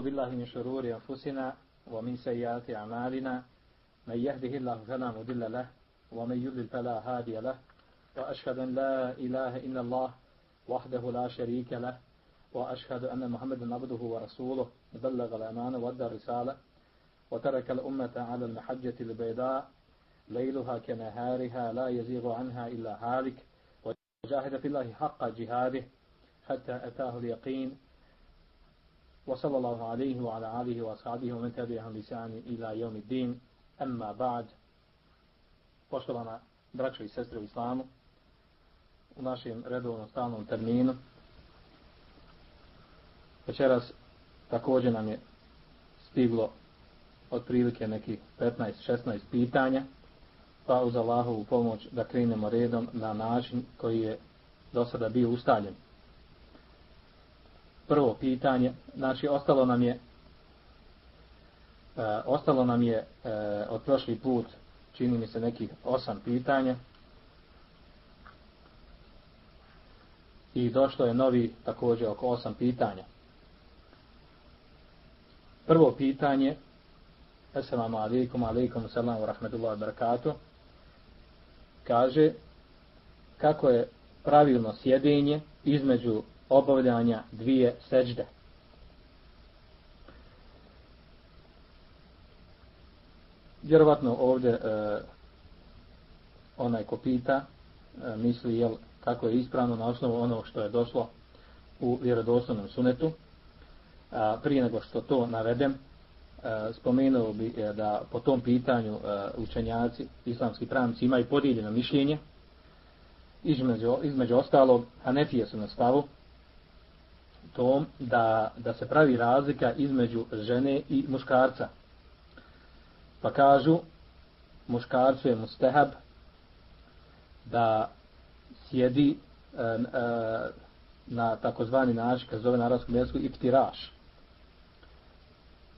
بالله من شرور أنفسنا ومن سيئات أعمالنا. من يهده الله فلا مضل له ومن يضلل فلا هادي له. وأشهد أن لا إله إلا الله وحده لا شريك له. وأشهد أن محمدا عبده ورسوله. بلغ الأمانة وأدى الرسالة. وترك الأمة على المحجة البيضاء. ليلها كنهارها لا يزيغ عنها إلا هالك. وجاهد في الله حق جهاده حتى أتاه اليقين. وصلى الله عليه وعلى آله وأصحابه ومن تبعهم بسان إلى يوم الدين أما بعد Poštovana braćo i sestre u islamu, u našem redovnom stalnom terminu, večeras također nam je stiglo otprilike nekih 15-16 pitanja, pa uz Allahovu pomoć da krenemo redom na način koji je do sada bio ustaljen prvo pitanje, znači ostalo nam je e, ostalo nam je e, od prošli put čini mi se nekih osam pitanja i došlo je novi također oko osam pitanja. Prvo pitanje Assalamu alaikum, alaikum, assalamu rahmetullahi wa barakatuh kaže kako je pravilno sjedenje između obavljanja dvije seđde. Vjerovatno ovdje e, onaj ko pita e, misli jel, kako je ispravno na osnovu onog što je došlo u vjerodoslovnom sunetu. A, prije nego što to navedem, e, spomenuo bi e, da po tom pitanju e, učenjaci, islamski pravnici imaju podijeljeno mišljenje. Između, između ostalog, Hanefije su na stavu tom da, da se pravi razlika između žene i muškarca. Pa kažu, muškarcu je mustehab da sjedi e, e, na takozvani način, kad zove na arabskom jeziku, iftiraš.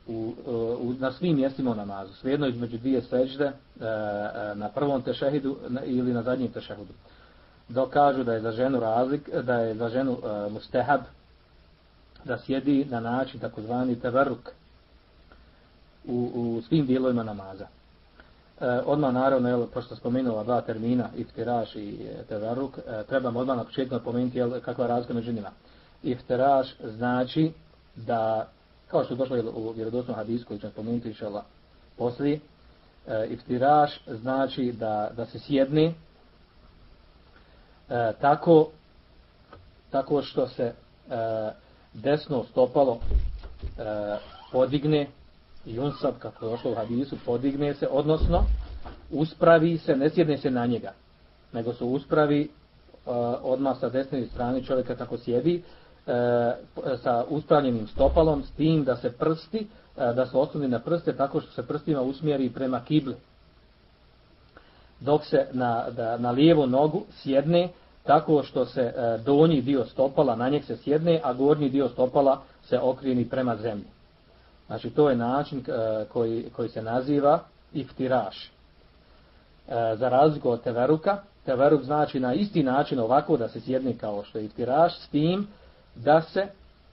U, e, u, na svim mjestima u namazu. Svejedno između dvije sežde e, e na prvom tešehidu ili na zadnjem tešehudu. Dok kažu da je za ženu razlik, da je za ženu e, mustehab da sjedi na način takozvani teveruk u, u svim dijelovima namaza. E, odmah naravno, jel, pošto spomenula dva termina, iftiraš i e, e, trebamo odmah na početku napomenuti jel, kakva je razlika među njima. Iftiraš znači da, kao što je došlo jel, u vjerodosnom hadisku, koji ćemo spomenuti išala poslije, e, iftiraš znači da, da se sjedni e, tako, tako što se e, desno stopalo e, podigne i on sad, kako je došlo u hadisu, podigne se, odnosno uspravi se, ne sjedne se na njega, nego se uspravi e, odmah sa desne strane čovjeka kako sjedi, e, sa uspravljenim stopalom, s tim da se prsti, e, da se osloni na prste tako što se prstima usmjeri prema kibli. Dok se na, da, na lijevu nogu sjedne, tako što se e, donji dio stopala na njeg se sjedne, a gornji dio stopala se okrijeni prema zemlji. Znači to je način e, koji, koji se naziva iftiraš. E, za razliku od teveruka, teveruk znači na isti način ovako da se sjedne kao što je iftiraš, s tim da se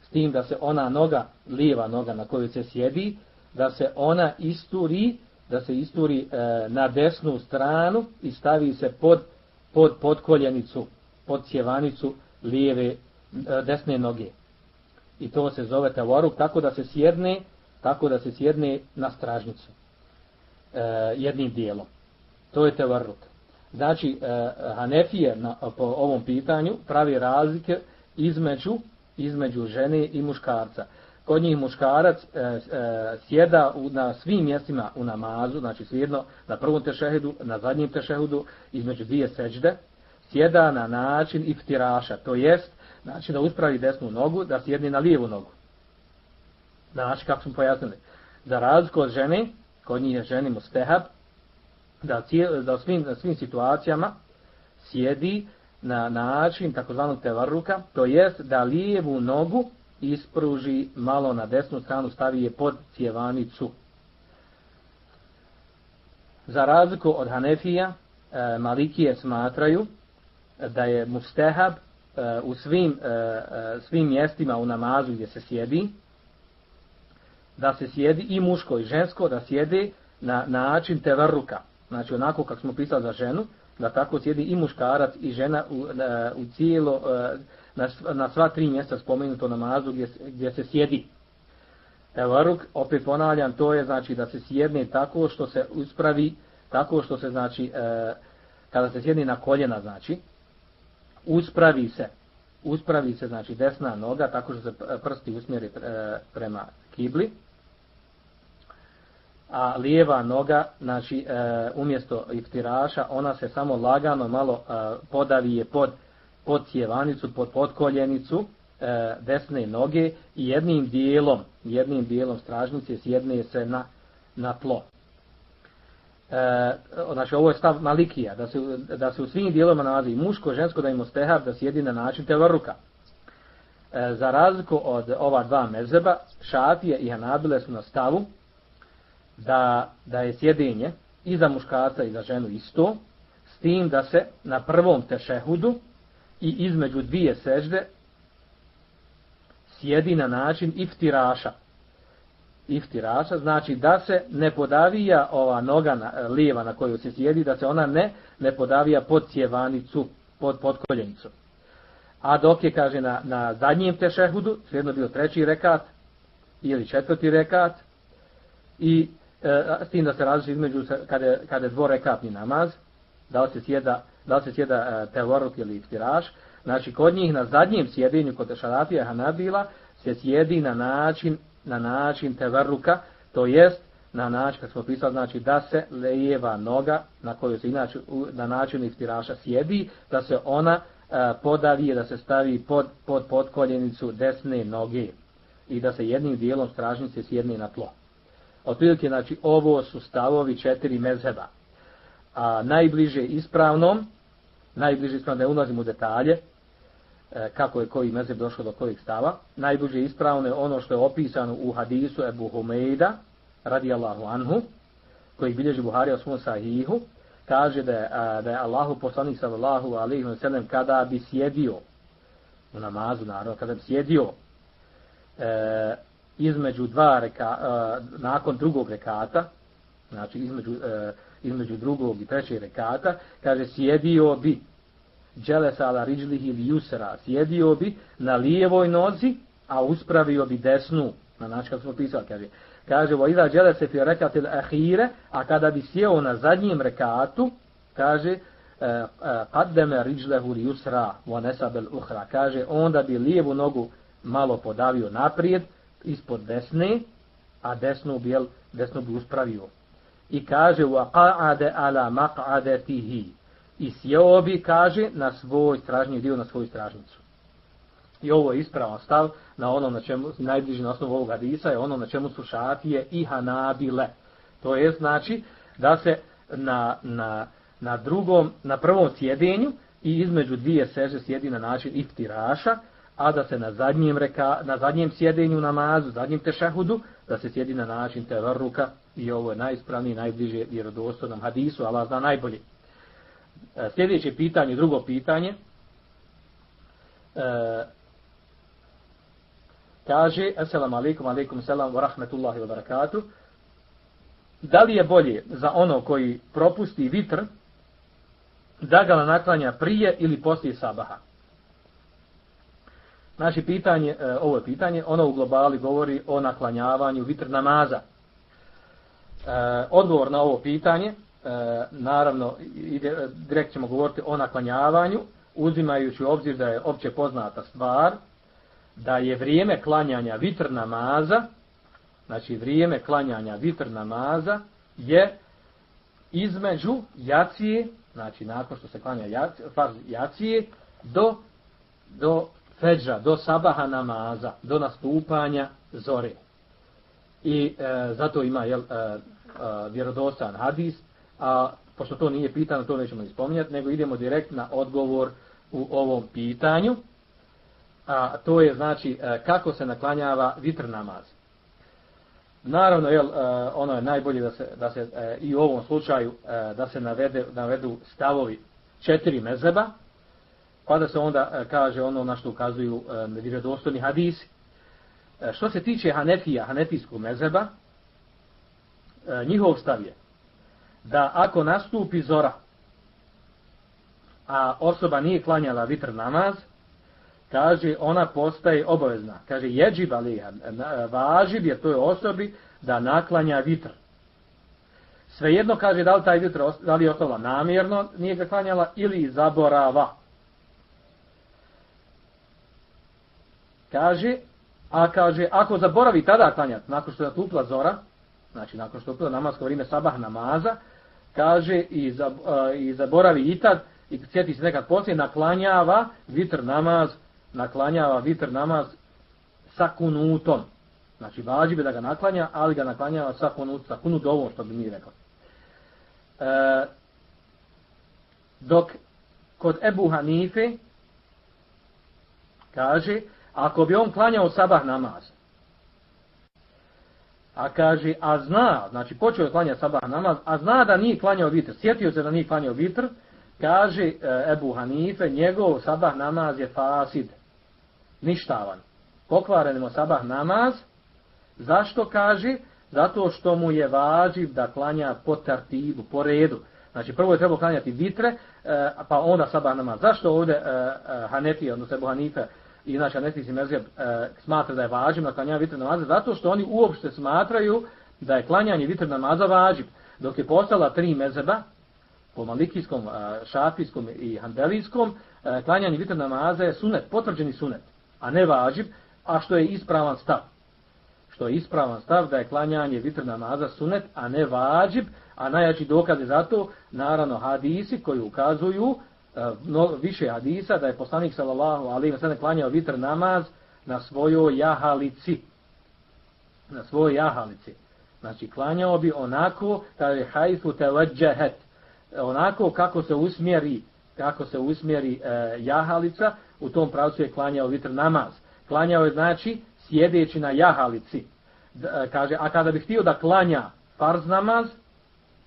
s tim da se ona noga, lijeva noga na kojoj se sjedi, da se ona isturi, da se isturi e, na desnu stranu i stavi se pod pod podkoljenicu pod cjevanicu lijeve e, desne noge. I to se zove tavaruk, tako da se sjedne, tako da se sjedne na stražnicu. E, jednim dijelom. To je tavaruk. Znači, e, Hanefije na, po ovom pitanju pravi razlike između, između žene i muškarca. Kod njih muškarac e, e, sjeda u, na svim mjestima u namazu, znači svijedno na prvom tešehudu, na zadnjem tešehudu, između dvije seđde, sjeda na način iftiraša, to jest, znači da uspravi desnu nogu, da sjedni na lijevu nogu. Znači, kako smo pojasnili, za razliku od žene, kod njih je ženi mustehab, da, cijel, da u svim, na svim situacijama sjedi na način takozvanog tevaruka, to jest da lijevu nogu ispruži malo na desnu stranu, stavi je pod cjevanicu. Za razliku od Hanefija, e, Malikije smatraju da je mustehab e, u svim, e, e, svim mjestima u namazu gdje se sjedi, da se sjedi i muško i žensko da sjedi na način tevrruka. Znači onako kako smo pisali za ženu, da tako sjedi i muškarac i žena u, u cijelo, na, na sva tri mjesta spomenuto namazu gdje, gdje se sjedi. Tevrruk, opet ponavljam, to je znači da se sjedne tako što se uspravi, tako što se znači, kada se sjedne na koljena, znači, uspravi se, uspravi se znači desna noga tako što se prsti usmjeri e, prema kibli. A lijeva noga znači e, umjesto iftiraša ona se samo lagano malo e, podavi je pod pod cjevanicu, pod podkoljenicu desne noge i jednim dijelom jednim dijelom stražnice sjedne se na, na tlo e, znači ovo je stav Malikija, da se, da se u svim dijelovima nalazi muško, žensko, da im ostehar da sjedi na način tevaruka. E, za razliku od ova dva mezeba, Šafije i Hanabile su na stavu da, da je sjedinje i za muškarca i za ženu isto, s tim da se na prvom tešehudu i između dvije sežde sjedi na način iftiraša iftiraša, znači da se ne podavija ova noga na, lijeva na koju se sjedi, da se ona ne ne podavija pod cjevanicu, pod podkoljenicu. A dok je, kaže, na, na zadnjem tešehudu, svijedno bio treći rekat ili četvrti rekat, i e, s tim da se različi između kada, kada je dvorekatni namaz, da li se sjeda, da li se sjeda e, tevoruk ili iftiraš, znači kod njih na zadnjem sjedinju kod šarafija Hanabila se sjedi na način na način tevrruka, to jest na način, kad smo pisali, znači da se lejeva noga, na kojoj se inače na način ispiraša sjedi, da se ona e, podavi, da se stavi pod, pod podkoljenicu desne noge i da se jednim dijelom stražnice sjedne na tlo. Otprilike, znači, ovo su stavovi četiri mezheba. A najbliže ispravnom, najbliže ispravnom, ne ulazim u detalje, E, kako je koji mezeb došao do kojeg stava. Najbliže ispravno je ono što je opisano u hadisu Ebu Humeida, radijallahu anhu, koji bilježi Buhari o svom sahihu, kaže da je, da je Allahu poslanik sallallahu alaihi wa sallam kada bi sjedio u namazu, naravno, kada bi sjedio e, između dva reka, e, nakon drugog rekata, znači između, e, između drugog i trećeg rekata, kaže sjedio bi dželesa ala riđlihi ili jusera, sjedio bi na lijevoj nozi, a uspravio bi desnu, na način kako smo pisali, kaže, kaže, vo iza dželese fi rekatil ahire, a kada bi sjeo na zadnjem rekatu, kaže, eh, eh, qaddeme riđlehu li jusra, vo nesabel uhra, kaže, onda bi lijevu nogu malo podavio naprijed, ispod desne, a desnu bi, desnu bi uspravio. I kaže, wa qa'ade ala maq'adetihi, i sjeo bi, kaže, na svoj stražnji dio, na svoju stražnicu. I ovo je ispravan stav na onom na čemu, najbliži na osnovu ovog hadisa, je ono na čemu su šafije i hanabile. To je znači da se na, na, na drugom, na prvom sjedenju i između dvije seže sjedi na način iftiraša, a da se na zadnjem, reka, na zadnjem sjedenju namazu, zadnjem tešahudu, da se sjedi na način tevrruka i ovo je najispravniji, najbliže vjerodostojnom hadisu, Allah zna najbolji. E, sljedeće pitanje, drugo pitanje, e, kaže, assalamu alaikum, alaikum salam, wa rahmetullahi wa barakatuh, da li je bolje za ono koji propusti vitr, da ga naklanja prije ili poslije sabaha? Naše pitanje, e, ovo je pitanje, ono u globali govori o naklanjavanju vitr namaza. E, odgovor na ovo pitanje, e, naravno ide, direkt ćemo govoriti o naklanjavanju, uzimajući u obzir da je opće poznata stvar, da je vrijeme klanjanja vitr namaza, znači vrijeme klanjanja vitr namaza je između jacije, znači nakon što se klanja jacije, faz jacije, do, do feđa, do sabaha namaza, do nastupanja zore. I e, zato ima jel, e, e, vjerodostan hadis, a pošto to nije pitano, to nećemo ispominjati, nego idemo direkt na odgovor u ovom pitanju. A to je znači e, kako se naklanjava vitr namaz. Naravno, jel, e, ono je najbolje da se, da se e, i u ovom slučaju da se navede, navedu stavovi četiri mezeba, pa da se onda kaže ono na što ukazuju vjerodostojni hadisi. Što se tiče Hanefija, Hanefijskog mezeba, njihov stav je da ako nastupi zora, a osoba nije klanjala vitr namaz, kaže ona postaje obavezna. Kaže jeđib ali eh, eh, važib je toj osobi da naklanja vitr. Svejedno kaže da li taj vitr da li je ostala namjerno, nije ga klanjala ili zaborava. Kaže, a kaže, ako zaboravi tada klanjati, nakon što je tupla zora, znači nakon što je tupla namasko vrijeme sabah namaza, kaže i, za, uh, i zaboravi i tad, i sjeti se nekad poslije, naklanjava vitr namaz, naklanjava vitr namaz sa kunutom. Znači, vađi da ga naklanja, ali ga naklanjava sa kunut, sa kunut ovo što bi mi rekao. E, dok kod Ebu Hanife kaže, ako bi on klanjao sabah namaz, a kaže, a zna, znači počeo je klanjati sabah namaz, a zna da nije klanjao vitr, sjetio se da nije klanjao vitr, kaže e, Ebu Hanife, njegov sabah namaz je fasid, ništavan. Pokvarenimo sabah namaz, zašto kaže? Zato što mu je važiv da klanja po tartibu, po redu. Znači prvo je trebao klanjati vitre, e, pa onda sabah namaz. Zašto ovdje e, e Hanefi, odnosno Ebu Hanife, i inače Hanefijski mezheb e, smatra da je važno na klanjanje vitr namaza? Zato što oni uopšte smatraju da je klanjanje vitr namaza važiv. Dok je postala tri mezheba, po malikijskom, e, šafijskom i handelijskom, e, klanjanje vitr namaza je sunet, potvrđeni sunet a ne važib, a što je ispravan stav. Što je ispravan stav da je klanjanje vitr namaza sunet, a ne važib, a najjači dokaz je zato, naravno, hadisi koji ukazuju, E, no, više hadisa, da je poslanik sallallahu alejhi ve sellem klanjao vitr namaz na svojoj jahalici. Na svojoj jahalici. Znači, klanjao bi onako, kada je hajfu te onako kako se usmjeri, kako se usmjeri e, jahalica, u tom pravcu je klanjao vitr namaz. Klanjao je znači sjedeći na jahalici. E, kaže, a kada bi htio da klanja farz namaz,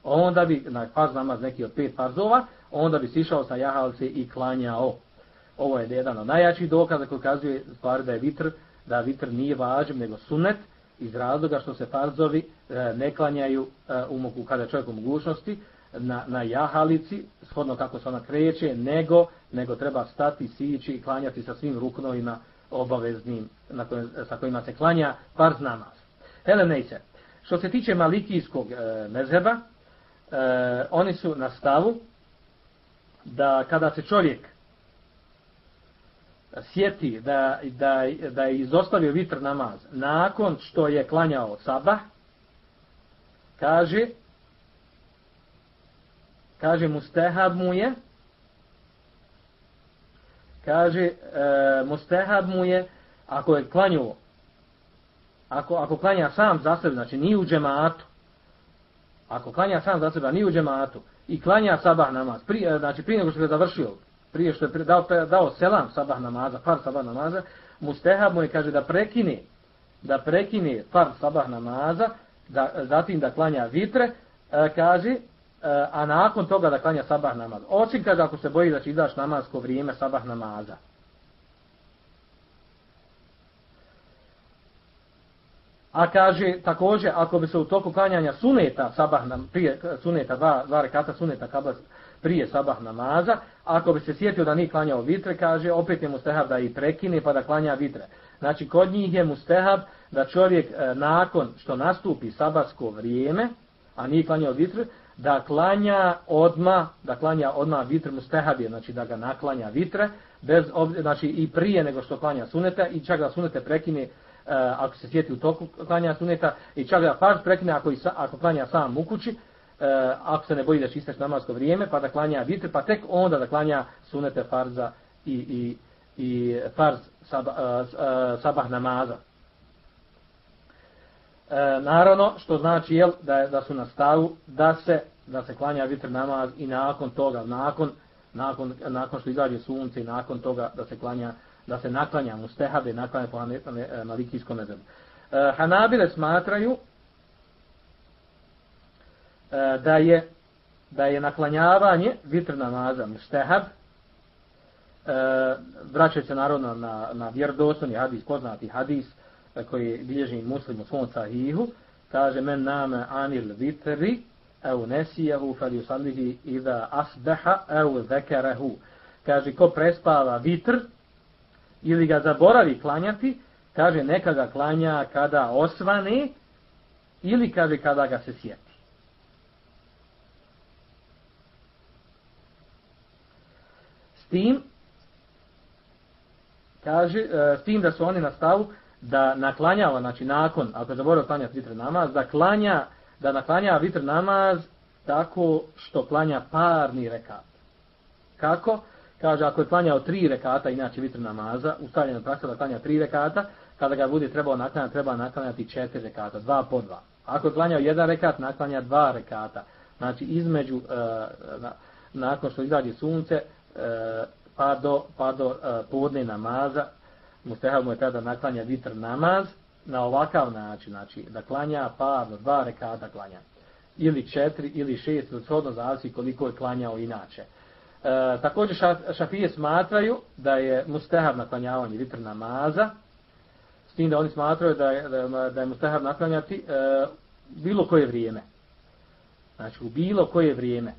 onda bi, na farz namaz neki od pet farzova, onda bi sišao sa jahalice i klanjao. Ovo je jedan od najjačih dokaza koji kazuje stvari da je vitr, da vitr nije važan nego sunet, iz razloga što se farzovi e, ne klanjaju e, u mogu, kada čovjek u mogućnosti, na, na jahalici, shodno kako se ona kreće, nego, nego treba stati, sići i klanjati sa svim ruknovima obaveznim na kojim, sa kojima se klanja farz namaz. Helenejce, što se tiče malikijskog e, mezheba, e, oni su na stavu da kada se čovjek sjeti da, da, da je izostavio vitr namaz nakon što je klanjao sabah, kaže kaže mustehab mu je kaže e, mustehab mu je ako je klanjao ako, ako klanja sam za sebe znači ni u džematu ako klanja sam za sebe ni u džematu i klanja sabah namaz prije, e, znači prije nego što je završio prije što je dao, dao selam sabah namaza par sabah namaza mustehab mu je kaže da prekine da prekine par sabah namaza da, zatim da klanja vitre e, kaže e, a nakon toga da klanja sabah namaz. Osim kaže ako se boji da će izaći namazko vrijeme sabah namaza. A kaže također ako bi se u toku klanjanja suneta sabah nam prije eh, suneta dva dva rekata suneta kabla prije sabah namaza, ako bi se sjetio da nije klanjao vitre, kaže opet je mu stehab da i prekine pa da klanja vitre. Znači kod njih je mu stehab da čovjek e, nakon što nastupi sabasko vrijeme, a nije klanjao vitre, da klanja odma, da klanja odma vitre mustehab znači da ga naklanja vitre, bez znači i prije nego što klanja suneta i čak da sunete prekine E, ako se sjeti u toku klanja suneta i čak da farz prekine ako, sa, ako klanja sam u kući, uh, ako se ne boji da će namasko vrijeme, pa da klanja vitr, pa tek onda da klanja sunete farza i, i, i farz sabah, uh, e, sabah namaza. E, naravno, što znači jel, da, da su na stavu da se da se klanja vitr namaz i nakon toga, nakon, nakon, nakon što izađe sunce i nakon toga da se klanja da se naklanja mustehabe, naklanja po eh, malikijskom mezebu. E, Hanabile smatraju e, da je da je naklanjavanje vitr namaza mustehab e, vraćaju se narodno na, na vjerodostojni hadis, poznati hadis, koji bilježi muslim u svom sahihu, kaže men name anil vitri, au nesijahu fel yusallihi idha asbeha au zekerehu. Kaže, ko prespava vitr, ili ga zaboravi klanjati, kaže, neka ga klanja kada osvane, ili kaže, kada ga se sjeti. S tim, kaže, e, s tim da su oni na stavu, da naklanjava, znači nakon, ako je zaboravio klanjati vitr namaz, da klanja, da naklanja vitr namaz tako što klanja parni rekat. Kako? Kaže, ako je klanjao tri rekata, inače vitr namaza, ustavljena praksa da klanja tri rekata, kada ga bude trebao naklanjati, treba naklanjati četiri rekata, dva po dva. Ako je klanjao jedan rekat, naklanja dva rekata. Znači, između, e, na, nakon što izađe sunce, e, pa do, pa do e, podne namaza, mustehab mu je tada naklanja vitr namaz na ovakav način, znači da klanja pa do dva rekata klanja. Ili četiri, ili šest, odnosno shodno zavisi koliko je klanjao inače. E, također šafije smatraju da je mustehab naklanjavanje vitr namaza, s tim da oni smatraju da je, da je mustehab naklanjati e, bilo koje vrijeme. Znači u bilo koje vrijeme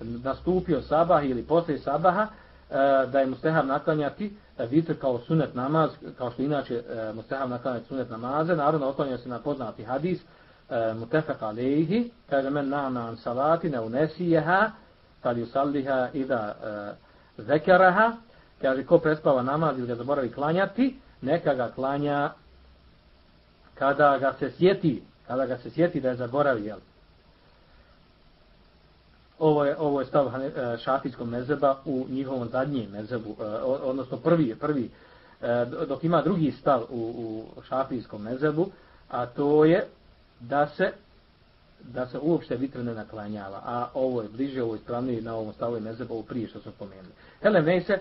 nastupio sabah ili poslije sabaha, e, da je mustehab naklanjati vitr kao sunet namaz, kao što inače e, mustehab naklanjati sunet namaze, naravno oklanja se na poznati hadis, e, mutefak alejhi, kaže men na'na an salati ne unesijeha, kad yusalliha ida e, zekaraha, kaže ko prespava namaz ili ga zaboravi klanjati, neka ga klanja kada ga se sjeti, kada ga se sjeti da je zaboravi, jel? ovo je ovo je stav e, šafijskog mezeba u njihovom zadnjem mezebu e, odnosno prvi je prvi e, dok ima drugi stav u, u šafijskom mezebu a to je da se da se uopšte vitr ne naklanjava a ovo je bliže ovo je i na ovom stavu mezebu ovo prije što smo pomenuli hele ne eh,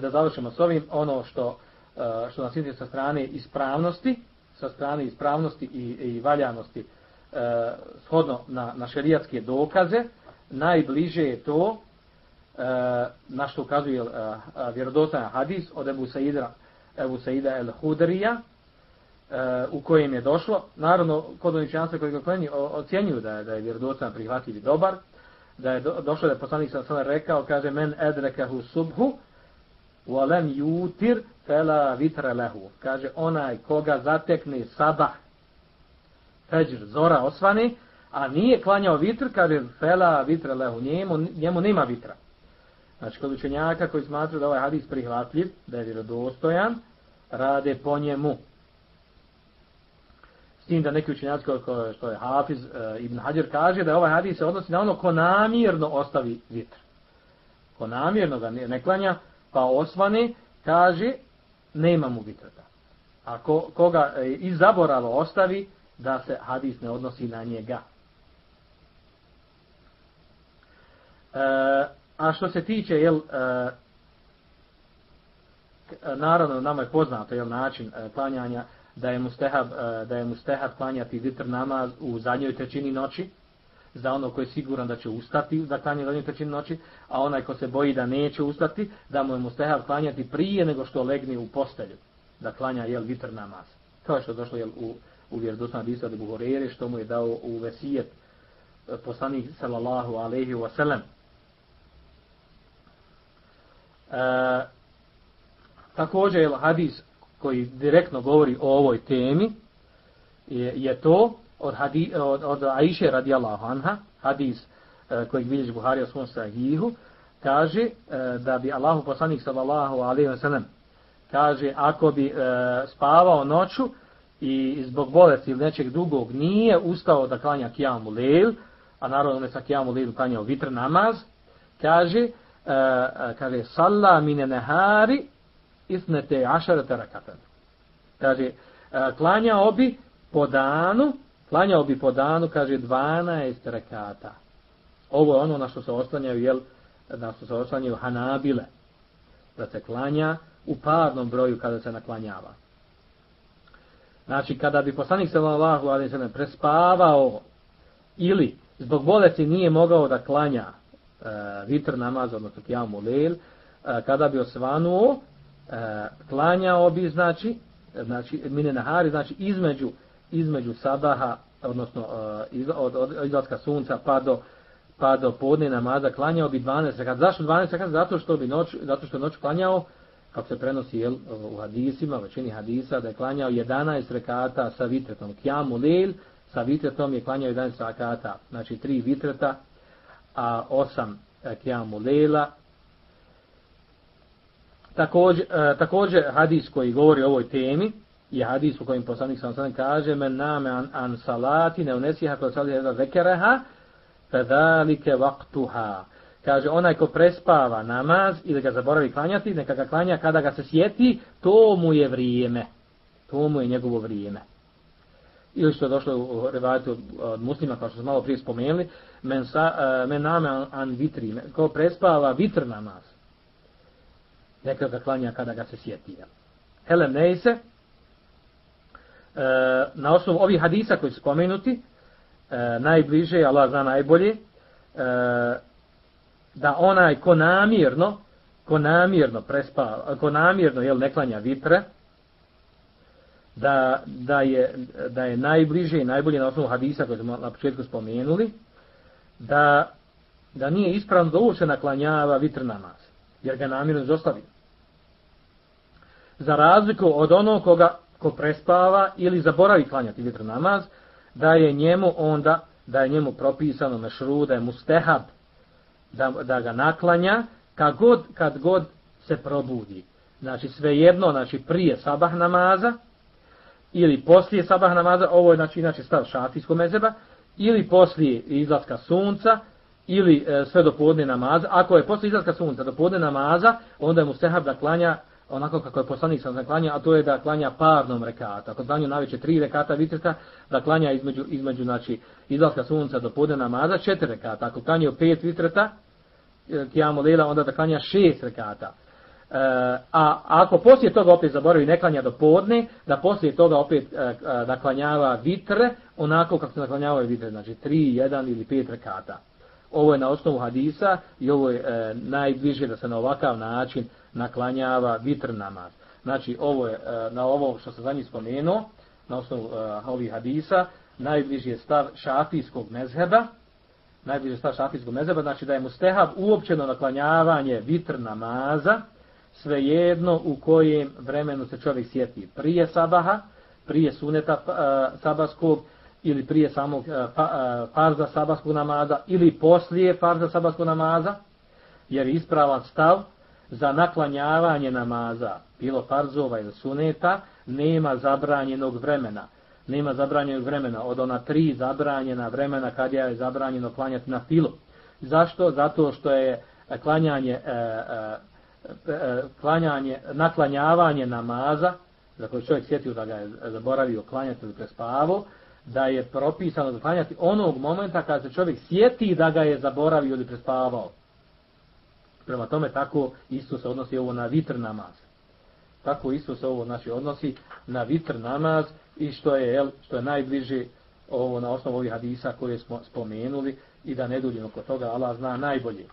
da završimo s ovim ono što eh, što nas ide sa strane ispravnosti sa strane ispravnosti i, i valjanosti eh, shodno na, na šerijatske dokaze najbliže je to e, na što ukazuje e, vjerodostajan hadis od Ebu Saida, Ebu Saida el Hudrija e, u kojem je došlo. Naravno, kod oničanstva koji ga kleni ocjenjuju da je, da je vjerodostajan prihvatljiv i dobar. Da je do, došlo da je poslanik sam sada rekao, kaže men edrekahu subhu walem yutir fela vitra lehu. Kaže onaj koga zatekne sabah feđr zora osvani, a nije klanjao vitr, kaže fela vitra lehu, njemu, njemu nema vitra. Znači, kod učenjaka koji smatruju da ovaj hadis prihvatljiv, da je vjerodostojan, rade po njemu. Tim da neki učenjaci kao što je Hafiz e, Ibn Hajar kaže da ovaj hadis se odnosi na ono ko namjerno ostavi vitr. Ko namjerno ga ne, ne klanja, pa osvani, kaže, nema mu vitra. A ko, koga e, izaboralo ostavi, da se hadis ne odnosi na njega. E, a što se tiče, jel, e, e naravno, nama je poznato, jel, način e, klanjanja, da je mustehab, e, da je mustehab klanjati vitr namaz u zadnjoj trećini noći, za ono koji je siguran da će ustati da klanja zadnjoj trećini noći, a onaj ko se boji da neće ustati, da mu je mustehab klanjati prije nego što legne u postelju, da klanja, jel, vitr namaz. Kao što je došlo, jel, u, u vjerodostan Bisa od Buhorere, što mu je dao u vesijet e, poslanik sallallahu alaihi ve sellem E, također je hadis koji direktno govori o ovoj temi je, je to od, hadi, od, od Aisha radijallahu anha hadis e, koji bilježi Buhari u svom sahihu kaže e, da bi Allahu poslanik sallallahu alaihi wa sallam kaže ako bi e, spavao noću i zbog bolesti ili nečeg drugog nije ustao da klanja kijamu lejl, a naravno ne sa kijamu lejl klanjao vitr namaz, kaže e, e, kaže salla mine nehari isnete ašarete rakatan. Kaže, e, klanjao bi po danu, klanjao bi po danu, kaže, 12 rekata. Ovo je ono na što se oslanjaju, jel, na što se oslanjaju hanabile. Da se klanja u parnom broju kada se naklanjava. Znači, kada bi poslanik sallallahu alaihi sallam prespavao ili zbog bolesti nije mogao da klanja e, vitr namaz, odnosno kijamu lejl, e, kada bi osvanuo, e, klanjao bi, znači, znači mine nahari, znači između između sabaha, odnosno e, iz, od, od izlaska sunca pa do pa do podne namaza klanjao bi 12 rekat. Zašto 12 rekat? Zato što bi noć, zato što noć klanjao kako se prenosi jel, u hadisima, u većini hadisa, da je klanjao 11 rekata sa vitretom. Kjamu lil, sa vitretom je klanjao 11 rekata, znači 3 vitreta, a 8 e, kjamu lila. Također, e, također hadis koji govori o ovoj temi, je hadis u kojim poslanik sam sam kaže men name an, an salati ne unesiha kod sali jedna zekereha fedalike vaktuha. Kaže onaj ko prespava namaz ili ga zaboravi klanjati neka ga klanja kada ga se sjeti to mu je vrijeme. To mu je njegovo vrijeme. Ili što je došlo u revajatu od muslima kao što smo malo prije spomenuli men, sa, uh, men name an, an vitri ko prespava vitr namaz neka ga klanja kada ga se sjeti Helem Neise E, na osnovu ovih hadisa koji su spomenuti, e, najbliže, Allah zna najbolje, e, da onaj ko namjerno, ko namjerno prespa, ko namjerno jel, neklanja vitre, da, da, je, da je najbliže i najbolje na osnovu hadisa koji smo na početku spomenuli, da, da nije ispravno da uopće naklanjava vitr namaz, jer ga namjerno izostavio. Za razliku od onog koga ko prespava ili zaboravi klanjati vitr namaz, da je njemu onda, da je njemu propisano mešru, da je mustehab, da, da ga naklanja, kad god, kad god se probudi. Znači svejedno, znači prije sabah namaza, ili poslije sabah namaza, ovo je znači, znači stav šafijskog mezeba, ili poslije izlaska sunca, ili e, sve do podne namaza. Ako je posle izlaska sunca do podne namaza, onda je mu sehab da klanja onako kako je poslanik sam zaklanja, a to je da klanja parnom rekata. Ako klanju najveće tri rekata vitrka, da klanja između, između znači, izlaska sunca do podne namaza četiri rekata. Ako klanju pet vitrta, e, kijamo lela, onda da klanja šest rekata. E, a ako poslije toga opet zaboravi ne klanja do podne, da poslije toga opet e, e, da klanjava vitre, onako kako se naklanjavaju vitre, znači tri, jedan ili pet rekata. Ovo je na osnovu hadisa i ovo je e, najbliže da se na ovakav način naklanjava vitr namaz. Znači, ovo je, e, na ovo što se za njih spomenuo, na osnovu e, ovih hadisa, najbliži je stav šafijskog mezheba, najbliži je stav šafijskog mezheba, znači da je mu stehab uopćeno naklanjavanje vitr namaza, svejedno u kojem vremenu se čovjek sjeti prije sabaha, prije suneta e, sabaskog, ili prije samog eh, pa, eh, farza sabahskog namaza, ili poslije farza sabahskog namaza, jer je ispravan stav, za naklanjavanje namaza, bilo farzova ili suneta, nema zabranjenog vremena. Nema zabranjenog vremena od ona tri zabranjena vremena kad je zabranjeno klanjati na filu. Zašto? Zato što je eh, klanjanje, e, e, e, klanjanje, naklanjavanje namaza, za koje čovjek sjetio da ga je zaboravio klanjati ili prespavo, da je propisano zaklanjati onog momenta kada se čovjek sjeti da ga je zaboravio ili prespavao. Prema tome tako isto se odnosi ovo na vitr namaz. Tako isto se ovo znači odnosi na vitr namaz i što je jel, što je najbliže ovo na osnovu ovih hadisa koje smo spomenuli i da ne duljimo kod toga Allah zna najbolje.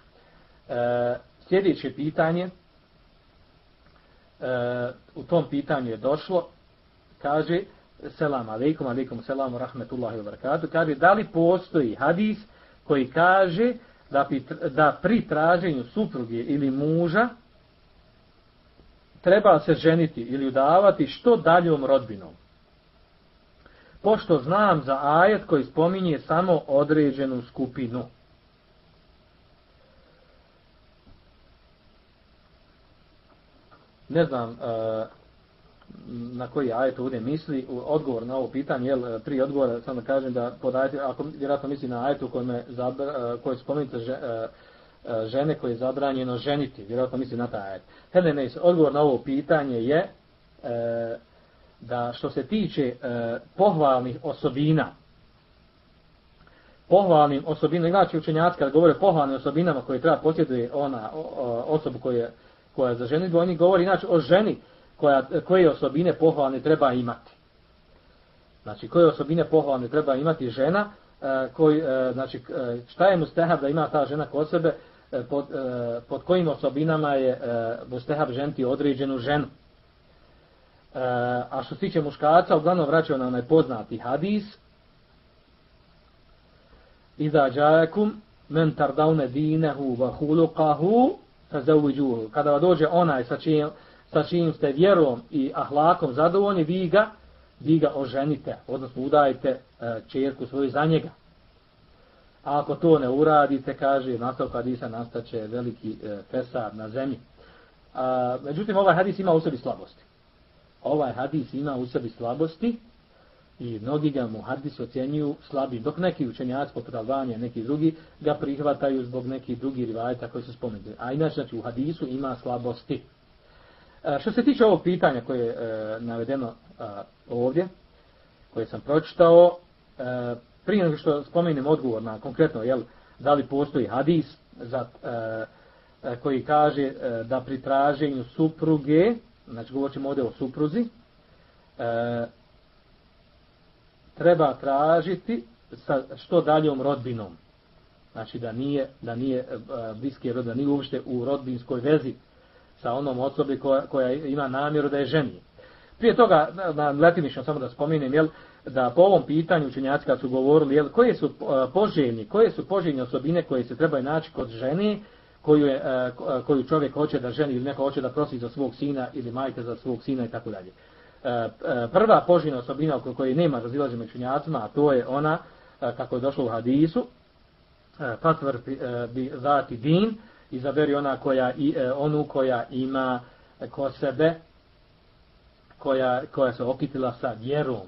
E, sljedeće pitanje e, u tom pitanju je došlo kaže selam alaikum, alaikum selam rahmetullahi wabarakatuh, kaže da li postoji hadis koji kaže da, da pri traženju supruge ili muža treba se ženiti ili udavati što daljom rodbinom. Pošto znam za ajet koji spominje samo određenu skupinu. Ne znam, uh, na koji ajet ovdje misli, odgovor na ovo pitanje, jel, prije odgovora samo da kažem da podajete, ako vjerojatno misli na ajetu kojem je, e, koje spomenute e, e, žene koje je zabranjeno ženiti, vjerojatno misli na taj ajet. Helene, odgovor na ovo pitanje je da što se tiče pohvalnih osobina, pohvalnim osobinama, znači učenjaci kad govore pohvalnim osobinama koje treba posjeduje ona osobu koja koja je za ženitbu, oni govori inače o ženi, koja, koje osobine pohvalne treba imati. Znači, koje osobine pohvalne treba imati žena, e, koji, e, znači, e, šta je mustehab da ima ta žena kod sebe, e, pod, e, pod kojim osobinama je mustehab ženti određenu ženu. a što se tiče muškarca, uglavnom vraćaju na onaj poznati hadis. Iza džajakum men tardavne dinehu va hulukahu fazavuđuhu. Kada dođe onaj sa čim, sa čim ste vjerom i ahlakom zadovoljni, vi ga, vi ga oženite, odnosno udajte e, čerku svoju za njega. A ako to ne uradite, kaže, nastav hadisa nastaće veliki e, fesar na zemlji. A, međutim, ovaj hadis ima u sebi slabosti. Ovaj hadis ima u sebi slabosti i mnogi ga mu hadis ocjenjuju slabim, dok neki učenjaci poput Albanije, neki drugi ga prihvataju zbog nekih drugih rivajeta koji su spomenuti. A inače, znači, u hadisu ima slabosti. Što se tiče ovog pitanja koje je e, navedeno ovdje, koje sam pročitao, e, prije nego što spomenem odgovor na konkretno, jel, da li postoji hadis za, e, koji kaže da pri traženju supruge, znači govorimo ovdje o supruzi, treba tražiti sa što daljom rodbinom. Znači da nije, da nije bliske bliski da nije uopšte u rodbinskoj vezi sa onom osobi koja, koja ima namjeru da je ženi. Prije toga, na, na letimično samo da spomenem, jel, da po ovom pitanju učenjaci kad su govorili jel, koje su e, poželjni, koje su poželjne osobine koje se trebaju naći kod žene koju, je, e, e, koju čovjek hoće da ženi ili neko hoće da prosi za svog sina ili majke za svog sina i tako dalje. Prva poželjna osobina oko koje nema razilaženja među učenjacima, a to je ona kako je došlo u hadisu, patvr bi zati din, izaberi ona koja, i, e, onu koja ima e, ko sebe, koja, koja se okitila sa vjerom,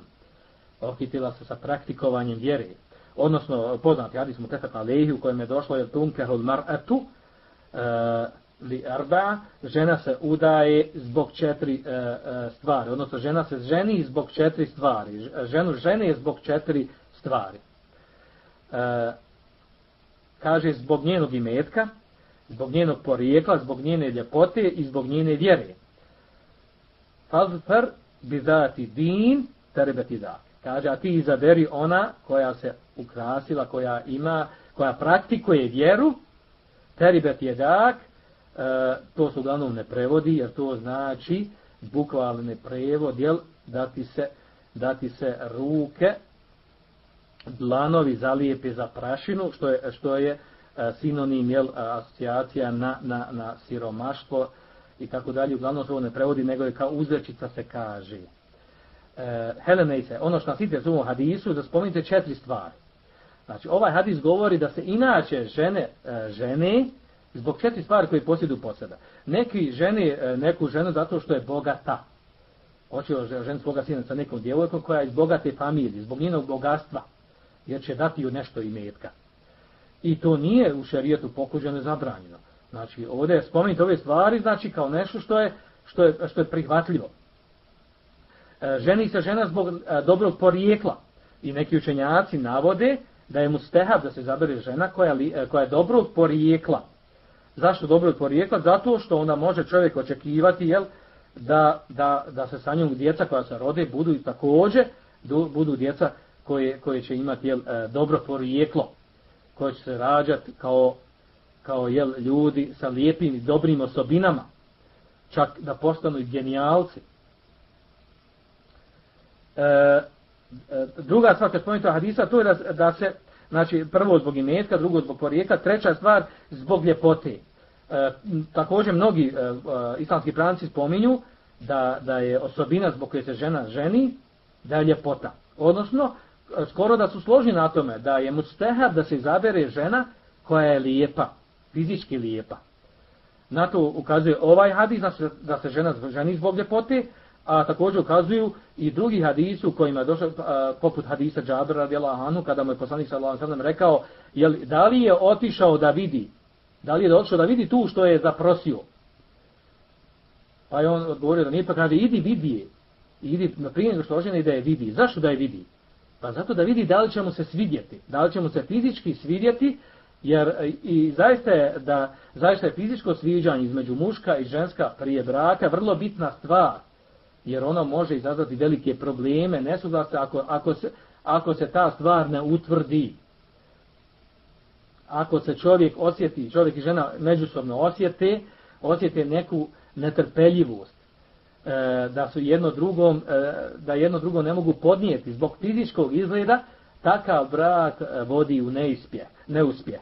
okitila se sa praktikovanjem vjere. Odnosno, poznati hadis mu tefak alehi u kojem je došlo je tunkehul mar'atu e, li arba, žena se udaje zbog četiri e, e, stvari. Odnosno, žena se ženi zbog četiri stvari. Ženu žene je zbog četiri stvari. E, kaže zbog njenog imetka, zbog njenog porijekla, zbog njene ljepote i zbog njene vjere. Fazfer bi dati din, terebeti da. Kaže, a ti izaberi ona koja se ukrasila, koja ima, koja praktikuje vjeru, teribet je dak, e, to su uglavnom ne prevodi, jer to znači bukvalni prevod, jel, da ti se, da ti se ruke, dlanovi zalijepe za prašinu, što je, što je E, sinonim, jel, asocijacija na, na, na siromaštvo i tako dalje. Uglavnom se ovo ne prevodi, nego je kao uzrečica se kaže e, Helenejse, ono što nas ide u hadisu, da spomenite četiri stvari. Znači, ovaj hadis govori da se inače žene, e, žene zbog četiri stvari koje posjedu posjeda. Neki žene e, neku ženu zato što je bogata. Hoće žen svoga sina sa nekom djevojkom koja je iz bogate familije, zbog njenog bogatstva, jer će dati ju nešto imetka. I to nije u šerijetu pokuđeno zabranjeno. Znači, ovdje je spomenuti ove stvari, znači kao nešto što je, što je, što je prihvatljivo. E, ženi se žena zbog e, dobrog porijekla. I neki učenjaci navode da je mu stehab da se zabere žena koja, li, e, koja je dobrog porijekla. Zašto dobrog porijekla? Zato što ona može čovjek očekivati jel, da, da, da se sa njom djeca koja se rode budu i također budu djeca koje, koje će imati jel, e, dobro porijeklo. Koje će se rađati kao, kao jel, ljudi sa lijepim i dobrim osobinama. Čak da postanu i genijalci. E, e druga stvar kad spomenuti hadisa, to je da, da se, znači prvo zbog imetka, drugo zbog porijeka, treća stvar zbog ljepote. E, također mnogi e, e, islamski pranci spominju da, da je osobina zbog koje se žena ženi, da je ljepota. Odnosno, skoro da su složni na tome da je mustehab da se izabere žena koja je lijepa, fizički lijepa. Na to ukazuje ovaj hadis da se, da se žena ženi zbog ljepote, a također ukazuju i drugi hadis u kojima je došao, poput hadisa Džabra radijallahu anhu, kada mu je poslanik sallallahu alejhi ve rekao, jel, da li je otišao da vidi, da li je otišao da vidi tu što je zaprosio. Pa je on odgovorio da nije, pa kaže, idi vidi je. Idi, na primjer, što ožene da je vidi. Zašto da je vidi? Pa zato da vidi da li će mu se svidjeti. Da li će mu se fizički svidjeti, jer e, i zaista je, da, zaista je fizičko sviđanje između muška i ženska prije braka vrlo bitna stvar jer ono može izazvati velike probleme, nesuglasne ako, ako, se, ako se ta stvar ne utvrdi. Ako se čovjek osjeti, čovjek i žena međusobno osjete, osjete neku netrpeljivost, E, da su jedno drugom, e, da jedno drugo ne mogu podnijeti zbog fizičkog izgleda, takav brak e, vodi u neuspjeh. neuspjeh.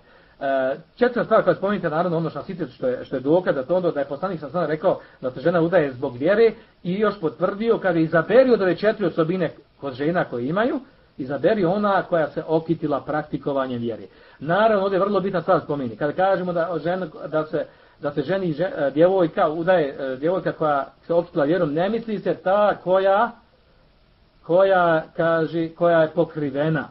Četvrta stvar koja spominjate, naravno ono šasitet što je, što je dokaz da to onda da je poslanik sam sada rekao da se žena udaje zbog vjere i još potvrdio kada izaberi od ove četiri osobine kod žena koje imaju, izaberi ona koja se okitila praktikovanjem vjere. Naravno, ovdje je vrlo bitna stvar spomeni. Kada kažemo da, žena, da se da se ženi žen, e, djevojka, udaje e, djevojka koja se okitila vjerom, ne misli se ta koja koja kaže koja je pokrivena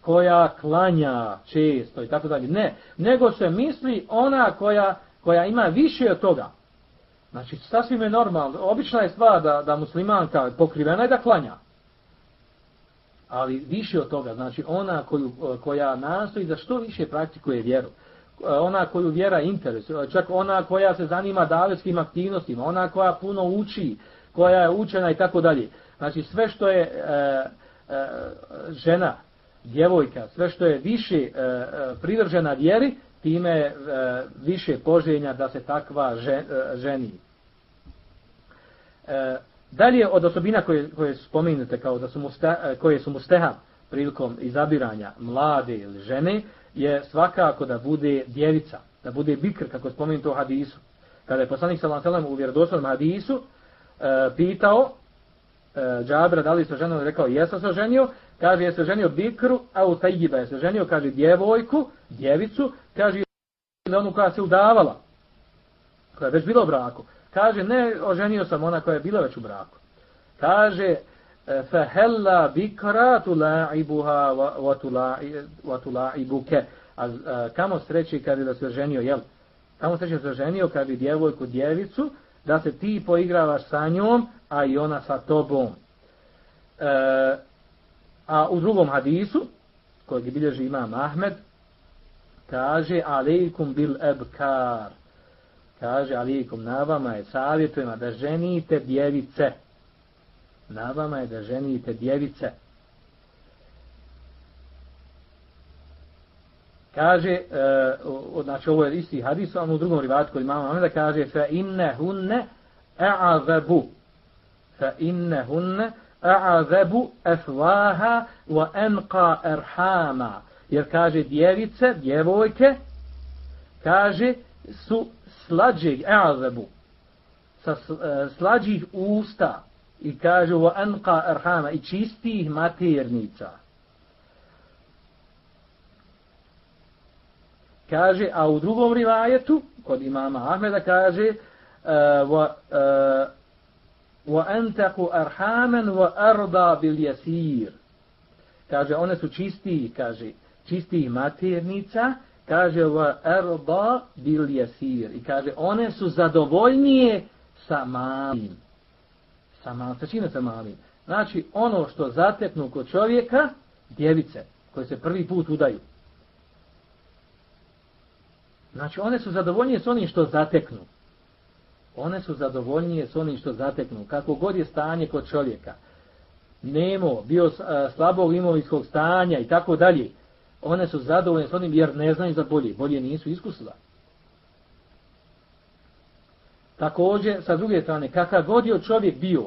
koja klanja često i tako dalje. Ne, nego se misli ona koja, koja ima više od toga. Znači, sasvim je normalno. Obična je stvar da, da muslimanka pokrivena je da klanja. Ali više od toga, znači ona koju, e, koja nastoji da što više praktikuje vjeru. E, ona koju vjera interesuje, čak ona koja se zanima davetskim aktivnostima, ona koja puno uči, koja je učena i tako dalje. Znači sve što je e, e, žena djevojka, sve što je više e, e privržena vjeri, time e, više poželjenja da se takva žen, e, ženi. E, dalje od osobina koje, koje spominjete kao da su musta, e, koje su musteha prilikom izabiranja mlade ili žene, je svakako da bude djevica, da bude bikr, kako spomenuto u hadisu. Kada je poslanik sallam sallam u vjerodostojnom hadisu e, pitao e, Džabra da li se ženio, rekao jesam se ženio, Kaže, je se ženio bikru, a u tajiba je se ženio, kaže, djevojku, djevicu, kaže, ili onu koja se udavala, koja je već bila u braku. Kaže, ne, oženio sam ona koja je bila već u braku. Kaže, e, fehella bikra tu la'ibuha wa tu. A e, kamo sreći kad je da se oženio, jel? Kamo sreći da se oženio kad bi djevojku, djevicu, da se ti poigravaš sa njom, a i ona sa tobom. E, A u drugom hadisu, kojeg bilježi imam Ahmed, kaže alejkum bil ebkar. Kaže alejkum, na vama je savjetujem da ženite djevice. Na vama je da ženite djevice. Kaže, e, znači ovo je isti hadis, a u drugom rivatku koji imamo da kaže fe inne hunne e'azabu. Fa inne hunne a'azabu afwaha wa anqa erhama jer kaže djevice djevojke kaže su slađeg a'azabu sa e, slađih usta i kaže wa anqa arhama i čistih maternica. Kaže a u drugom rivajetu kod imama Ahmeda kaže uh, wa, uh, wa antaku arhaman wa arda bil yasir. Kaže one su čisti kaže čisti maternica. Kaže wa arda bil yasir. I kaže one su zadovoljnije sa malim. Sama, malim sa čime znači ono što zateknu kod čovjeka djevice koje se prvi put udaju znači one su zadovoljnije s onim što zateknu one su zadovoljnije s onim što zateknu. Kako god je stanje kod čovjeka, nemo, bio slabog imovinskog stanja i tako dalje, one su zadovoljne s onim jer ne znaju za bolje. Bolje nisu iskusila. Također, sa druge strane, kakav god je čovjek bio,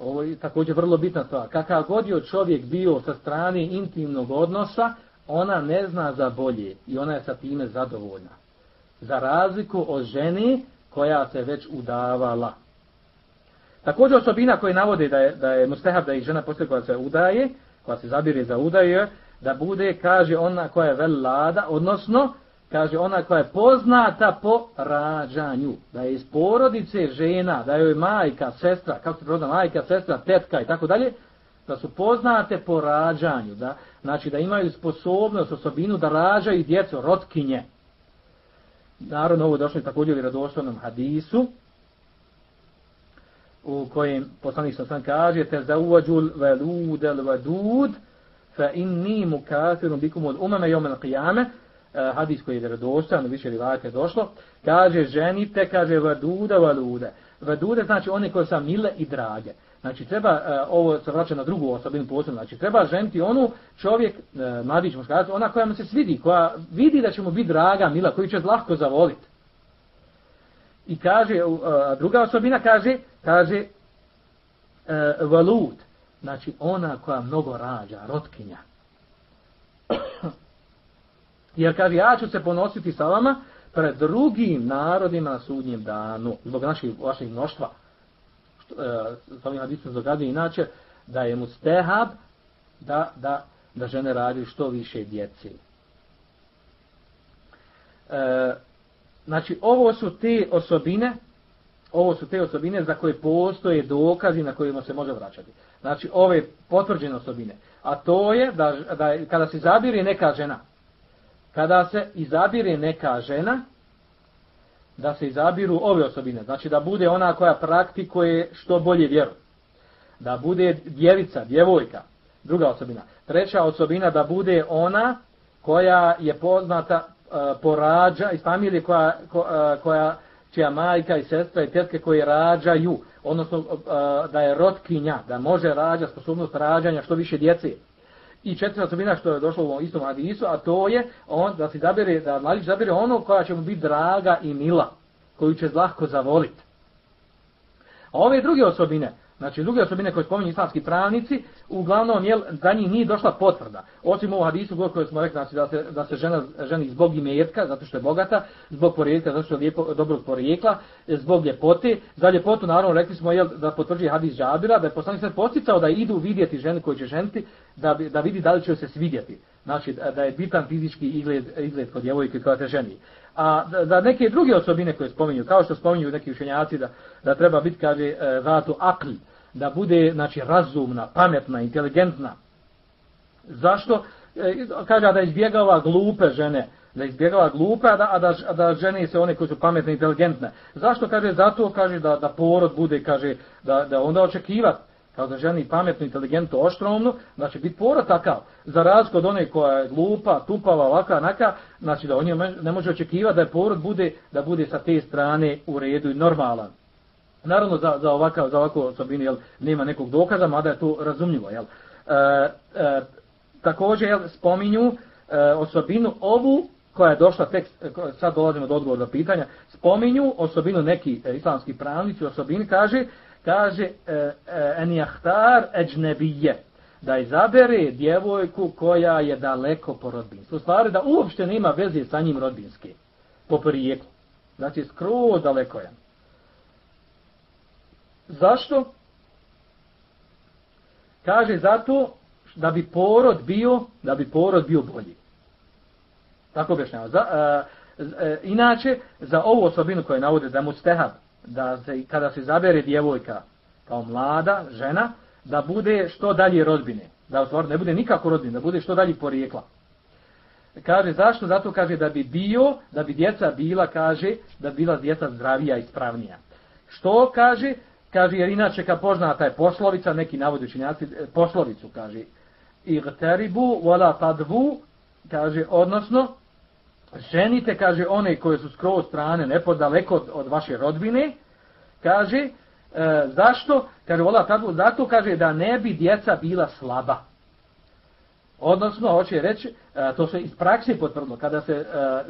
ovo je također vrlo bitna stvar, kakav god je čovjek bio sa strane intimnog odnosa, ona ne zna za bolje i ona je sa time zadovoljna. Za razliku od žene koja se već udavala. Također osobina koje navode da je, da je mustahab da je žena poslije koja se udaje, koja se zabire za udaju, da bude, kaže ona koja je velada, odnosno, kaže ona koja je poznata po rađanju, da je iz porodice žena, da je majka, sestra, kako se proda majka, sestra, tetka i tako dalje, da su poznate po rađanju, da, znači da imaju sposobnost, osobinu da rađaju djeco, rotkinje, Naravno, ovo je došlo također u vjerodostojnom hadisu, u kojem poslanik sa sam kaže, te za uvađul velud el vadud, fa inni mu kafiru bikum od umame jomen qiyame, E, hadis koji je vjerodostojan, više rivajata je došlo, kaže, ženite, kaže, vaduda valude. Vadude znači one koje su mile i drage. Znači treba, e, ovo se vraća na drugu osobinu posebno, znači treba ženiti onu čovjek, e, mladić muškarac, ona koja mu se svidi, koja vidi da će mu biti draga, mila, koju će lahko zavoliti. I kaže, druga osobina kaže, kaže, e, valut, znači ona koja mnogo rađa, rotkinja. Jer kaže, ja ću se ponositi sa vama pred drugim narodima na sudnjem danu, zbog naših, vaših mnoštva. Što, e, sa ovim hadisom zagadi inače, da je mu stehab da, da, da žene radi što više djeci. E, znači, ovo su te osobine, ovo su te osobine za koje postoje dokazi na kojima se može vraćati. Znači, ove potvrđene osobine. A to je da, da kada se zabiri neka žena, kada se izabire neka žena, da se izabiru ove osobine. Znači, da bude ona koja praktikuje što bolje vjeru. Da bude djevica, djevojka, druga osobina. Treća osobina da bude ona koja je poznata e, po rađa iz familije koja, ko, e, koja čija majka i sestra i tetke koje rađaju, odnosno e, da je rotkinja, da može rađa sposobnost rađanja što više djece. I četvrta osobina što je došlo u istom hadisu, a to je on da se zabere, da mladić zabere ono koja će mu biti draga i mila, koju će lahko zavoliti. A ove druge osobine, Znači, druge osobine koje spominju islamski pravnici, uglavnom, jel, za njih nije došla potvrda. Osim u hadisu gore koje smo rekli, znači, da se, da se žena ženi zbog imetka, zato što je bogata, zbog porijekla, zato što je lijepo, dobrog porijekla, zbog ljepote. Za ljepotu, naravno, rekli smo, jel, da potvrđuje hadis Džabira, da je poslanik sve posticao da idu vidjeti žene koje će ženiti, da, bi, da vidi da li će se svidjeti. Znači, da je bitan fizički izgled, izgled kod djevojke koja te ženi. A za neke druge osobine koje spominju, kao što spominju neki učenjaci da, da treba biti, kaže, zato zatu da bude, znači, razumna, pametna, inteligentna. Zašto? E, kaže da izbjegava glupe žene, da izbjegava glupe, a da, a da, a da žene se one koje su pametne, inteligentne. Zašto? Kaže, zato kaže da, da porod bude, kaže, da, da onda očekivati kao da ženi pametnu, inteligentnu, oštromnu, znači biti porod takav, za razliku od one koja je glupa, tupava, ovaka, naka, znači da on je ne može očekivati da je porod bude, da bude sa te strane u redu i normalan. Naravno, za, za, ovakav, za ovakvu osobinu jel, nema nekog dokaza, mada je to razumljivo. Jel. E, e, također jel, spominju e, osobinu ovu koja je došla tek, e, sad dolazimo do odgovora do pitanja, spominju osobinu neki e, islamski pravnici, osobini kaže, kaže e, e, en jahtar eđnebije, da izabere djevojku koja je daleko po rodbinstvu. U stvari da uopšte nema veze sa njim rodbinske, po prijeku. Znači, skroz daleko je. Zašto? Kaže zato da bi porod bio, da bi porod bio bolji. Tako objašnjava. Za, e, e, inače, za ovu osobinu koju navode da mu stehab, da se, kada se zabere djevojka kao mlada žena, da bude što dalje rodbine. Da otvor, ne bude nikako rodbine, da bude što dalje porijekla. Kaže, zašto? Zato kaže da bi bio, da bi djeca bila, kaže, da bi bila djeca zdravija i spravnija. Što kaže? Kaže, jer inače kad poznata je poslovica, neki navodi učinjaci, e, poslovicu, kaže, igteribu, vola tadvu, kaže, odnosno, ženite, kaže, one koje su skroz strane, nepodaleko od, od vaše rodbine, kaže, e, zašto? Kaže, vola tadvu, zato kaže da ne bi djeca bila slaba. Odnosno, hoće reći, e, to se iz prakse potvrdilo, kada se e,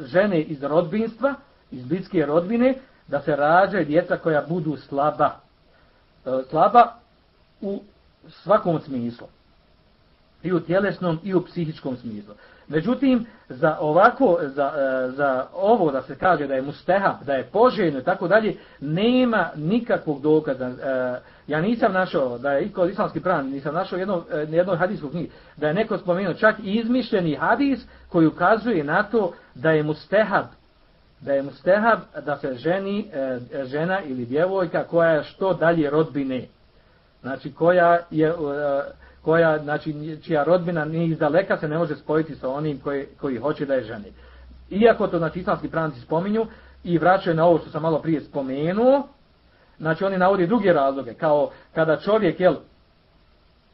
žene iz rodbinstva, iz bliske rodbine, da se rađaju djeca koja budu slaba. E, Slaba u svakom smislu. I u tjelesnom i u psihičkom smislu. Međutim, za ovako, za, e, za ovo da se kaže da je musteha, da je poželjno i tako dalje, nema nikakvog dokaza. E, ja nisam našao, da je i kod islamski pran, nisam našao jedno, jednog hadijskog knjigu, da je neko spomenuo čak i izmišljeni hadis koji ukazuje na to da je mustehab da je mustehab da se ženi e, žena ili djevojka koja je što dalje rodbine. Znači koja je e, koja znači čija rodbina ni iz daleka se ne može spojiti sa onim koji koji hoće da je ženi. Iako to znači islamski pravnici spominju i vraćaju na ovo što sam malo prije spomenuo, znači oni navodi druge razloge, kao kada čovjek jel,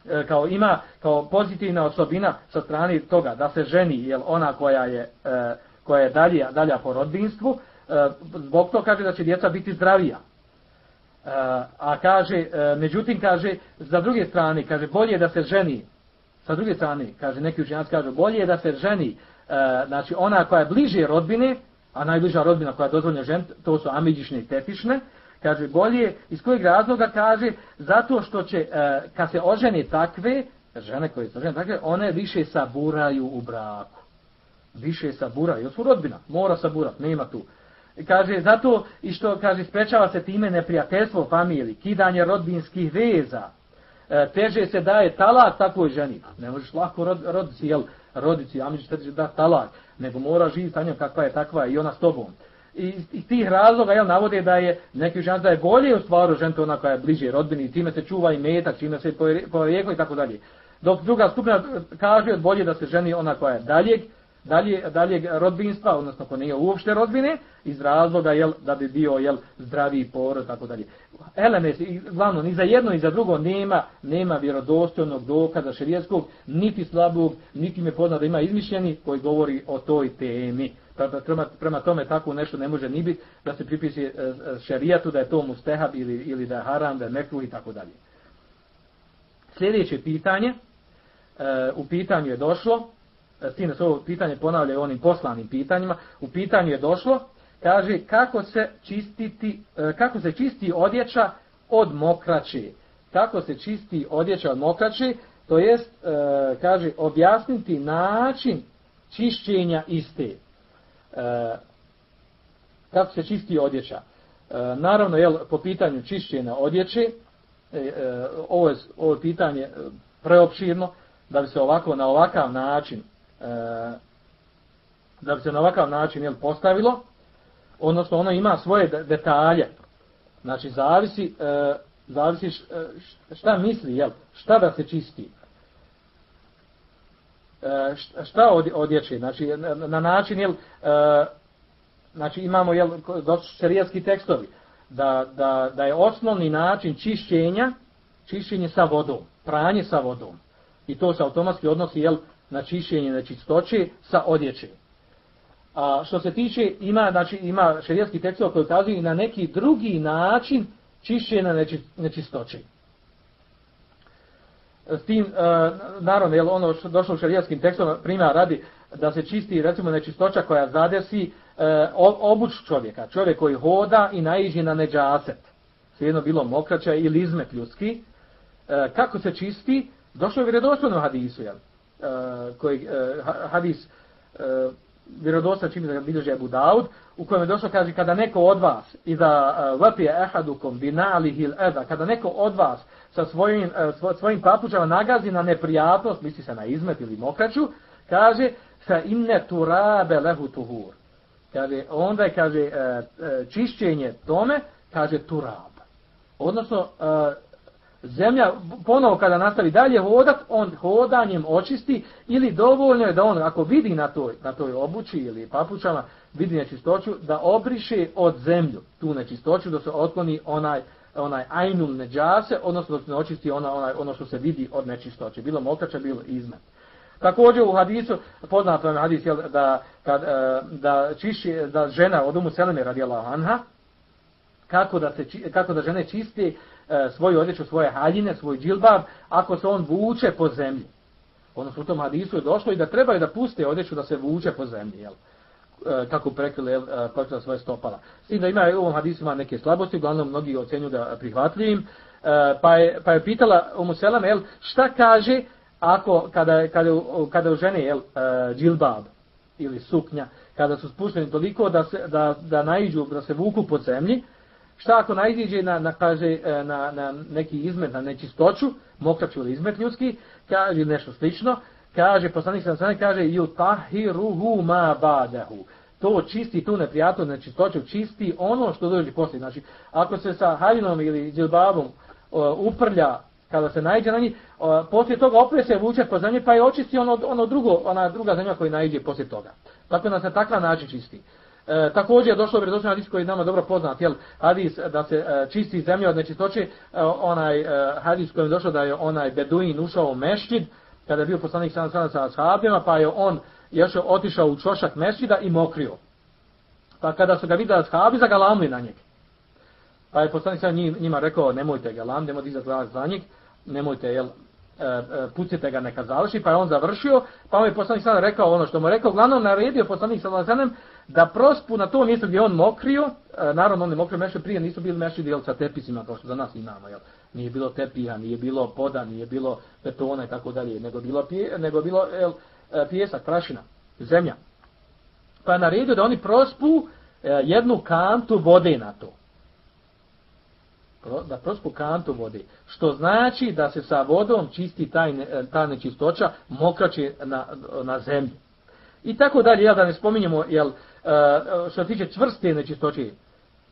e, kao ima kao pozitivna osobina sa strane toga da se ženi jel ona koja je e, koja je dalje, dalja po rodbinstvu, e, zbog to kaže da će djeca biti zdravija. E, a kaže, e, međutim kaže, za druge strane, kaže, bolje da se ženi, sa druge strane, kaže, neki učenjaci kaže, bolje da se ženi, e, znači ona koja je bliže rodbine, a najbliža rodbina koja dozvoljena žen, to su amiđišne i tetišne, kaže bolje, iz kojeg razloga kaže, zato što će, e, kad se ožene takve, žene koje se ožene takve, one više saburaju u braku. Više sabura, jer su rodbina, mora saburat, nema tu. Kaže, zato i što, kaže, sprečava se time neprijateljstvo familiji, kidanje rodbinskih veza, e, teže se daje talak takvoj ženi. Ne možeš lako rod, rodici, jel, rodici, a mi ćeš da talak, nego mora živjeti sa njom kakva je takva i ona s tobom. I iz tih razloga jel, navode da je neki žena da je bolje u stvaru žena ona koja je bliže rodbini i time se čuva i metak, čime se porijekla i tako dalje. Dok druga skupina kaže bolje da se ženi ona koja je daljeg, dalje, dalje rodbinstva, odnosno ko nije uopšte rodbine, iz razloga jel, da bi bio jel, zdravi porod, tako dalje. Elemes, glavno, ni za jedno ni za drugo nema, nema vjerodostojnog dokaza šerijetskog, niti slabog, niti me pozna da ima izmišljeni koji govori o toj temi. Prema, prema tome tako nešto ne može ni biti da se pripisi e, e, šerijatu da je to mustehab ili, ili da je haram, da je mekruh i tako dalje. Sljedeće pitanje, e, u pitanju je došlo, Sine se ovo pitanje ponavlja onim poslanim pitanjima. U pitanju je došlo, kaže kako se čistiti, e, kako se čisti odjeća od mokraće. Kako se čisti odjeća od mokraće, to jest, e, kaže, objasniti način čišćenja iste. E, kako se čisti odjeća. E, naravno, jel, po pitanju čišćenja odjeće, ovo je, ovo je pitanje preopširno, da bi se ovako na ovakav način E, da bi se na ovakav način jel, postavilo, odnosno ono ima svoje detalje. Znači, zavisi, e, zavisi e, šta misli, jel, šta da se čisti. E, šta odječe, znači, na, na način, jel, e, znači, imamo, jel, šarijatski tekstovi, da, da, da je osnovni način čišćenja, čišćenje sa vodom, pranje sa vodom. I to se automatski odnosi, jel, na čišćenje nečistoće sa odjeće. A što se tiče, ima, znači, ima šerijatski tekstova koji ukazuju na neki drugi način čišćenja nečistoće. S tim, e, naravno, jel, ono što došlo u šarijatskim tekstom, primjer radi da se čisti, recimo, nečistoća koja zadesi e, obuč čovjeka. Čovjek koji hoda i naiđe na neđaset. Svijedno bilo mokraća ili izmet ljudski. E, kako se čisti? Došlo je vjerodostojno hadisu, jel? E, koji uh, e, hadis uh, vjerodostan čini da bilježi Abu Daud, u kojem je došlo, kaže, kada neko od vas, i da vapije ehadukom binali eza, kada neko od vas sa svojim, uh, svojim papučama nagazi na neprijatnost, misli se na izmet ili mokraću, kaže, sa inne turabe lehu tuhur. Kaže, onda je, kaže, čišćenje tome, kaže turab. Odnosno, uh, zemlja ponovo kada nastavi dalje hodat, on hodanjem očisti ili dovoljno je da on ako vidi na toj, na toj obući ili papučama vidi nečistoću, da obriše od zemlju tu nečistoću da se otkloni onaj onaj ajnul neđase, odnosno da se ne očisti ona, onaj, ono što se vidi od nečistoće. Bilo mokača, bilo izmet. Također u hadisu, poznato je hadis, jel, da, kad, e, da, čiši, da žena od umu Seleme radijala Anha, kako da, se, kako da žene čiste E, svoju odjeću, svoje haljine, svoj džilbab, ako se on vuče po zemlji. Odnosno u tom hadisu je došlo i da trebaju da puste odjeću da se vuče po zemlji, jel? E, kako prekrili, jel, e, prekrili svoje stopala. S tim da ima u ovom hadisu ima neke slabosti, uglavnom mnogi ocenju da prihvatljivim, pa, je, pa je pitala Umu Selam, jel, šta kaže ako, kada, kada, kada u žene, jel, džilbab ili suknja, kada su spušteni toliko da, se, da, da naiđu, da se vuku po zemlji, Šta ako najdiđe na, na, kaže, e, na, na neki izmet, na nečistoću, mokraću ili izmet ljudski, kaže nešto slično, kaže, poslanik sam sam kaže, yutahiruhu ma badahu. To čisti tu neprijatno nečistoću, čisti ono što dođe poslije. Znači, ako se sa haljinom ili džilbabom uprlja, kada se najde na njih, poslije toga opet se vuče po zemlji, pa je očisti ono, ono drugo, ona druga zemlja koja najde poslije toga. Tako da se takav način čisti. E, također je došlo vjerodostojno hadis koji je nama dobro poznat, jel, hadis da se e, čisti zemlja od nečistoće, e, onaj e, hadis kojem je došlo da je onaj beduin ušao u mešćid, kada je bio poslanik sa sa sa sahabima, pa je on još otišao u čošak mešćida i mokrio. Pa kada su ga vidjeli sahabi, zagalamili na njeg. Pa je poslanik sa njima rekao, nemojte ga lam, nemojte iza glas za njeg, nemojte, jel, e, e, pucite ga neka završi, pa je on završio, pa on je poslanik sada rekao ono što mu je rekao, glavnom naredio poslanik sa da prospu na to mjesto gdje on mokrio, e, naravno on je mokrio meše prije, nisu bili meši dijel sa tepisima, kao što za nas imamo, jel? Nije bilo tepija, nije bilo poda, nije bilo betona i tako dalje, nego bilo, pije, nego bilo jel, e, pijesak, prašina, zemlja. Pa je naredio da oni prospu e, jednu kantu vode na to. Da prospu kantu vode. Što znači da se sa vodom čisti taj, e, ta nečistoća mokraće na, na zemlji. I tako dalje, ja da ne spominjemo, jel, Eh, što se tiče čvrste nečistoće,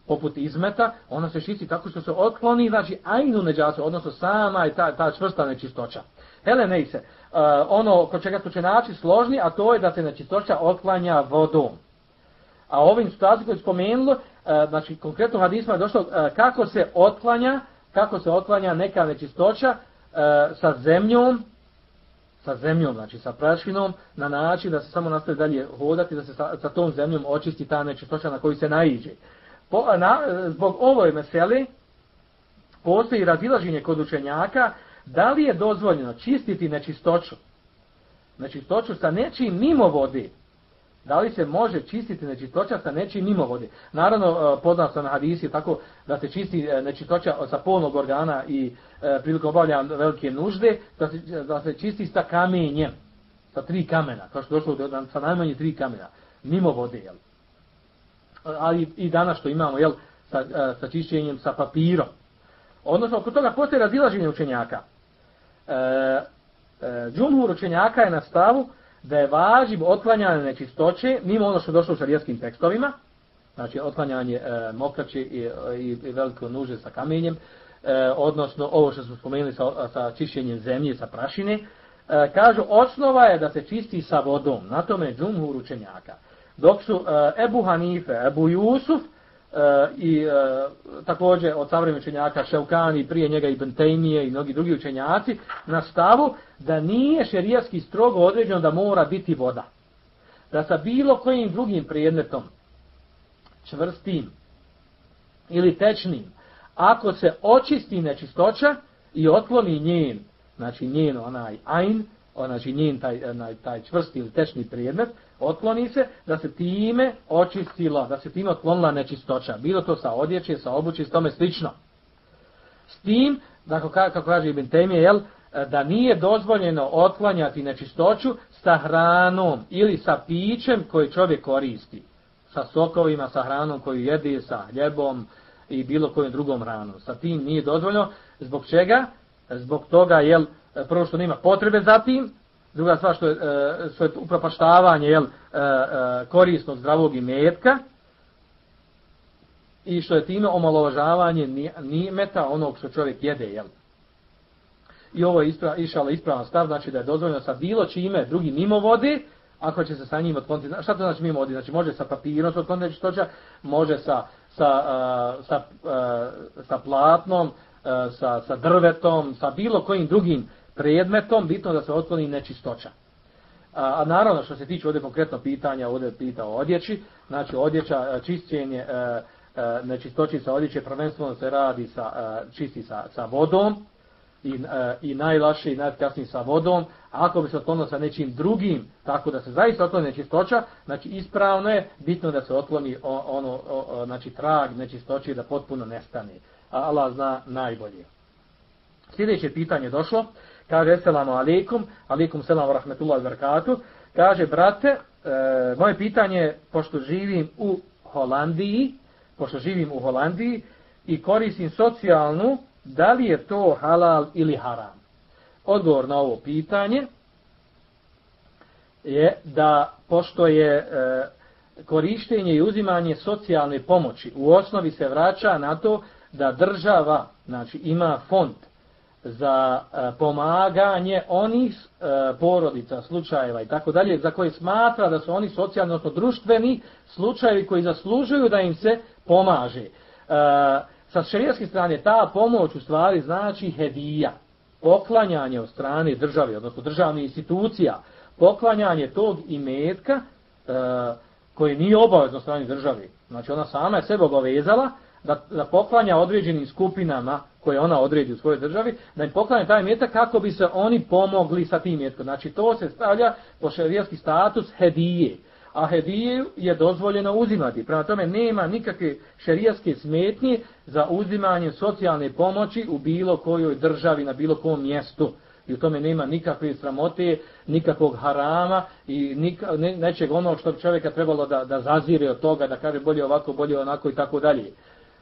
poput izmeta, ona se čisti tako što se otkloni, znači ajnu neđasu, odnosno sama je ta, ta čvrsta nečistoća. Hele, ne se, uh, ono ko čega će naći složni, a to je da se nečistoća otklanja vodom. A ovim situaciju koju je spomenulo, uh, eh, znači konkretno hadisma je došlo uh, kako se otklanja, kako se otklanja neka nečistoća uh, sa zemljom, sa zemljom, znači sa prašvinom, na način da se samo nastaje dalje hodati, da se sa, sa tom zemljom očisti ta nečistoća na koju se naiđe. Po, na, zbog ovoj meseli postoji razilaženje kod učenjaka da li je dozvoljeno čistiti nečistoću, nečistoću sa nečim mimo vode, Da li se može čistiti nečistoća sa nečim mimo vode? Naravno, e, poznam sam na hadisi tako da se čisti e, nečistoća sa polnog organa i e, prilikom obavljanja velike nužde, da se, da se čisti sa kamenjem, sa tri kamena, kao što došlo sa najmanje tri kamena, mimo vode, jel? Ali i danas što imamo, jel, sa, e, sa čišćenjem sa papirom. Odnosno, oko toga postoje razilaženje učenjaka. E, e, džumhur učenjaka je na stavu da je važib otklanjanje nečistoće, mimo ono što je došlo u šarijetskim tekstovima, znači otklanjanje e, mokraće i, i, i veliko nuže sa kamenjem, e, odnosno ovo što smo spomenuli sa, sa čišćenjem zemlje, sa prašine, e, kažu, osnova je da se čisti sa vodom, na tome je džumhur učenjaka. Dok su e, Ebu Hanife, Ebu Jusuf, i e, također od savremenih učenjaka Ševkani, prije njega i Bentejmije i mnogi drugi učenjaci, na stavu da nije šerijatski strogo određeno da mora biti voda. Da sa bilo kojim drugim predmetom, čvrstim ili tečnim, ako se očisti nečistoća i otkloni njen, znači njen onaj ajn, znači njen taj, onaj, taj čvrsti ili tečni predmet, otkloni se, da se time očistila, da se time otklonila nečistoća. Bilo to sa odjeće, sa obući, s tome slično. S tim, dakle, kako kaže Ibn Temije, jel, da nije dozvoljeno otklanjati nečistoću sa hranom ili sa pićem koji čovjek koristi. Sa sokovima, sa hranom koju jede, sa hljebom i bilo kojim drugom hranom. Sa tim nije dozvoljeno. Zbog čega? Zbog toga, jel, prvo što nema potrebe za tim, druga stvar što je, e, što je upropaštavanje jel, e, e, korisnog zdravog imetka i što je time omalovažavanje nimeta onog što čovjek jede. Jel. I ovo je ispra, išala ispravan stav, znači da je dozvoljeno sa bilo čime drugi mimo vode, ako će se sa njim otkloniti. Šta to znači mimo vode? Znači može sa papirom se otkloniti znači, što može sa, sa, uh, sa, uh, sa platnom, uh, sa, sa drvetom, sa bilo kojim drugim predmetom, bitno da se otkloni nečistoća. A, a naravno što se tiče ovdje konkretno pitanja, ovdje pita o odjeći, znači odjeća, e, čišćenje e, e, nečistoći sa odjeće, prvenstveno se radi sa, e, čisti sa, sa vodom i, e, i najlaše i najkasnije sa vodom, a ako bi se otklonilo sa nečim drugim, tako da se zaista otkloni nečistoća, znači ispravno je bitno da se otkloni ono, znači trag nečistoći da potpuno nestane. A Allah zna najbolje. Sljedeće pitanje došlo. Kaže, selamu alaikum, alaikum selam rahmetullahi barakatuh. Kaže, brate, e, moje pitanje, pošto živim u Holandiji, pošto živim u Holandiji i koristim socijalnu, da li je to halal ili haram? Odgovor na ovo pitanje je da pošto je e, korištenje i uzimanje socijalne pomoći u osnovi se vraća na to da država znači ima fond za e, pomaganje onih e, porodica, slučajeva i tako dalje, za koje smatra da su oni socijalno, odnosno društveni slučajevi koji zaslužuju da im se pomaže. E, sa šarijaske strane ta pomoć u stvari znači hedija, poklanjanje od strane države, odnosno državnih institucija, poklanjanje tog imetka koji nije obavezno strane države. Znači ona sama je sebe obavezala da, da poklanja određenim skupinama koje ona odredi u svojoj državi, da im poklanja taj metak kako bi se oni pomogli sa tim metkom. Znači to se stavlja po šerijski status hedije. a hedije je dozvoljeno uzimati. Prema tome nema nikakve šerijaske smetnje za uzimanje socijalne pomoći u bilo kojoj državi, na bilo kom mjestu. I u tome nema nikakve sramote, nikakvog harama i nika, ne, nečeg onog što bi čovjeka trebalo da, da zazire od toga, da kaže bolje ovako, bolje onako i tako dalje.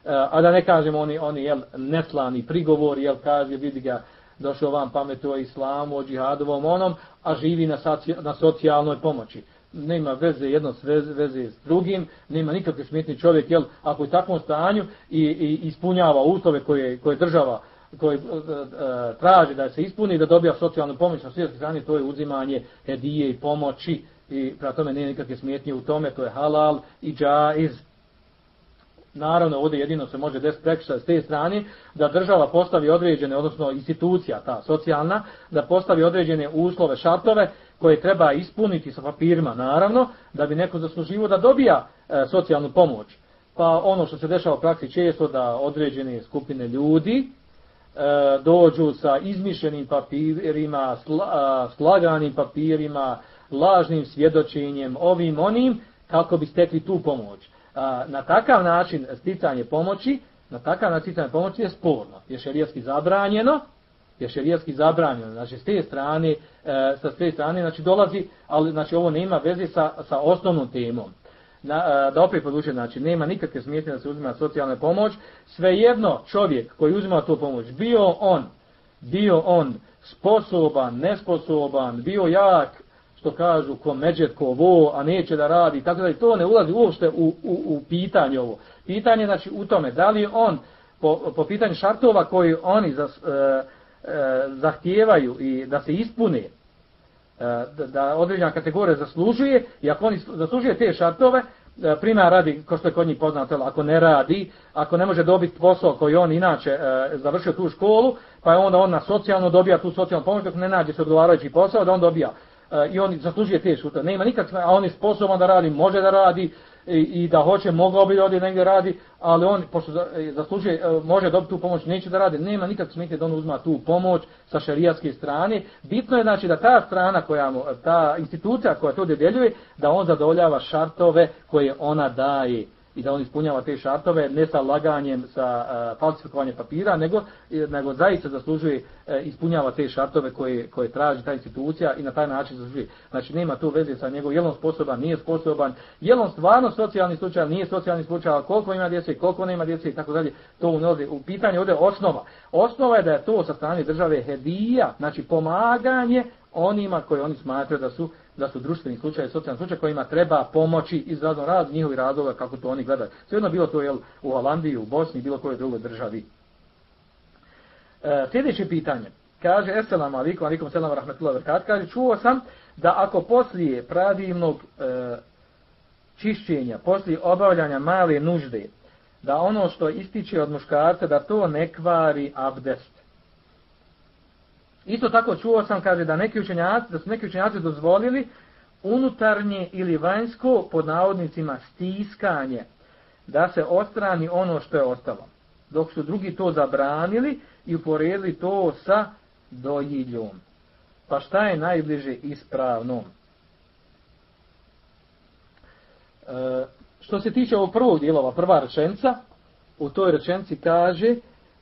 E, a da ne kažemo oni, oni jel, neslani prigovor, jel kaže, vidi ga, došao vam pamet o islamu, o džihadovom onom, a živi na, soci, na socijalnoj pomoći. Nema veze jedno s veze, veze s drugim, nema nikakve smetni čovjek, jel, ako je u takvom stanju i, i ispunjava uslove koje, koje država koji e, e, traži da se ispuni da dobija socijalnu pomoć na svjetskoj strani, to je uzimanje hedije i pomoći i prema tome nije nikakve smetnje u tome, to je halal i džaiz. Naravno, ovdje jedino se može desiti prekšta s te strane da država postavi određene, odnosno institucija, ta socijalna, da postavi određene uslove, šartove koje treba ispuniti sa papirima, naravno, da bi neko zasluživo da dobija e, socijalnu pomoć. Pa ono što se dešava u praksi često da određene skupine ljudi, E, dođu sa izmišljenim papirima, e, slaganim papirima, lažnim svjedočenjem, ovim onim, kako bi stekli tu pomoć a, Na takav način sticanje pomoći, na takav način sticanje pomoći je sporno, je šerijski zabranjeno, je šerijski zabranjeno, znači s te strane, e, sa te strane, znači dolazi, ali znači ovo nema veze sa, sa osnovnom temom. Na, e, da opet podvuče, znači nema nikakve smetnje da se uzima socijalna pomoć, svejedno čovjek koji uzima tu pomoć, bio on, bio on sposoban, nesposoban, bio jak, što kažu ko međet, ko vo, a neće da radi, tako da to ne ulazi uopšte u, u, u pitanje ovo. Pitanje znači u tome, da li on po, po pitanju šartova koji oni za, e, e, zahtijevaju i da se ispune, E, da određena kategorija zaslužuje i ako oni zaslužuje te šartove, e, prima radi, ko što je kod njih poznato, ako ne radi, ako ne može dobiti posao koji on inače e, završio tu školu, pa je onda on na socijalno dobija tu socijalnu pomoć, dok ne nađe se odgovarajući posao, da on dobija. I on zaslužuje te šute. Nema nikak, a on je sposoban da radi, može da radi, i, i da hoće, mogao bi ovdje negdje radi, ali on, pošto e, zaslužuje, e, može dobiti tu pomoć, neće da radi, nema nikak smetje da on uzma tu pomoć sa šarijatske strane. Bitno je znači da ta strana, koja ta institucija koja to dodjeljuje, da on zadovoljava šartove koje ona daje i da on ispunjava te šartove ne sa laganjem, sa e, uh, falsifikovanjem papira, nego, e, nego zaista zaslužuje, uh, ispunjava te šartove koje, koje traži ta institucija i na taj način zaslužuje. Znači nema tu veze sa njegov, je on sposoban, nije sposoban, je on stvarno socijalni slučaj, nije socijalni slučaj, koliko ima djece, koliko nema djece i tako dalje, to unozi. U pitanju ovdje osnova. Osnova je da je to sa strane države hedija, znači pomaganje onima koje oni smatraju da su da su društveni slučaj, socijalni slučaj kojima treba pomoći iz razno raz njihovi razloga kako to oni gledaju. Sve jedno bilo to je u Holandiji, u Bosni, bilo koje drugoj državi. E, sljedeće pitanje. Kaže, eselamu alikum, alikum selamu rahmetullahi wabarakatuh, kaže, čuo sam da ako poslije pravilnog e, čišćenja, poslije obavljanja male nužde, da ono što ističe od muškarca, da to ne kvari abdest. Isto tako čuo sam, kaže, da neki učenjaci, da su neki učenjaci dozvolili unutarnje ili vanjsko, pod navodnicima, stiskanje, da se ostrani ono što je ostalo. Dok su drugi to zabranili i uporedili to sa dojiljom. Pa šta je najbliže ispravnom? E, što se tiče ovog prvog dijelova, prva rečenca, u toj rečenci kaže,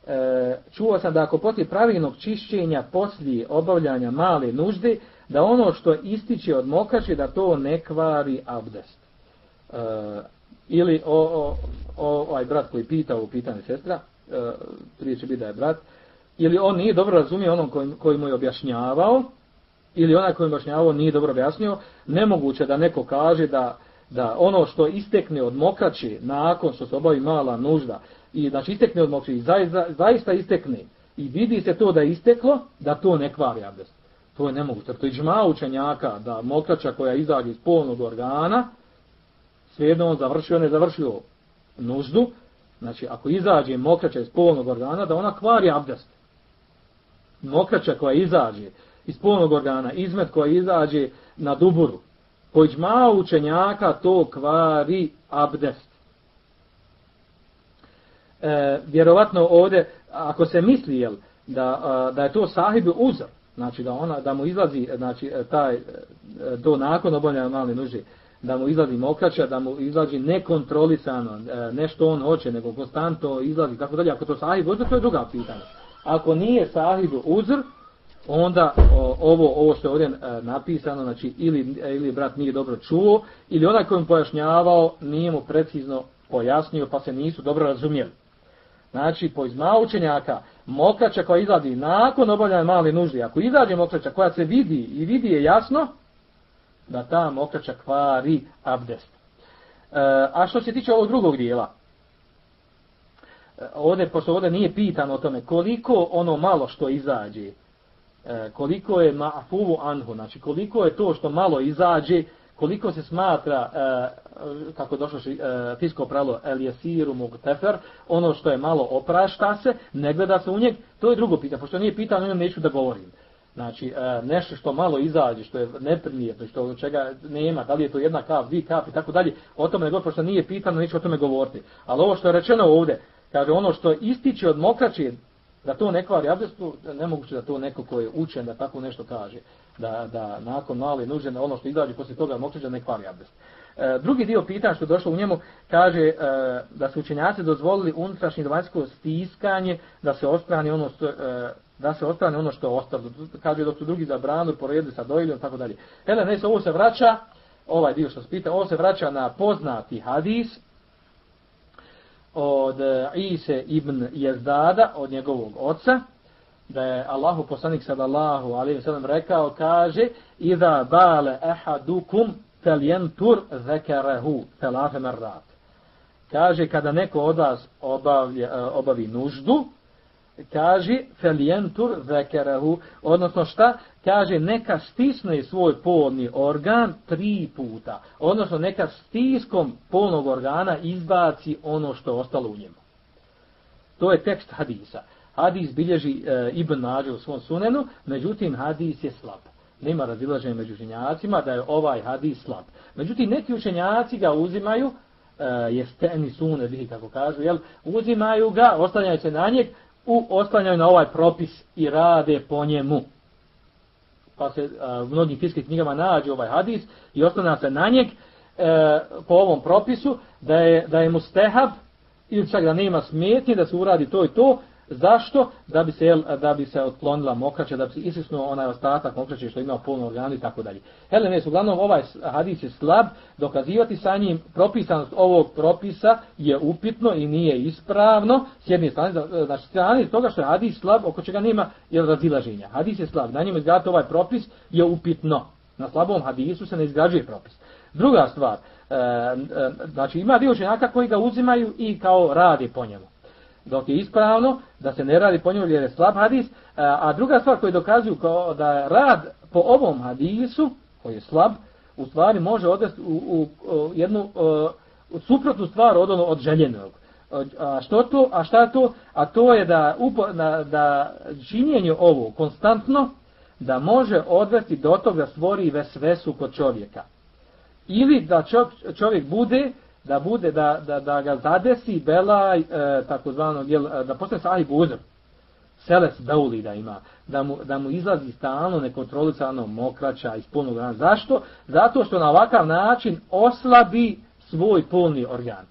E, čuo sam da ako poslije pravilnog čišćenja poslije obavljanja male nužde, da ono što ističe od mokraće, da to ne kvari abdest. E, ili o, o, o, ovaj brat koji pita ovo pitanje sestra, e, prije će biti da je brat, ili on nije dobro razumio onom koji, koji mu je objašnjavao, ili onaj koji mu je objašnjavao nije dobro objasnio, nemoguće da neko kaže da, da ono što istekne od mokraće nakon što se obavi mala nužda, i znači istekne od za zaista, zaista istekne i vidi se to da je isteklo, da to ne kvari abdest. To je nemoguće. To je džma učenjaka da mokrača koja izađe iz polnog organa, svejedno on završio, ne završio nuždu, znači ako izađe mokrača iz polnog organa, da ona kvari abdest. Mokrača koja izađe iz polnog organa, izmet koja izađe na duburu, po džma učenjaka to kvari abdest e, vjerovatno ovdje, ako se misli jel, da, da je to sahibi uzor, znači da ona da mu izlazi znači e, taj e, do nakon obavljanja male nužde da mu izlazi mokraća, da mu izlazi nekontrolisano, e, nešto on hoće, nego konstantno izlazi, tako dalje, ako to sahib uzor, to je druga pitanja. Ako nije sahib uzr, onda o, ovo ovo što je ovdje e, napisano, znači ili, e, ili brat nije dobro čuo, ili onaj koji mu pojašnjavao nije mu precizno pojasnio, pa se nisu dobro razumjeli. Znači, po izma učenjaka, mokraća koja izlazi nakon obavljanja male nužde, ako izađe mokraća koja se vidi i vidi je jasno, da ta mokraća kvari abdest. E, a što se tiče ovog drugog dijela, e, ovdje, pošto ovdje nije pitano o tome koliko ono malo što izađe, e, koliko je ma'fuvu anhu, znači koliko je to što malo izađe, koliko se smatra, e, kako je došlo e, fisko pravilo, Eliasiru Mugtefer, ono što je malo oprašta se, ne gleda se u njeg, to je drugo pitanje, pošto nije pitano, ono njom neću da govorim. Znači, e, nešto što malo izađe, što je neprijetno, što čega nema, da li je to jedna kap, dvi kap i tako dalje, o tome ne govorim, pošto nije pitano, neću o tome govoriti. Ali ovo što je rečeno ovdje, kaže ono što ističe od mokraće, da to ne kvari abdestu, nemoguće da to neko ko je učen da tako nešto kaže, da, da nakon male nužde, ono što izađe poslije toga mokriđa, ne kvari abdest. E, drugi dio pitanja što je došlo u njemu, kaže e, da su učenjaci dozvolili unutrašnje dvanjsko stiskanje, da se ostrani ono što, e, da se ostrani ono što je ostalo. Kaže dok su drugi zabranili, poredili sa dojljom i tako dalje. Hele, ne, ovo se vraća, ovaj dio što se pita, ovo se vraća na poznati hadis, od e, Ise ibn Jezdada, od njegovog oca, da je Allahu poslanik sallallahu alejhi ve sellem rekao kaže iza bale ahadukum falyantur zakarahu thalath marrat. Kaže kada neko od vas obavi, e, obavi nuždu kaže falyantur zakarahu odnosno šta? Kaže neka stisne svoj polni organ tri puta odnosno neka stiskom polnog organa izbaci ono što je ostalo u njemu. To je tekst hadisa. Hadis bilježi e, Ibn Nađe u svom sunenu, međutim hadis je slab. Nema razilaženja među učenjacima da je ovaj hadis slab. Međutim, neki učenjaci ga uzimaju, e, je steni sune, vidi kako kažu, jel, uzimaju ga, oslanjaju se na njeg, u, oslanjaju na ovaj propis i rade po njemu. Pa se a, e, u mnogim fiskih knjigama nađe ovaj hadis i oslanja se na njeg e, po ovom propisu da je, da je mustehab ili čak da nema smetnje da se uradi to i to, Zašto? Da bi se da bi se otklonila mokraća, da bi se isisnuo onaj ostatak mokraće što ima polno organu i tako dalje. Hele, uglavnom ovaj hadis je slab, dokazivati sa njim propisanost ovog propisa je upitno i nije ispravno. S jedne strane, znači strane toga što je hadis slab, oko čega nema je razilaženja. Hadis je slab, na njemu izgledati ovaj propis je upitno. Na slabom hadisu se ne izgrađuje propis. Druga stvar, e, e, znači ima dio ženaka koji ga uzimaju i kao radi po njemu dok je ispravno da se ne radi po njemu jer je slab hadis, a druga stvar koju dokazuju kao da rad po ovom hadisu, koji je slab, u stvari može odvesti u, u, u jednu u suprotnu stvar od, ono, od željenog. A što to? A šta to? A to je da, upo, da, da činjenje ovo konstantno da može odvesti do toga stvori vesvesu kod čovjeka. Ili da čovjek bude da bude da, da, da ga zadesi belaj e, takozvano jel e, da postane sahib uzr seles dauli da ima da mu, da mu izlazi stalno nekontrolisano mokraća iz polnog organa zašto? Zato što na ovakav način oslabi svoj polni organ.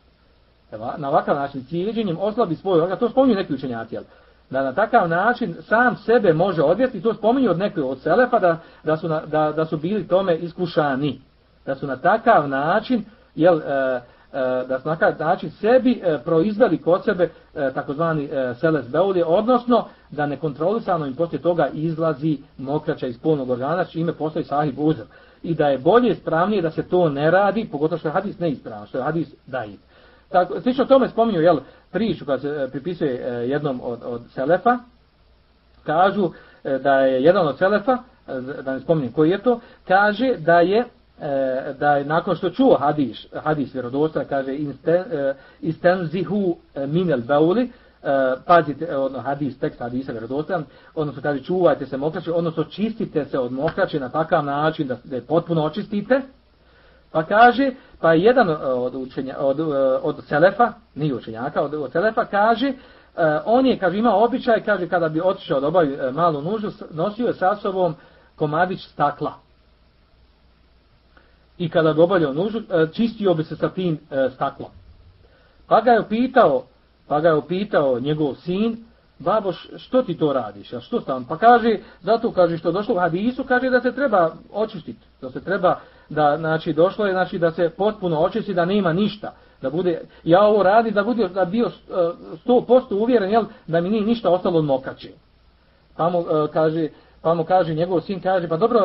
Evo, na ovakav način cijeđenjem oslabi svoj organ. To spominju neki učenjaci jel? Da na takav način sam sebe može odvesti to spominju od nekog od selefa da, da, su na, da, da su bili tome iskušani. Da su na takav način jel, E, E, da su na taj način sebi e, proizveli kod sebe e, takozvani seles beuli, odnosno da nekontrolisano im poslije toga izlazi mokraća iz polnog organa, čime postoji sahib uzr. I da je bolje ispravnije da se to ne radi, pogotovo što je hadis neispravan, što je hadis je Tako, slično tome spominju jel, priču koja se pripisuje jednom od, od selefa, kažu da je jedan od selefa, da ne spominjem koji je to, kaže da je e, da je nakon što čuo hadis, hadis vjerodosta, kaže e, istenzihu e, minel bauli, e, pazite, e, ono, hadis, tekst hadisa vjerodostan, odnosno kaže čuvajte se mokraće, odnosno čistite se od mokraće na takav način da, da je potpuno očistite, pa kaže, pa jedan e, od, učenja, od, od Selefa, nije učenjaka, od, od Selefa kaže, on je, kaže, imao običaj, kaže, kada bi otišao da obavi malu nužu, nosio je sa sobom komadić stakla i kada bi obavljao nužu, e, čistio bi se sa tim e, staklom. Pa ga je upitao, pa ga je upitao njegov sin, babo, što ti to radiš? A što stan? Pa kaže, zato kaže što došlo u hadisu, kaže da se treba očistiti, da se treba, da, znači, došlo je, znači, da se potpuno očisti, da nema ništa. Da bude, ja ovo radi, da bude, da bio e, 100% uvjeren, jel, da mi nije ništa ostalo od mokače. Pa mu, kaže, pa mu kaže, njegov sin kaže, pa dobro,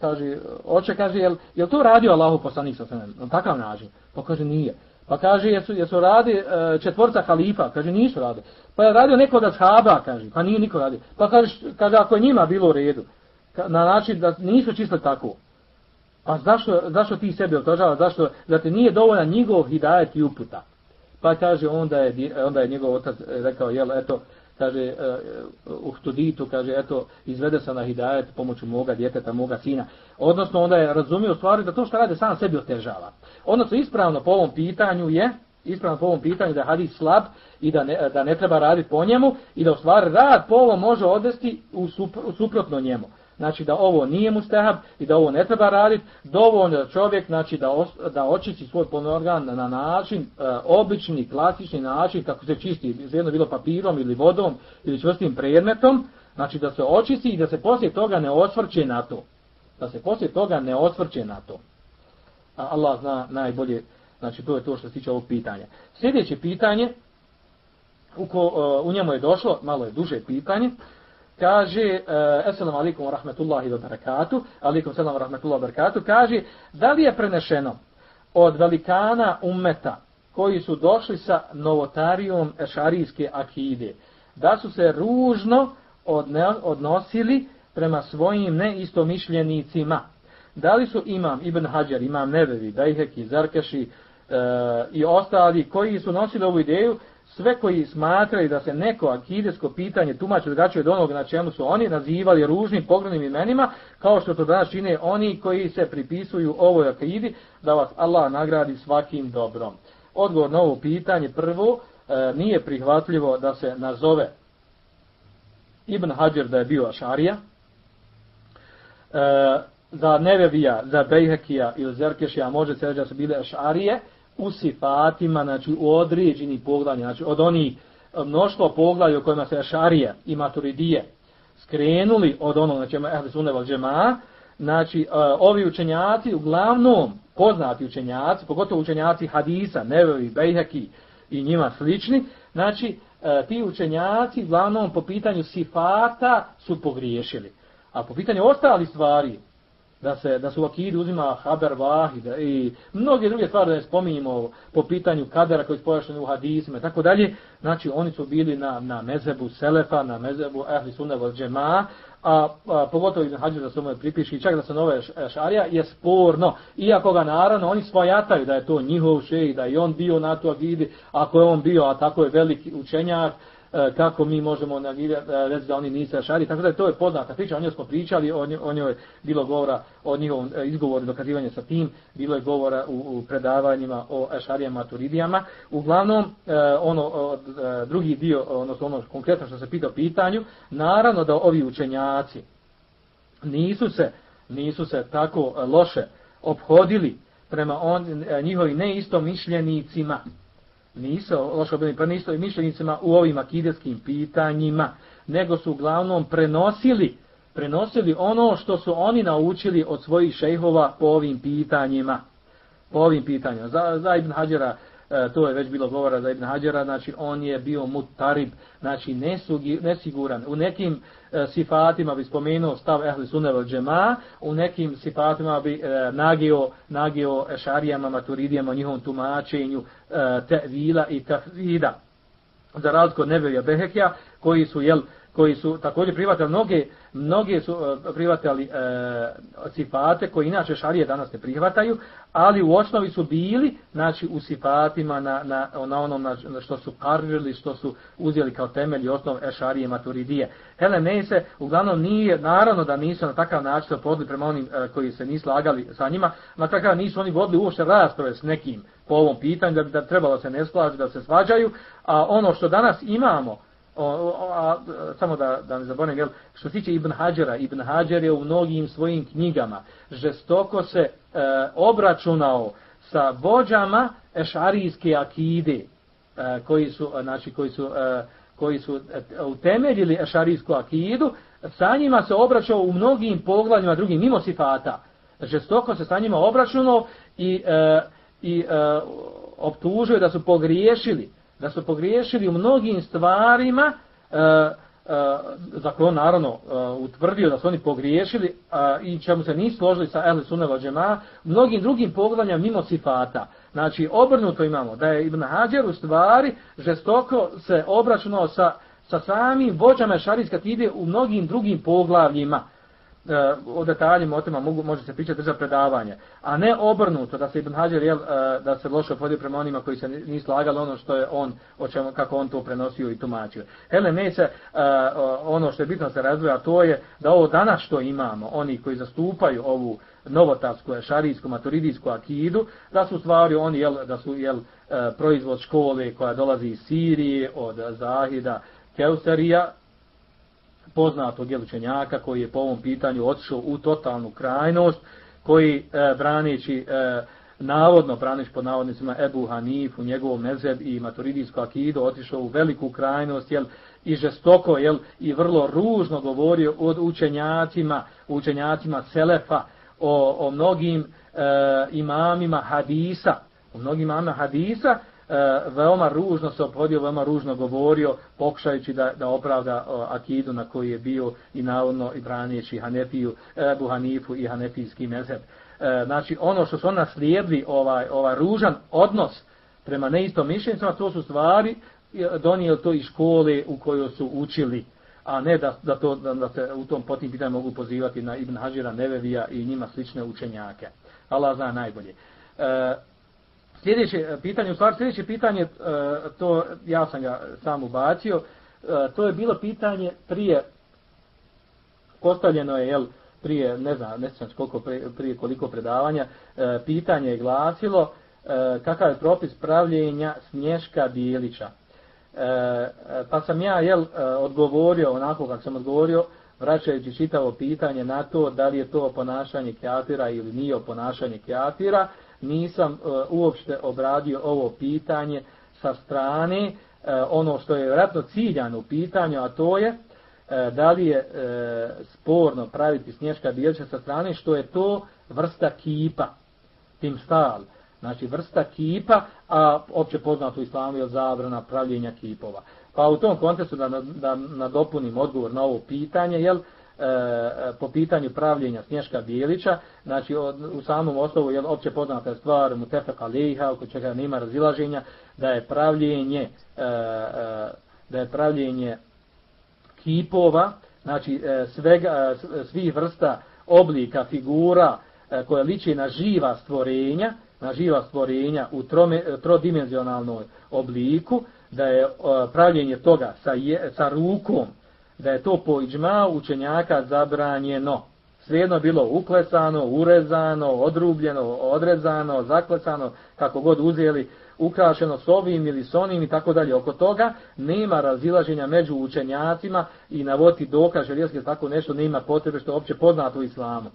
kaže, oče kaže, jel, jel to radio Allahu poslanik sa sveme, na takav način? Pa kaže, nije. Pa kaže, jesu, jesu radi e, četvorca halifa? Kaže, nisu radi. Pa je radio neko da shaba, kaže, pa nije niko radi. Pa kaže, kaže, ako je njima bilo u redu, na način da nisu čisto tako, pa zašto, zašto ti sebi otožava, zašto, da ti nije dovoljna njegov hidajet i uputa? Pa kaže, onda je, onda je njegov otac rekao, jel, eto, kaže e, e, uh, u kaže eto izvede se na hidajet pomoću moga djeteta, moga sina. Odnosno onda je razumio stvari da to što radi sam sebi otežava. Odnosno ispravno po ovom pitanju je ispravno po ovom pitanju da je hadis slab i da ne, da ne treba raditi po njemu i da u stvari rad po ovom može odvesti u, supr, u suprotno njemu znači da ovo nije mustahab i da ovo ne treba raditi, dovoljno da čovjek znači da os, da očisti svoj polni organ na, način e, obični, klasični način kako se čisti, jedno bilo papirom ili vodom ili čvrstim predmetom, znači da se očisti i da se poslije toga ne osvrće na to. Da se poslije toga ne osvrće na to. A Allah zna najbolje, znači to je to što se tiče ovog pitanja. Sljedeće pitanje, u, ko, e, u njemu je došlo, malo je duže pitanje, kaže uh, assalamu alaikum wa rahmatullahi wa barakatuh. Alaikum salam wa rahmatullahi wa barakatuh. Kaže da li je prenešeno od velikana ummeta koji su došli sa novotarijom ešarijske akide da su se ružno odne, odnosili prema svojim neistomišljenicima? Da li su imam Ibn Hajar, imam Nebevi, Dajheki, Zarkaši uh, i ostali koji su nosili ovu ideju sve koji smatraju da se neko akidesko pitanje tumači drugačije od onog na čemu su oni nazivali ružnim pogrednim imenima, kao što to danas čine oni koji se pripisuju ovoj akidi, da vas Allah nagradi svakim dobrom. Odgovor na ovo pitanje prvo, e, nije prihvatljivo da se nazove Ibn Hajar da je bio Ašarija, e, za Nevevija, za Bejhekija ili Zerkešija može se reći da su bile Ašarije, u sifatima, znači u određeni poglavlja, znači od onih e, mnoštva mnoštvo poglavlja u kojima se Ašarije i Maturidije skrenuli od onog na čemu je Ehli Sunne val Džema, znači e, ovi učenjaci, uglavnom poznati učenjaci, pogotovo učenjaci Hadisa, Nevevi, Bejheki i njima slični, znači e, ti učenjaci uglavnom po pitanju sifata su pogriješili. A po pitanju ostali stvari, da se da su akidi uzima haber vahid i mnoge druge stvari da ne spominjemo po pitanju kadera koji spojašeni u hadisima i tako dalje. Znači oni su bili na na mezebu selefa na mezebu ehli sunne vel džema a, a pogotovo iz hadisa da se mu pripiši čak da se nove e, šarija je sporno. Iako ga naravno oni svojataju da je to njihov šej da je on bio na to akidi ako je on bio a tako je veliki učenjak E, kako mi možemo e, reći da oni nisu šari, tako da to je poznata priča, o njoj smo pričali, o njoj, o njoj je bilo govora o njihovom e, izgovoru, dokazivanje sa tim, bilo je govora u, u predavanjima o šarijama, turidijama. Uglavnom, ono, drugi dio, odnosno ono konkretno što se pita o pitanju, naravno da ovi učenjaci nisu se, nisu se tako loše obhodili prema on, njihovi neistomišljenicima, nisu lošo bili pa nisu i mišljenicima u ovim akidetskim pitanjima, nego su uglavnom prenosili prenosili ono što su oni naučili od svojih šejhova po ovim pitanjima. Po ovim pitanjima. Za, za Ibn Hađara, e, to je već bilo govora za Ibn Hađara, znači on je bio mutarib, znači nesugi, nesiguran. U nekim e, sifatima bi spomenuo stav Ehli Sunne vel Džema, u nekim sifatima bi e, nagio, nagio šarijama, maturidijama, njihovom tumačenju, e, tevila i tafida. Za razliku od Nebevija Behekija, koji su, jel, koji su također prihvatali mnoge, mnoge su e, prihvatali e, sifate koji inače šarije danas ne prihvataju, ali u osnovi su bili znači u sifatima na, na, na onom na, na što su karvili, što su uzeli kao temelj i osnov ešarije maturidije. Hele, ne se, uglavnom nije, naravno da nisu na takav način podli prema onim e, koji se nisu lagali sa njima, na takav nisu oni vodili uopšte rasprave s nekim po ovom pitanju, da bi da trebalo se ne slaži, da se svađaju, a ono što danas imamo, o, o, a, samo da, da ne zaboravim, jel, što se tiče Ibn Hađara, Ibn Hađar je u mnogim svojim knjigama žestoko se e, obračunao sa vođama ešarijske akide, e, koji su, znači, koji su, e, koji su e, utemeljili ešarijsku akidu, sa njima se obraćao u mnogim poglavljima drugim, mimo sifata. Žestoko se sa njima obračunao i, e, i e, optužuje da su pogriješili, da su pogriješili u mnogim stvarima, e, Uh, za koje on naravno e, utvrdio da su oni pogriješili uh, i čemu se nisu složili sa Ehli Sunneva džema, mnogim drugim poglavljama mimo sifata. Znači, obrnuto imamo da je Ibn Hađer u stvari žestoko se obračunao sa, sa samim vođama šarijska tide u mnogim drugim poglavljima. E, o detaljima o tema mogu, može se pričati za predavanje. A ne obrnuto da se Ibn Hađer jel, e, da se loše opodi prema onima koji se nisu slagali ono što je on, o čemu, kako on to prenosio i tumačio. Hele, ne se, e, ono što je bitno se razvoja, to je da ovo danas što imamo, oni koji zastupaju ovu novotarsku, šarijsku, maturidijsku akidu, da su stvari oni, jel, da su jel, proizvod škole koja dolazi iz Sirije, od Zahida, Keusarija, poznatog učenjaka koji je po ovom pitanju otišao u totalnu krajnost, koji e, braneći, e, navodno braneći pod navodnicima Ebu Hanif u njegovom mezeb i maturidijsku akidu otišao u veliku krajnost jel, i žestoko jel, i vrlo ružno govorio od učenjacima, učenjacima Selefa o, o mnogim e, imamima hadisa, o mnogim imamima hadisa, E, veoma ružno se obhodio, veoma ružno govorio, pokušajući da, da opravda akidu na koji je bio i navodno i branijeći Hanefiju, Ebu Hanifu i Hanefijski mezheb. E, znači, ono što su ona naslijedili, ovaj, ovaj ružan odnos prema neistom mišljenicama, to su stvari e, donijeli to iz škole u kojoj su učili a ne da, da, to, da, da se u tom potim pitanju mogu pozivati na Ibn Hađira, Nevevija i njima slične učenjake. Allah zna najbolje. E, Sljedeće e, pitanje, u stvari sljedeće pitanje, e, to ja sam ga sam ubacio, e, to je bilo pitanje prije, postavljeno je, jel, prije, ne znam, ne znam koliko, prije koliko predavanja, pitanje je glasilo kakav je propis pravljenja snješka bijelića. Pa sam ja, jel, odgovorio onako kako sam odgovorio, vraćajući čitavo pitanje na to da li je to ponašanje kjatira ili nije ponašanje kjatira, nisam e, uopšte obradio ovo pitanje sa strane e, ono što je vjerojatno ciljano u pitanju, a to je e, da li je sporno praviti snješka bijelća sa strane, što je to vrsta kipa, tim stal. Znači vrsta kipa, a opće poznato u islamu je zabrana pravljenja kipova. Pa u tom kontestu da, da nadopunim odgovor na ovo pitanje, jel, e, po pitanju pravljenja Snješka Bijelića, znači od, u samom osnovu je opće poznata stvar Mutefeka tefeka oko čega nema razilaženja, da je pravljenje e, e, da je pravljenje kipova, znači e, svega, e, svih vrsta oblika, figura e, koje liči na živa stvorenja, na živa stvorenja u trome, e, trodimenzionalnoj obliku, da je e, pravljenje toga sa, je, sa rukom, da je to po iđma učenjaka zabranjeno. Svejedno bilo uklesano, urezano, odrubljeno, odrezano, zaklesano, kako god uzeli, ukrašeno s ovim ili s onim i tako dalje. Oko toga nema razilaženja među učenjacima i navoti dokaz želijeske tako nešto nema potrebe što je opće poznato u islamu.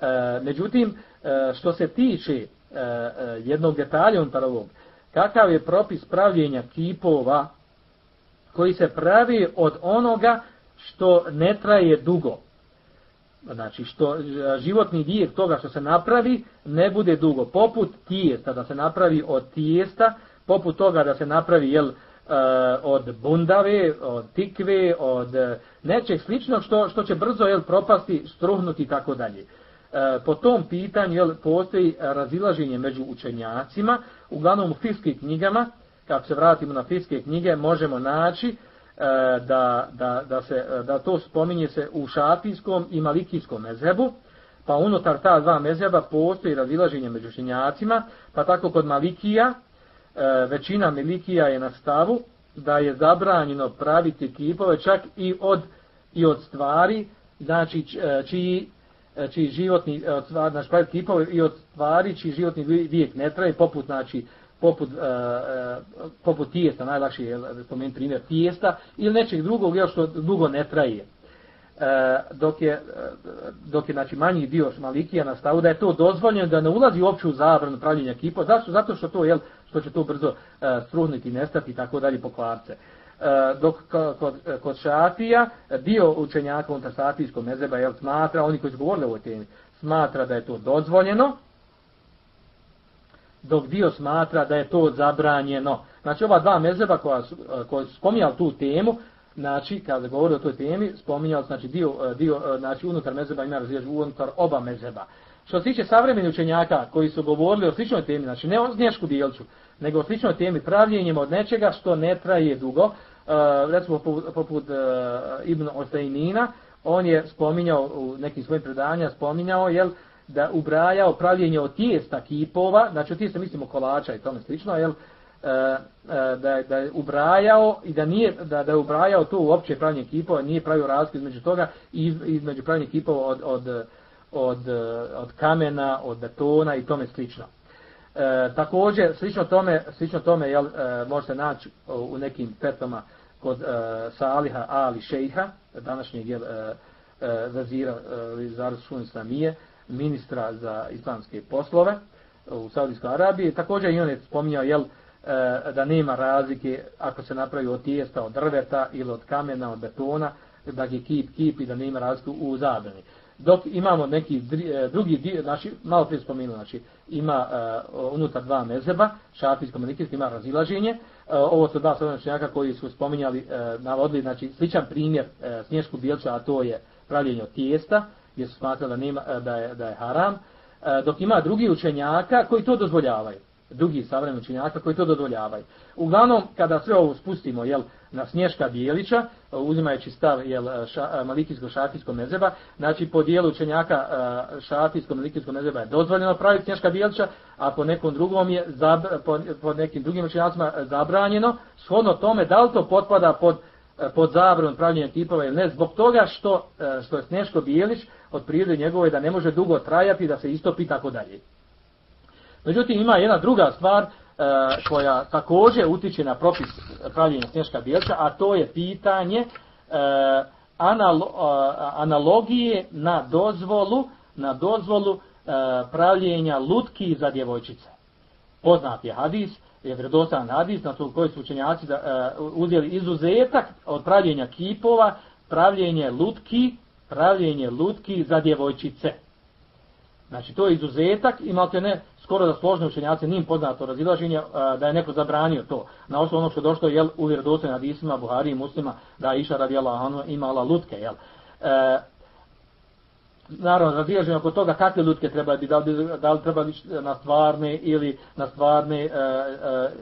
E, međutim, e, što se tiče e, e jednog detalja unutar ovog, kakav je propis pravljenja kipova koji se pravi od onoga što ne traje dugo. Znači, što e, životni vijek toga što se napravi ne bude dugo. Poput tijesta, da se napravi od tijesta, poput toga da se napravi jel, e, od bundave, od tikve, od e, nečeg sličnog što, što će brzo jel, propasti, struhnuti i tako dalje. Po tom pitanju jel, postoji razilaženje među učenjacima, uglavnom u fiskih knjigama, kako se vratimo na fiske knjige, možemo naći E, da, da, da, se, da to spominje se u šafijskom i malikijskom mezhebu, pa unutar ta dva mezheba postoji razilaženje među šinjacima, pa tako kod malikija, e, većina malikija je na stavu da je zabranjeno praviti kipove čak i od, i od stvari, znači e, čiji, e, čiji životni, e, znači kipove i od stvari čiji životni vijek ne traje, poput znači poput, e, e, poput tijesta, najlakši je spomenuti primjer tijesta, ili nečeg drugog, jel, što dugo ne traje. E, dok je, e, dok je znači, manji dio malikija na stavu da je to dozvoljeno da ne ulazi uopće u zabranu pravljenja kipa. Zašto? Zato što to je što će to brzo e, struhniti, nestati i tako dalje pokvarce. E, dok kod, kod šafija dio učenjaka unutar šafijskog mezeba je smatra, oni koji su govorili o ovoj temi, smatra da je to dozvoljeno, dok dio smatra da je to zabranjeno. Znači ova dva mezeba koja su, e, koja spominjali tu temu, znači kada govori o toj temi, spominjali znači dio, e, dio e, znači unutar mezeba ima razlijeđu unutar oba mezeba. Što se tiče savremenih učenjaka koji su govorili o sličnoj temi, znači ne o znješku dijelcu, nego o sličnoj temi pravljenjem od nečega što ne traje dugo, uh, recimo poput, poput uh, Ibn Ostajnina, on je spominjao u nekim svojim predanja, spominjao, jel, da ubrajao pravljenje od tijesta kipova, znači od tijesta mislimo kolača i tome slično, jel, e, e, da, da je ubrajao i da nije da, da je ubrajao to uopće pravljenje kipova, nije pravio razliku između toga i između pravljenja kipova od, od, od, od kamena, od betona i tome slično. E, također, slično tome, slično tome jel, e, možete naći u nekim petama kod e, Saliha Ali Šejha, današnjeg jel, e, e, vazira e, Zaraz Šun ministra za islamske poslove e, u Saudijskoj Arabiji. Također i on je spominjao jel, e, da nema razlike ako se napravi od tijesta, od drveta ili od kamena, od betona, da je kip, kip i da nema razliku u zabrani. Dok imamo neki e, drugi dio, znači, malo prije spomenuo, znači, ima uh, unutar dva mezeba, šafijsko malikijsko ima razilaženje. Uh, ovo su dva srednjočnjaka koji su spominjali, uh, navodili, znači, sličan primjer uh, snješku bijelča, a to je pravljenje od tijesta gdje su smatrali da, nema, e, da, je, da je haram, e, dok ima drugi učenjaka koji to dozvoljavaju. Drugi savremeni učenjaka koji to dozvoljavaju. Uglavnom, kada sve ovo spustimo jel, na snješka bijelića, e, uzimajući stav jel, ša, malikijsko šafijsko mezeba, znači po dijelu učenjaka šafijsko malikijsko mezeba je dozvoljeno praviti snješka bijelića, a po nekom drugom je, zab, po, po nekim drugim učenjacima zabranjeno, shodno tome da li to potpada pod E, pod zabranom pravljenja kipova ili ne, zbog toga što, e, što je Sneško Bijelić od prirode njegove da ne može dugo trajati, da se istopi tako dalje. Međutim, ima jedna druga stvar e, koja također utiče na propis pravljenja Sneška Bijelića, a to je pitanje analogije na dozvolu na dozvolu pravljenja lutki za djevojčice. Poznat je hadis, je vredostan hadis, na to koji su učenjaci da, uh, e, uzeli izuzetak od pravljenja kipova, pravljenje lutki, pravljenje lutki za djevojčice. Znači, to je izuzetak i malo ne, skoro da složne učenjaci nim poznato razilaženje, uh, da je neko zabranio to. Na osnovu ono što je došlo jel, u vredostan hadisima, Buhari i muslima, da iša radijala ono, imala lutke. Jel. Uh, naravno razilaženje oko toga kakve lutke treba biti, da li, da li treba na stvarne ili na stvarne e, e,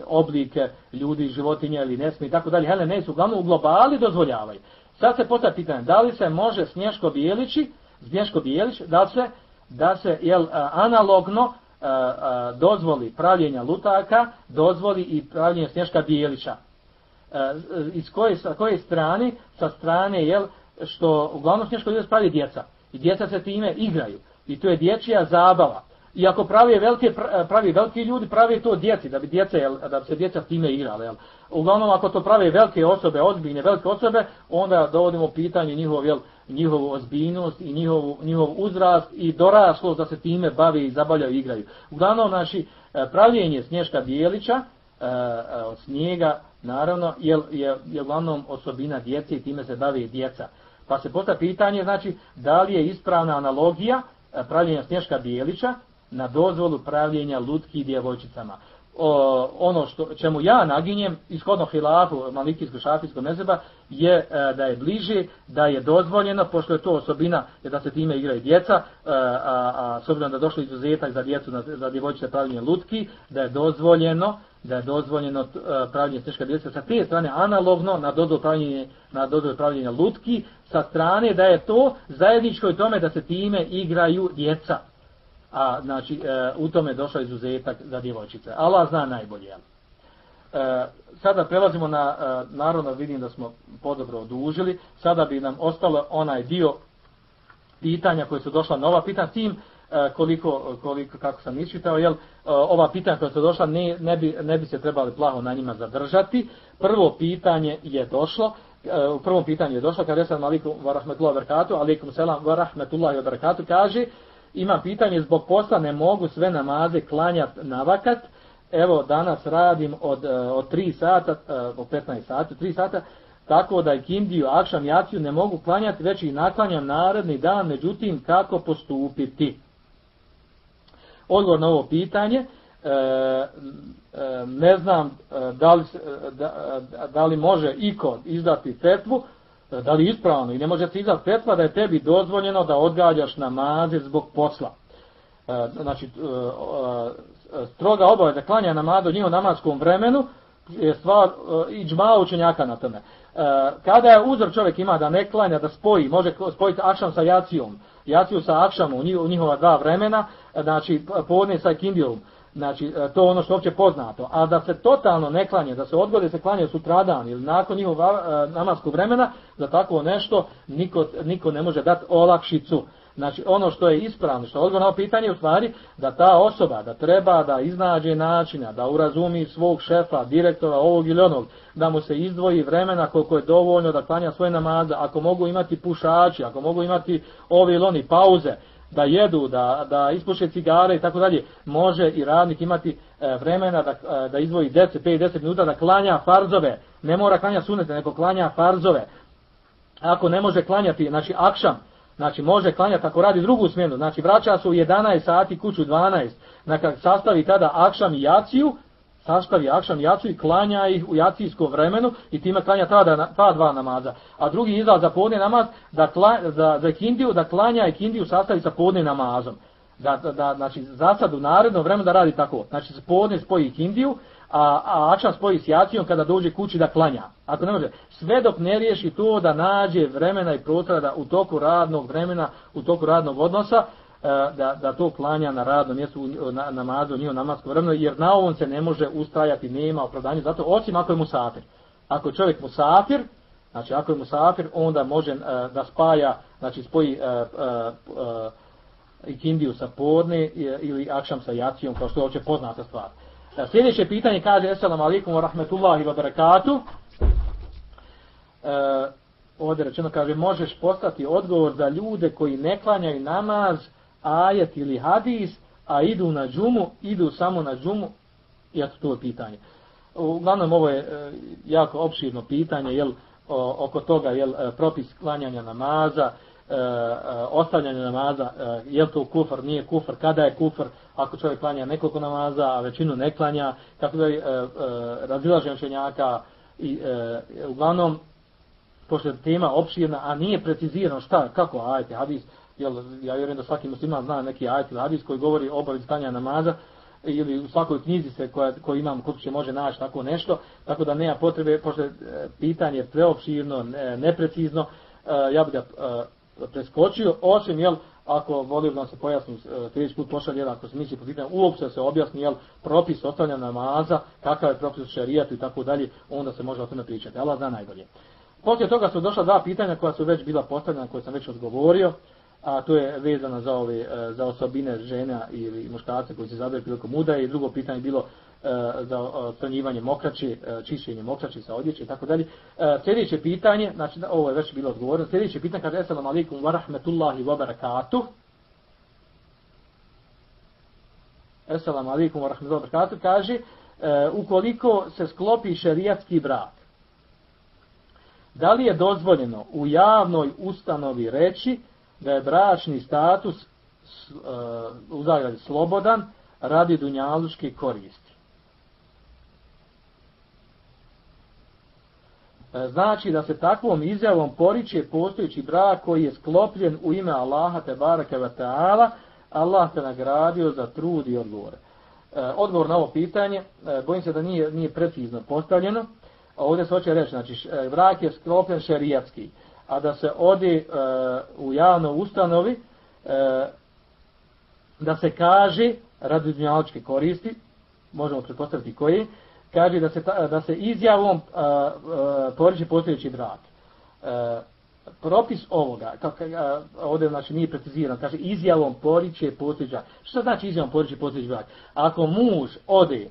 oblike ljudi, životinja ili ne smije i tako dalje. Hele, ne su, uglavnom u globali dozvoljavaju. Sad se postavlja pitanje, da li se može snješko bijelići, snješko bijelić, da se, da se jel, e, analogno e, e, dozvoli pravljenja lutaka, dozvoli i pravljenje snješka bijelića. E, e, iz koje, sa koje strane? Sa strane, jel, što uglavnom snješko bijelić pravi djeca. I djeca se time igraju. I to je dječja zabava. I ako pravi velike pravi veliki ljudi pravi to djeci da bi djeca da bi se djeca time igrala. jel. Uglavnom ako to prave velike osobe, ozbiljne velike osobe, onda dovodimo pitanje njihov jel njihovu ozbiljnost i njihov njihov uzrast i doraslost da se time bavi i zabavljaju i igraju. Uglavnom naši e, pravljenje snješka bijelića e, e, od snijega naravno je je, je uglavnom osobina djece i time se bavi djeca. Pa se posta pitanje, znači, da li je ispravna analogija eh, pravljenja Snješka Bijelića na dozvolu pravljenja lutki djevojčicama. O, ono što čemu ja naginjem, ishodno hilafu malikijskog šafijskog mezeba, je e, da je bliže, da je dozvoljeno, pošto je to osobina je da se time igraju djeca, e, a, a s obzirom da došli izuzetak za djecu, na, za djevojčice pravljenje lutki, da je dozvoljeno da je dozvoljeno e, pravljenje teška djeca sa te strane analogno na dodol pravljenje na dodol pravljenja lutki sa strane da je to zajedničko i tome da se time igraju djeca a znači e, u tome je došao izuzetak za djevojčice. Allah zna najbolje E, sada prelazimo na e, naravno vidim da smo podobro odužili. Sada bi nam ostalo onaj dio pitanja koje su došla nova pitanja tim e, koliko, koliko, kako sam iščitao, jel, e, ova pitanja koja su došla ne, ne, bi, ne bi se trebali plaho na njima zadržati. Prvo pitanje je došlo, e, u prvom pitanju je došlo, kada je sam alikum wa rahmetullahi wa barakatuh, alikum selam wa rahmetullahi wa barakatuh, kaže, ima pitanje, zbog posla ne mogu sve namaze klanjati na vakat, evo danas radim od, e, od 3 sata, e, od 15 sati, 3 sata, tako da i kindiju, akšam, jaciju ne mogu klanjati, već i naklanjam naredni dan, međutim, kako postupiti? Odgovor na ovo pitanje, e, e, ne znam e, da li, e, da, da li može iko izdati fetvu, da li ispravno i ne može se izdati fetva da je tebi dozvoljeno da odgađaš namaze zbog posla. E, znači, e, e, stroga obaveza klanja namaza u njihovom namadskom vremenu je stvar i džma učenjaka na tome. Kada je uzor čovjek ima da ne klanja, da spoji, može spojiti akšam sa jacijom, jaciju sa akšamom u njihova dva vremena, znači podne sa kindijom, znači e, to je ono što je uopće poznato, a da se totalno ne klanje, da se odgode se klanje sutradan ili nakon njihova e, namaskog vremena, za takvo nešto niko, niko ne može dati olakšicu. Znači ono što je ispravno, što je odgovor na pitanje u stvari, da ta osoba da treba da iznađe načina, da urazumi svog šefa, direktora ovog ili onog, da mu se izdvoji vremena koliko je dovoljno da klanja svoje namaze, ako mogu imati pušači, ako mogu imati ovi ili oni pauze, da jedu, da, da ispuše cigare i tako dalje, može i radnik imati e, vremena da, e, da izdvoji 10, 5, 10 minuta da klanja farzove, ne mora klanja sunete, nego klanja farzove. Ako ne može klanjati, znači akšam, Znači može klanjati ako radi drugu smjenu. Znači vraća se u 11 sati kuću 12. Znači sastavi tada akšam i jaciju, sastavi akšan jacu i klanja ih u jacijsko vremenu i time klanja ta, ta dva namaza. A drugi izlaz za podne namaz da kla, za, za kindiju, da klanja i sastavi sa podne namazom. Da, da, da, znači za sad u narednom vremenu da radi tako. Znači podne spoji kindiju, a, a akšan spoji s jacijom kada dođe kući da klanja. Ako ne može, sve dok ne riješi to da nađe vremena i prostora da u toku radnog vremena, u toku radnog odnosa, da, da to klanja na radnom mjestu, na, namazu, nije namasko vremeno, jer na ovom se ne može ustrajati, nema opravdanja, zato osim ako je musafir. Ako je čovjek musafir, znači ako je musafir, onda može uh, da spaja, znači spoji uh, uh, uh, ikindiju sa podne ili akšam sa jacijom, kao što je oče poznata stvar. Sljedeće pitanje kaže Assalamu alaikum wa rahmetullahi wa barakatuh e, ovdje rečeno, kaže, možeš postati odgovor za ljude koji ne klanjaju namaz, ajet ili hadis, a idu na džumu, idu samo na džumu, i eto to je pitanje. Uglavnom, ovo je e, jako opširno pitanje, jel, oko toga, jel, e, propis klanjanja namaza, e, e ostavljanja namaza, e, je to kufr, nije kufr, kada je kufr, ako čovjek klanja nekoliko namaza, a većinu ne klanja, kako da je e, e, razilaženje učenjaka, i e, uglavnom pošto je tema opširna, a nije precizirano šta, kako ajte, hadis, jel, ja vjerujem da svaki musliman zna neki ajet ili hadis koji govori o obavi stanja namaza, ili u svakoj knjizi se koja, koju imam kod će može naći tako nešto, tako da nema potrebe, pošto je e, pitanje preopširno, neprecizno, e, ja bih ga e, preskočio, osim, jel, ako volio da se pojasni sljedeći put pošalje, ako se misli po pitanju, uopće se objasni, jel, propis ostavljanja namaza, kakav je propis u šarijatu i tako dalje, onda se može o tome pričati. Allah zna najbolje. Poslije toga su došla dva pitanja koja su već bila postavljena, koje sam već odgovorio, a to je vezano za ove e, za osobine žena ili muškarca koji se zabere prilikom muda i drugo pitanje bilo e, za e, odstranjivanje mokraće, čišćenje mokraće sa odjeće i tako dalje. Sljedeće pitanje, znači ovo je već bilo odgovoreno, sljedeće pitanje kaže Assalamu alaikum wa rahmetullahi wa barakatuh. Assalamu alaikum wa rahmetullahi wa barakatuh kaže ukoliko se sklopi šerijatski brak Da li je dozvoljeno u javnoj ustanovi reći da je bračni status uh, e, uzagradi slobodan radi dunjaluške koristi? E, znači da se takvom izjavom poriče postojići brak koji je sklopljen u ime Allaha te baraka wa ta'ala, Allah te nagradio za trud i odgovore. Odgovor na ovo pitanje, e, bojim se da nije, nije precizno postavljeno, ovdje se hoće reći, znači brak je sklopljen šerijatski, a da se odi e, u javno ustanovi, e, da se kaže, radi dunjaločke koristi, možemo pretpostaviti koji, kaže da se, ta, da se izjavom e, e, poriče postojeći brak. E, propis ovoga, kako e, ovdje znači nije precizirano, kaže izjavom poriče postojeći brak. Što znači izjavom poriče postojeći brak? Ako muž ode,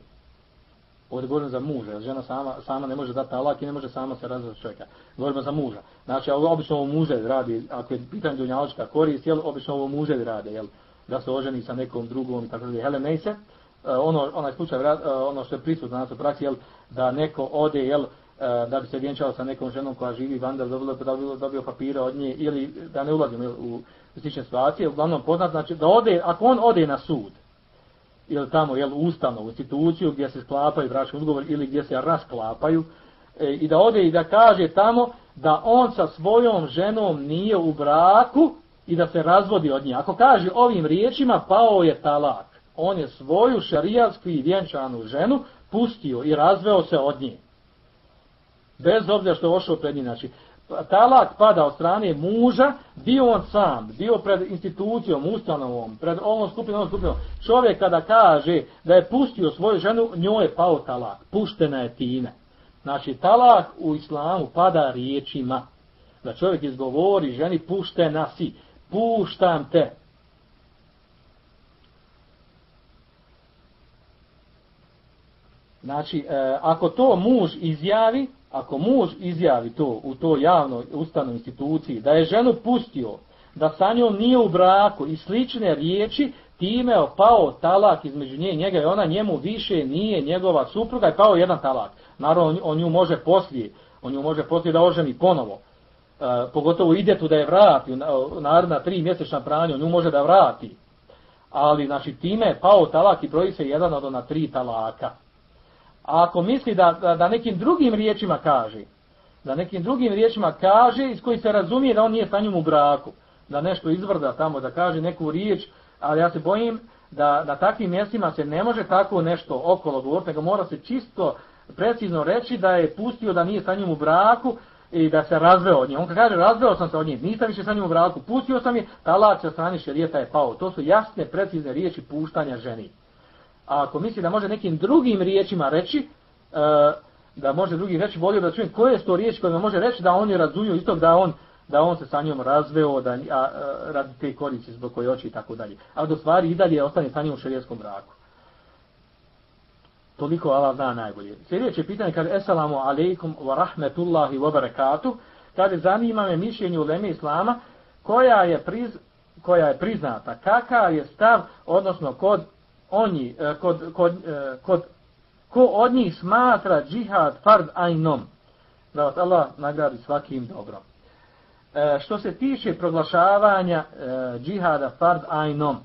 ovdje govorimo za muža, jer žena sama, sama ne može dati talak i ne može sama se razvati čovjeka. Govorimo za muža. Znači, obično ovo muže radi, ako je pitanje dunjaločka korist, jel, obično ovo muže radi, jel, da se oženi sa nekom drugom i tako da Hele ne se, e, ono, onaj slučaj, e, ono što je prisutno na nas u praksi, jel, da neko ode, jel, e, da bi se vjenčao sa nekom ženom koja živi van, da bi dobio, dobio papire od nje, ili da ne ulazim u slične situacije, uglavnom poznat, znači da ode, ako on ode na sud, ili tamo, jel, ustavno, u instituciju gdje se sklapaju bračni ugovor ili gdje se rasklapaju, e, i da ode i da kaže tamo da on sa svojom ženom nije u braku i da se razvodi od nje. Ako kaže ovim riječima, pao je talak. On je svoju šarijatsku i vjenčanu ženu pustio i razveo se od nje. Bez obzira što je ošao pred njim. Znači, talak pada od strane muža, bio on sam, bio pred institucijom, ustanovom, pred ovom skupinom, ovom skupinom. Čovjek kada kaže da je pustio svoju ženu, njoj je pao talak. Puštena je time. Znači, talak u islamu pada riječima. Da čovjek izgovori ženi, puštena si, puštam te. Znači, e, ako to muž izjavi, ako muž izjavi to u to javno ustavnoj instituciji, da je ženu pustio, da sa njom nije u braku i slične riječi, time je pao talak između nje i njega i ona njemu više nije njegova supruga i pao jedan talak. Naravno, on nju može poslije, on nju može poslije da oženi ponovo. E, pogotovo ide tu da je vrati, naravno tri mjesečna pranja, on nju može da vrati. Ali, znači, time je pao talak i broji se jedan od ona tri talaka. A ako misli da, da, da nekim drugim riječima kaže, da nekim drugim riječima kaže iz koji se razumije da on nije sa njom u braku, da nešto izvrda tamo, da kaže neku riječ, ali ja se bojim da na takvim mjestima se ne može tako nešto okolo govoriti, nego mora se čisto precizno reći da je pustio da nije sa njom u braku i da se razveo od nje. On kaže, razveo sam se od nje, nisam više sa njom u braku, pustio sam je, talac sa strani šerijeta je pao. To su jasne, precizne riječi puštanja ženi. A ako misli da može nekim drugim riječima reći, e, da može drugim reći, volio da čujem koje je to riječ kojima može reći da oni razumio istog da on da on se sa njom razveo da, a, a, radi te korici zbog koje oči i tako dalje. A do stvari i dalje ostane sa njom u šerijskom braku. Toliko Allah zna najbolje. Sljedeće pitanje kaže Esselamu alaikum wa rahmetullahi wa barakatuh. Kaže zanima me mišljenje u Leme Islama koja je, priz, koja je priznata. Kakav je stav, odnosno kod oni, e, kod, kod, e, kod, ko od njih smatra džihad fard ajnom, da vas Allah nagradi svakim dobrom. E, što se tiče proglašavanja e, džihada fard ajnom,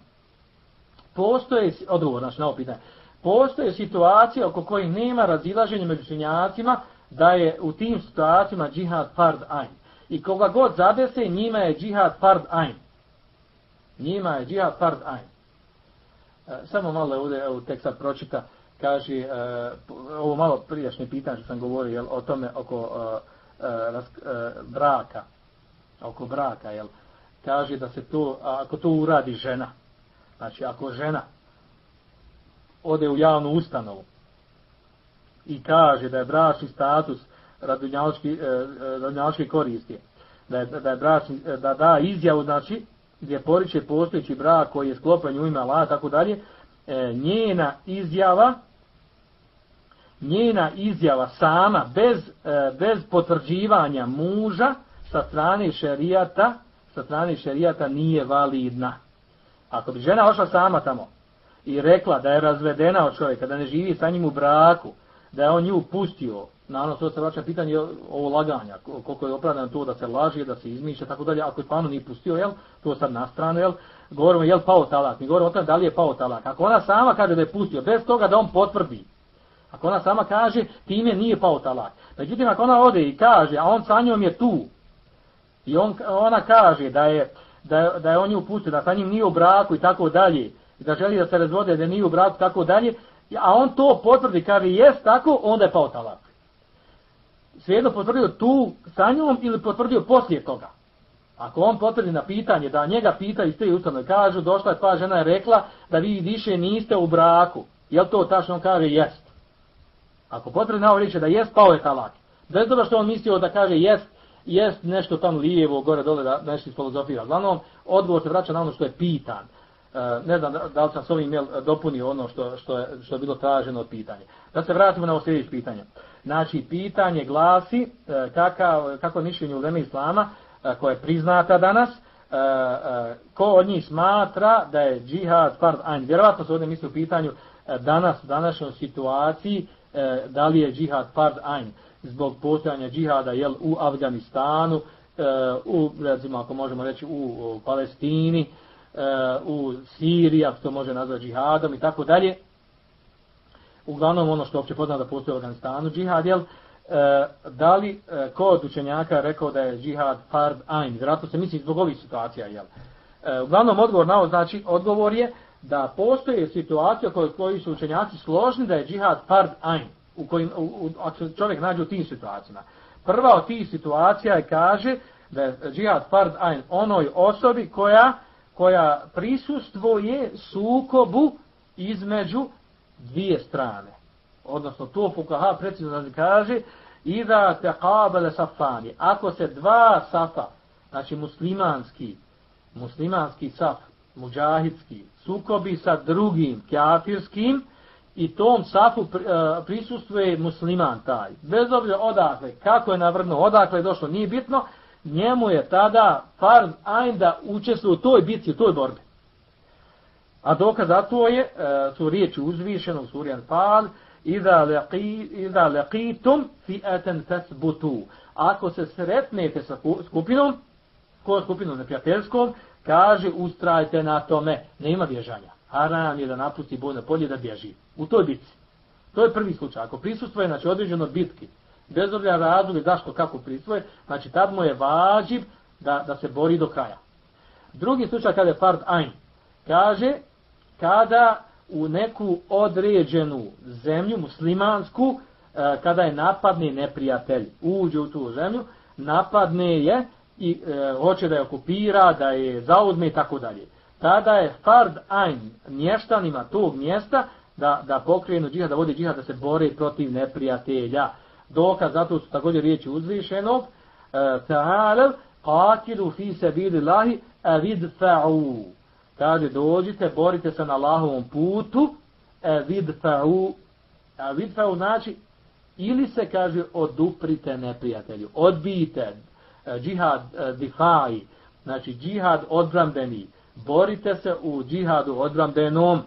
postoje, odgovor naš na ovo pitanje, postoje situacije oko kojih nema razilaženja među činjacima da je u tim situacijama džihad fard ajn. I koga god zadese, njima je džihad fard ajn. Njima je džihad fard ajn. E, samo malo ovdje u teksta pročita, kaže, e, ovo malo prijašnje pitanje što sam govorio jel, o tome oko e, raz, braka, oko braka, jel, kaže da se to, ako to uradi žena, znači ako žena ode u javnu ustanovu i kaže da je bračni status radunjalički koristi, da je, da je bračni, da da izjavu, znači, gdje poriče postojeći brak koji je sklopen u ime Allah, tako dalje, e, njena izjava, njena izjava sama, bez, e, bez potvrđivanja muža, sa strane šerijata, sa strane šerijata nije validna. Ako bi žena ošla sama tamo i rekla da je razvedena od čovjeka, da ne živi sa njim u braku, da je on nju pustio, Naravno, to se vraća pitanje ovo laganja, koliko je opravdano to da se laže, da se izmišlja, tako dalje. Ako je panu nije pustio, jel, to sad na stranu, jel, govorimo, jel, pao talak. Mi govorimo o tome da li je pao talak. Ako ona sama kaže da je pustio, bez toga da on potvrdi. Ako ona sama kaže, time nije pao talak. Međutim, ako ona ode i kaže, a on sa njom je tu, i on, ona kaže da je, da, je, da je on nju pustio, da sa njim nije u braku i tako dalje, i da želi da se razvode, da nije u braku i tako dalje, a on to potvrdi, kaže, jest tako, onda je pao talak svejedno potvrdio tu sa njom ili potvrdio poslije toga. Ako on potvrdi na pitanje da njega pita iz te ustanove, kažu došla je tva žena je rekla da vi više niste u braku. Jel to tačno? On kaže jest. Ako potvrdi na ovo reče da jest, pao je talak. Bez toga što on mislio da kaže jest jest nešto tam lijevo, gore, dole, da nešto isfilozofira. Glavnom, odgovor se vraća na ono što je pitan. E, ne znam da li sam s ovim dopunio ono što, što, je, što je bilo traženo od pitanja. Da se vratimo na ovo sljedeće pitanje. Znači, pitanje glasi e, kakav, kako je mišljenje u zemlji Islama, koja koje je priznata danas, e, ko od njih smatra da je džihad fard ajn. Vjerovatno se ovdje misli u pitanju danas, u današnjoj situaciji, da li je džihad fard ajn zbog postojanja džihada jel, u Afganistanu, u, recimo, ako možemo reći, u Palestini, u Siriji, ako to može nazvati džihadom i tako dalje. Uglavnom ono što opće poznao da postoji u Afganistanu, džihad, jel, e, da li e, ko od učenjaka rekao da je džihad fard ain, vjerojatno se misli zbog ovih situacija, jel. E, uglavnom odgovor na ovo, znači, odgovor je da postoje situacija koje, koji su učenjaci složni da je džihad fard ain, u kojim, u, u, ako se čovjek nađe u tim situacijama. Prva od tih situacija je kaže da je džihad fard ain onoj osobi koja koja prisustvuje sukobu između dvije strane. Odnosno, to Fukaha precizno da kaže i da te kabele safani. Ako se dva safa, znači muslimanski, muslimanski saf, muđahidski, sukobi sa drugim kjafirskim, i tom safu e, prisustuje musliman taj. Bez obzira odakle, kako je navrno, odakle je došlo, nije bitno, njemu je tada farz ajn da učestvuje u toj bitci, u toj borbi. A dokaz za to je, e, su riječi uzvišenog suri Anfal, iza, laqi, fi'atan laqitum tasbutu. Ako se sretnete sa skupinom, ko skupinom neprijateljskom, kaže ustrajte na tome, nema bježanja. Haram je da napusti bojno polje da bježi. U toj bitci. To je prvi slučaj. Ako prisustvoje, znači određeno bitki, bez obzira i zašto kako prisvoje, znači tad mu je vađib da, da se bori do kraja. Drugi slučaj kada je fard ain, kaže kada u neku određenu zemlju, muslimansku, e, kada je napadni neprijatelj, uđe u tu zemlju, napadne je i e, hoće da je okupira, da je zauzme i tako dalje. Tada je fard ajn mještanima tog mjesta da, da pokrenu džihad, da vodi džihad, da se bore protiv neprijatelja dokaz zato su također riječi uzvišenog e, qatilu fi sabilillahi avidfa'u kaže dođite borite se na Allahovom putu e, avidfa'u avidfa'u znači ili se kaže oduprite neprijatelju odbijte e, džihad e, difai znači džihad odbrambeni borite se u džihadu odbrambenom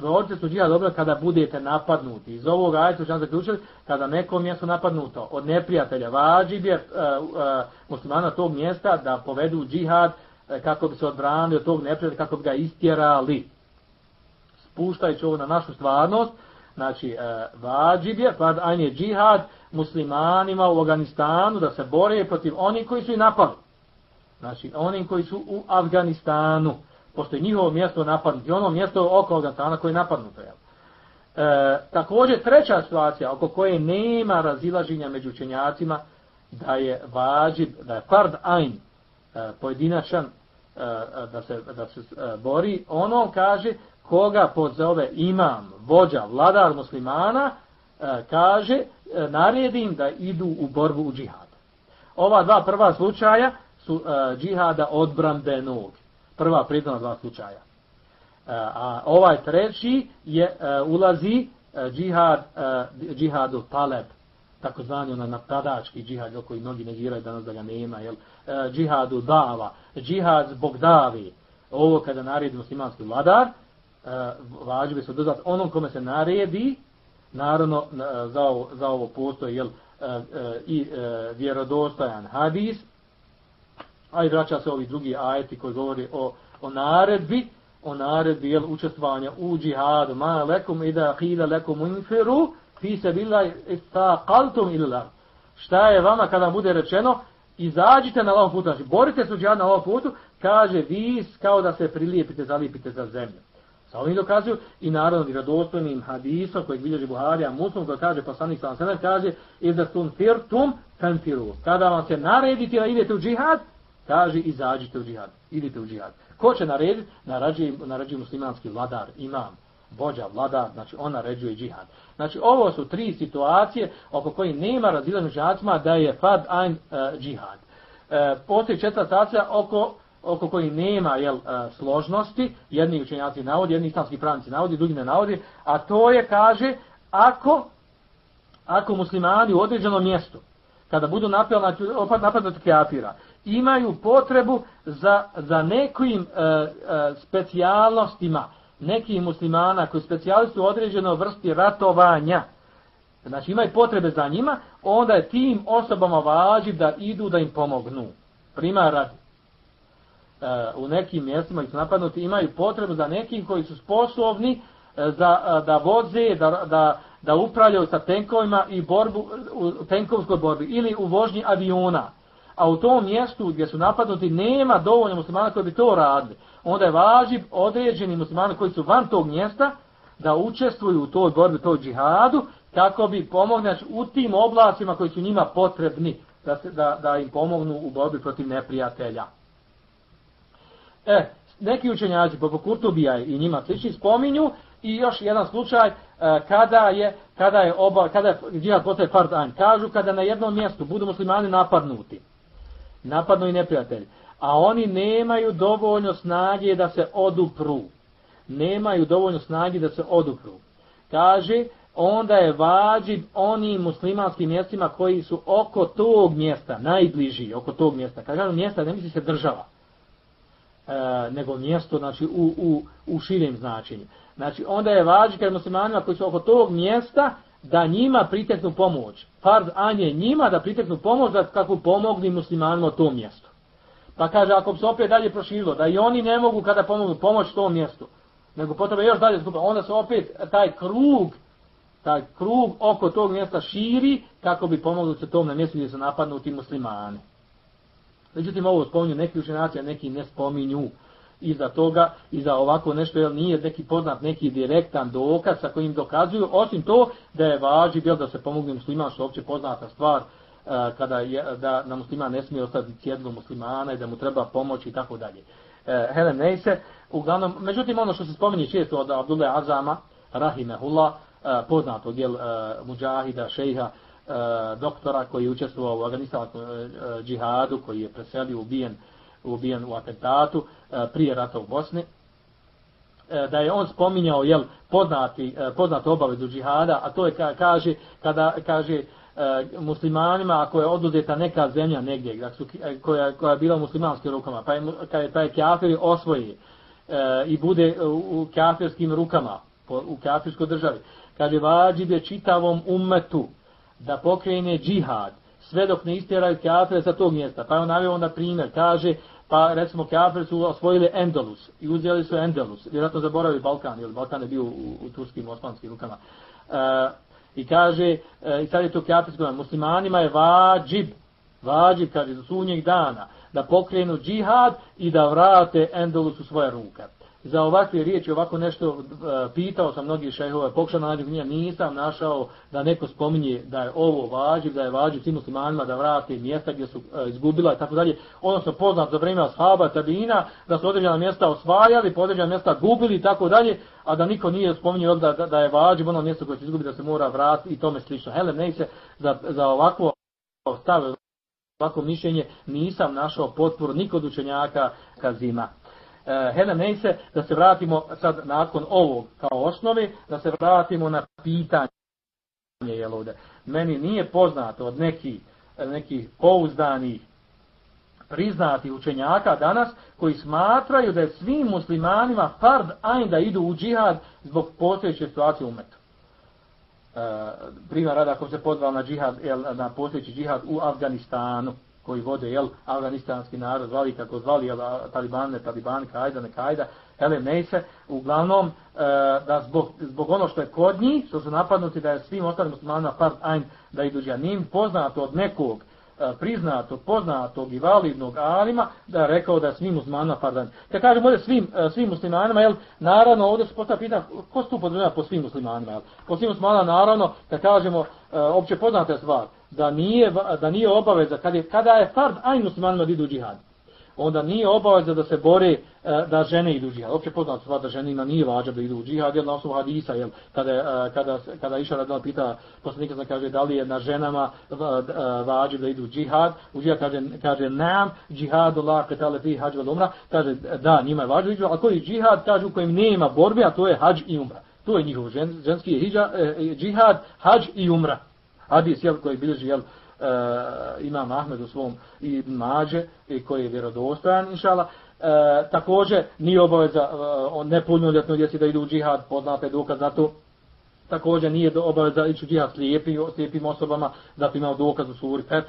borite su džihad dobro kada budete napadnuti. Iz ovog ajta ćemo zaključiti, kada neko mjesto napadnuto od neprijatelja, vađib je uh, uh, muslimana tog mjesta da povedu džihad E, kako bi se odbranili od tog neprijatelja, kako bi ga istjerali. Spuštajući ovo na našu stvarnost, znači uh, vađib je, pa je džihad muslimanima u Afganistanu da se bore protiv onih koji su i napali. Znači, oni koji su u Afganistanu pošto je njihovo mjesto napadnuto, ono mjesto oko Afganistana koje je napadnuto. Jel? E, također treća situacija oko koje nema razilaženja među učenjacima da je vađib, da je fard ajn e, pojedinačan Eh, da se, da se eh, bori, ono kaže koga podzove imam, vođa, vladar muslimana, eh, kaže naredim da idu u borbu u džihad. Ova dva prva slučaja su džihada odbrambenog prva prijedna dva slučaja. A ovaj treći je ulazi džihad, džihadu taleb, tako zvani onaj napadački džihad, koji mnogi negiraju danas da ga nema, jel? E, džihadu dava, džihad zbog davi, ovo kada naredi muslimanski vladar, e, vađi bi se dozvat onom kome se naredi, naravno za ovo, za ovo postoje, jel, e, i vjerodostojan hadis, a i vraća se ovi drugi ajeti koji govori o, o naredbi, o naredbi jel, učestvovanja u džihadu. Ma lekum ida hila lekum infiru, fi se bila ista kaltum illa. Šta je vama kada bude rečeno, izađite na ovom putu, znači borite se u džihadu na ovom putu, kaže vi kao da se prilijepite, zalipite za zemlju. Sa ovim dokazuju i naravno vjerodostojnim hadisom kojeg bilježi Buharija muslim koji kaže poslanik sa vam kaže iza sun firtum fanfiru. Kada vam se narediti da idete u džihad, kaže izađite u džihad, idite u džihad. Ko će narediti? Narađuje, narađuje muslimanski vladar, imam vođa, vlada, znači on naređuje džihad. Znači ovo su tri situacije oko koji nema razilaženja džihadima da je fard ein uh, džihad. E, postoji četvrta situacija oko oko koji nema jel, uh, složnosti, jedni učenjaci navodi, jedni islamski pravnici navodi, drugi ne navodi, a to je, kaže, ako, ako muslimani u određenom mjestu, kada budu napadati kafira, imaju potrebu za, za nekim e, e, specijalnostima, nekih muslimana koji specijalisti u određenoj vrsti ratovanja, znači imaju potrebe za njima, onda je tim osobama važiv da idu da im pomognu. Primar radi. E, u nekim mjestima su napadnuti imaju potrebu za nekim koji su sposobni e, za, e, da voze, da, da, da upravljaju sa tenkovima i borbu, u tenkovskoj borbi ili u vožnji aviona. A u tom mjestu gdje su napadnuti nema dovoljno muslimana koji bi to radili onda je važib određeni muslimani koji su van tog mjesta da učestvuju u toj borbi, toj džihadu, kako bi pomogli znači, u tim oblastima koji su njima potrebni da, se, da, da im pomognu u borbi protiv neprijatelja. E, neki učenjaci, poput Kurtubija i njima slični, spominju i još jedan slučaj e, kada je kada je oba kada je džihad postaje fard an kažu kada na jednom mjestu budu muslimani napadnuti napadnu i neprijatelji a oni nemaju dovoljno snage da se odupru. Nemaju dovoljno snage da se odupru. Kaže, onda je vađib onim muslimanskim mjestima koji su oko tog mjesta, najbliži oko tog mjesta. Kaže, mjesta ne misli se država, e, nego mjesto znači, u, u, u širem značenju. Znači, onda je vađib kad muslimanima koji su oko tog mjesta, da njima priteknu pomoć. Farz anje njima da priteknu pomoć da kako pomogli muslimanima u tom mjestu. Pa kaže, ako bi se opet dalje proširilo, da i oni ne mogu kada pomogu pomoć tom mjestu, nego potrebe još dalje skupa, onda se opet taj krug, taj krug oko tog mjesta širi, kako bi pomogli se tom na mjestu gdje se napadnu ti muslimani. Međutim, ovo spominju neki učenaci, a neki ne spominju iza toga, iza ovako nešto, jer nije neki poznat, neki direktan dokaz sa kojim dokazuju, osim to da je važi bil da se pomogne musliman, što je opće poznata stvar, kada je, da na muslima ne smije ostati sjedno muslimana i da mu treba pomoći i tako dalje. E, Helen Neise, uglavnom, međutim ono što se spominje često od Abdullah Azama, Rahimehullah, e, poznatog jel, e, muđahida, šejha, doktora koji je učestvovao u Afganistanskom džihadu, koji je preselio ubijen, ubijen u atentatu prije rata u Bosni, da je on spominjao jel, poznati, poznatu obavezu džihada, a to je kaže, kada kaže, e, muslimanima ako je oduzeta neka zemlja negdje da su, e, koja, koja je bila u muslimanskim rukama pa je, kada je taj kafir osvoji e, i bude u, u kafirskim rukama po, u kafirskoj državi kaže vađib je čitavom umetu da pokrene džihad sve dok ne istjeraju kafire sa tog mjesta. Pa je on navio onda primjer kaže pa recimo kafir su osvojili Endalus i uzeli su Endalus. Vjerojatno zaboravili Balkan jer Balkan je bio u, u turskim osmanskim rukama. E, I kaže, e, i sad je to kjafirsko, muslimanima je vađib, vađib, kaže, do sunnjeg dana, da pokrenu džihad i da vrate Endolus u svoje ruke za ovakve riječi, ovako nešto e, pitao sam mnogi šehova, pokušao nađu knjiga, nisam našao da neko spominje da je ovo vađiv, da je vađiv tim muslimanima da vrate mjesta gdje su e, izgubila i tako dalje. Odnosno poznat za vrijeme ashaba, tabina, da su određena mjesta osvajali, određena mjesta gubili i tako dalje, a da niko nije spominio da, da, da je vađiv ono mjesto koje će izgubiti da se mora vratiti i tome slično. Hele, ne se za, za ovakvo stave, ovako mišljenje nisam našao potporu nikod učenjaka kazima uh, Helen Neise, da se vratimo sad nakon ovog kao osnovi, da se vratimo na pitanje jel ovdje. Meni nije poznato od nekih neki pouzdanih priznati učenjaka danas koji smatraju da je svim muslimanima fard ajn da idu u džihad zbog postojeće situacije umetu. E, primjer rada ako se pozval na džihad, na postojeći džihad u Afganistanu, koji vode jel afganistanski narod zvali kako zvali jel talibane taliban, kajda ne kajda hele nese uglavnom e, da zbog, zbog ono što je kod njih što su napadnuti da je svim ostalim muslimanima part ein da idu džanim poznato od nekog priznato, priznatog, poznatog i validnog alima da je rekao da je svim muslimanima fardan. Kad kažemo ovdje svim, svim muslimanima, jel, naravno ovdje se postavlja pitanje ko se tu podrazumijeva po svim muslimanima? Jel? Po svim muslimanima, naravno, kad kažemo opće poznate stvar, da nije, da nije obaveza, kada je, kada je fard aj muslimanima da idu džihad onda nije obaveza da se bore e, da žene idu u džihad. Opće poznato sva da ženima nije vađa da idu u džihad, jer na osnovu hadisa, jel, kada, e, kada, kada iša radila pita, poslanika sam kaže da li je na ženama e, vađa da idu u džihad, u džihad kaže, kaže nam, džihad Allah, ketale fi hađ vel umra, kaže da, njima je vađa da idu, a koji džihad, kaže u kojem nema borbe, a to je hađ i umra. To je njihov žen, ženski hijđa, džihad, hađ i umra. Hadis, jel, koji bilježi, jel, uh, imam Ahmed u svom i mađe i koji je vjerodostojan inšala. Uh, također nije obaveza e, uh, nepunoljetno djeci da idu u džihad, poznate dokaz za to. Također nije obaveza ići u džihad slijepi, slijepim osobama, zato imamo dokaz u suri Pet,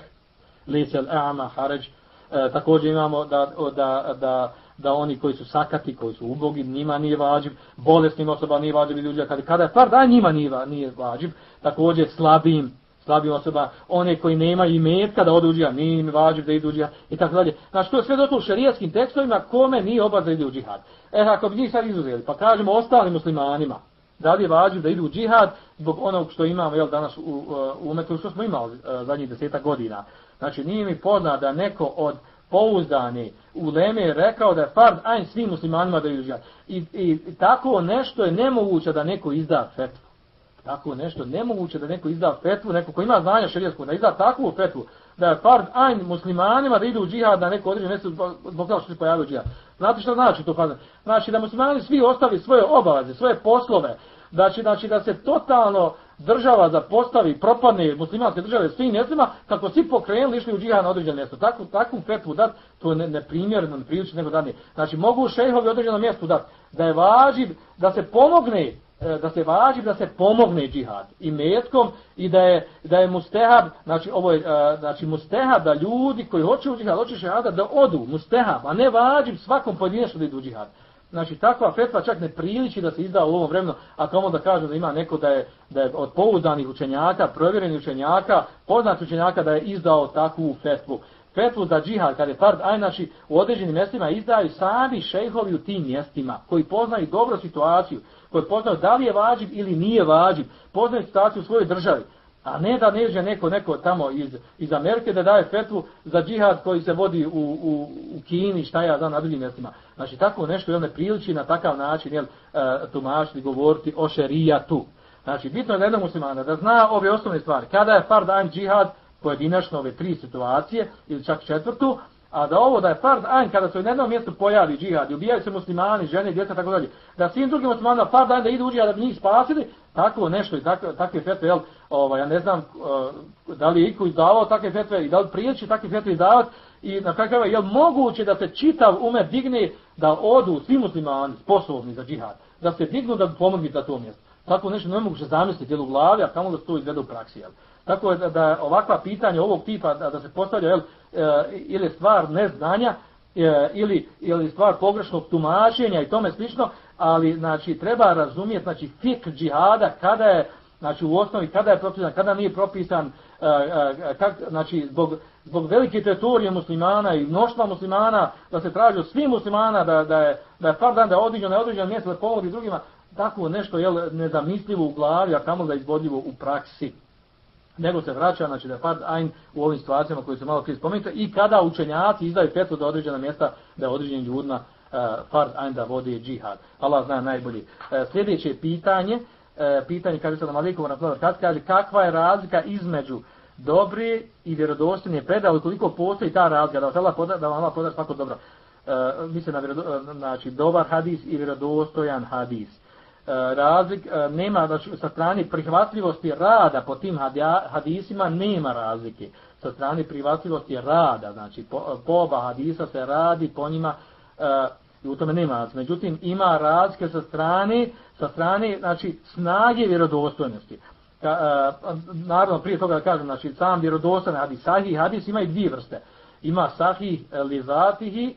Lisel E'ama, Haređ. Uh, također imamo da, da, da, da oni koji su sakati, koji su ubogi, njima nije vađiv, bolesnim osobama nije vađiv, ljudi, kada, kada je par da njima nije, nije vađiv, također slabim, slabi osoba, one koji nema i metka da odu u džihad, nije im vađiv da idu u džihad i tako dalje. Znači, to je sve došlo u šarijatskim tekstovima, kome nije obaz da ide u džihad. E, ako bi njih sad izuzeli, pa kažemo ostalim muslimanima, da li je vađiv da idu u džihad, zbog onog što imamo jel, danas u, u umetu, što smo imali uh, zadnjih deseta godina. Znači, nije mi poznat da neko od pouzdani u Leme rekao da je fard ajn svim muslimanima da idu u džihad. I, i, I tako nešto je nemoguće da neko izda fetvu tako nešto nemoguće da neko izda fetvu, neko ko ima znanja šerijskog, da izda takvu fetvu, da je fard ajn muslimanima da idu u džihad na neko određeno mjesto zbog toga što se pojavio džihad. Znate što znači to fard? Znači da muslimani svi ostavi svoje obaveze, svoje poslove, znači, znači da se totalno država zapostavi, propadne muslimanske države svim mjestima, kako svi pokrenuli išli u džihad na određeno mjesto. Takvu, takvu fetvu dat, to je neprimjerno, ne neprilično nego dani. Znači mogu šejhovi određeno mjesto dat, da je važiv da se pomogne E, da se važi da se pomogne džihad i metkom i da je da je mustehab znači ovo je e, znači mustehab da ljudi koji hoće u džihad hoće šehada da odu mustehab a ne važi svakom pojedinačno da idu u džihad. Znači takva fetva čak ne priliči da se izda u ovom vremenu a kamo da kaže da ima neko da je da je od pouzdanih učenjaka provjerenih učenjaka poznat učenjaka da je izdao takvu fetvu. Fetvu za džihad, kada je fard, ajnaši, u određenim mjestima izdaju sami šejhovi u tim mjestima, koji poznaju dobro situaciju, koji poznaju da li je vađib ili nije vađib, poznaju situaciju u svojoj državi, a ne da neže neko, neko tamo iz, iz Amerike da daje fetvu za džihad koji se vodi u, u, u Kini, šta ja znam, na drugim mjestima. Znači, tako nešto je ne priliči na takav način, jel, e, tumačiti, govoriti o šerijatu. Znači, bitno je da jedan muslimana da zna ove osnovne stvari. Kada je fard ajn džihad, pojedinačno ove tri situacije, ili čak četvrtu, a da ovo da je fard ajn kada se u jednom mjestu pojavi džihad i ubijaju se muslimani, žene, djeca, tako dalje, da svim drugim muslimanima fard ajn da idu u džihad da bi njih spasili, tako nešto i takve, takve fetve, jel, ovaj, ja ne znam uh, da li je iko izdavao takve fetve i da li prijeći takve fetve izdavati i na kakav je, moguće da se čitav ume digne da odu svi muslimani sposobni za džihad, da se dignu da pomognu za to mjesto. Tako nešto ne mogu se zamisliti jel, u glavi, a kamo da se to izvede u praksi. Jel. Tako je da, da ovakva pitanja ovog tipa da, da se postavlja jel, e, ili stvar neznanja e, ili, ili stvar pogrešnog tumačenja i tome slično, ali znači treba razumjeti znači fik džihada kada je znači u osnovi kada je propisan, kada nije propisan e, e, kak, znači zbog, zbog velike teritorije muslimana i mnoštva muslimana da se traži od svih muslimana da, da je da je par dan da odiđe na određeno mjesto da pomogli drugima tako nešto je nezamislivo u glavi a kamo da izvodljivo u praksi nego se vraća, znači da fard ajn u ovim situacijama koje su malo prije spomenute i kada učenjaci izdaju petu da određena mjesta da je određen ljudna uh, e, fard ajn da vodi džihad. Allah zna najbolji. Uh, e, sljedeće pitanje, uh, pitanje kaže se na Malikom na kad kaže kakva je razlika između dobre i vjerodostojne predaje, koliko postoji ta razlika, da, Allah poda, da vam Allah poda svako dobro. Uh, mislim na vjerodo, znači, dobar hadis i vjerodostojan hadis. E, razlik, e, nema, znači, sa strane prihvatljivosti rada po tim hadisima nema razlike. Sa strane prihvatljivosti rada, znači, po, po oba hadisa se radi po njima e, i u tome nema razlike. Međutim, ima razlike sa strane, sa strane, znači, snage vjerodostojnosti. Ka, naravno, prije toga da kažem, znači, sam vjerodostojni hadis, sahih hadis ima i dvije vrste. Ima sahih li zatihi,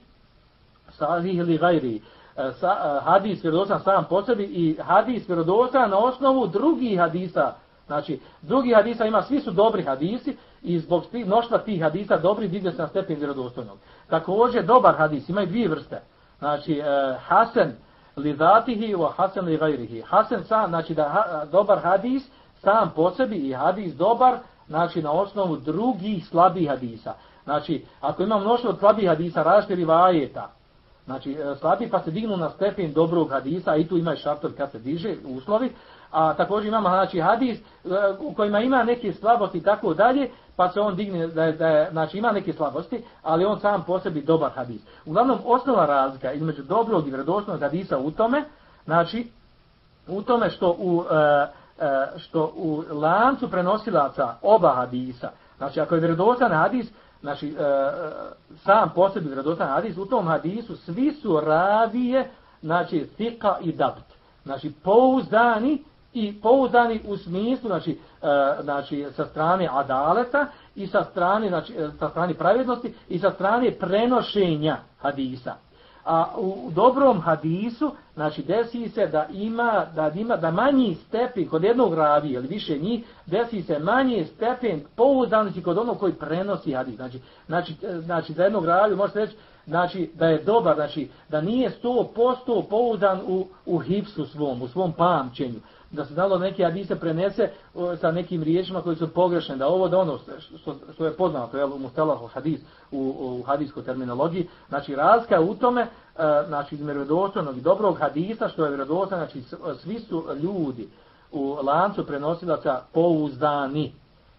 sahih li gajrihi E, sa, e, hadis vjerodostan sam po sebi i hadis vjerodostan na osnovu drugih hadisa. Znači, drugi hadisa ima, svi su dobri hadisi i zbog tih, mnoštva tih hadisa dobri vidio se na stepen vjerodostojnog. Također, dobar hadis, ima i dvije vrste. Znači, uh, Hasan li zatihi o Hasan li gajrihi. Hasan sam, znači da ha, dobar hadis sam po sebi i hadis dobar, znači na osnovu drugih slabih hadisa. Znači, ako ima mnoštvo slabih hadisa, različite rivajeta, znači, e, slabi pa se dignu na stepen dobrog hadisa, i tu ima šaptor kad se diže, uslovi, a također imamo znači, hadis e, u kojima ima neke slabosti i tako dalje, pa se on digne da je, da je, znači ima neke slabosti, ali on sam po sebi dobar hadis. Uglavnom, osnova razlika između dobrog i vredosnog hadisa u tome, znači, u tome što u, e, što u lancu prenosilaca oba hadisa, znači ako je vredostan hadis, znači e, e, sam po sebi vredostan hadis, u tom hadisu svi su ravije, znači tika i dabt. Znači pouzdani i pouzdani u smislu, znači, e, znači sa strane adaleta i sa strane, znači, e, sa strane pravednosti i sa strane prenošenja hadisa. A u dobrom hadisu, znači desi se da ima da ima da manji stepen kod jednog ravi ili više njih, desi se manji stepen pouzdanosti kod onog koji prenosi hadis. Znači, znači, e, znači za jednog ravi može se reći znači da je dobar, znači da nije 100% pouzdan u u hipsu svom, u svom pamćenju da se dalo neke hadise prenese sa nekim riječima koji su pogrešne, da ovo da ono što, što je poznato je u hadis, u, u hadiskoj terminologiji, znači razka u tome, e, znači iz vjerodostojnog i dobrog hadisa, što je vjerodostojno, znači svi su ljudi u lancu prenosilaca pouzdani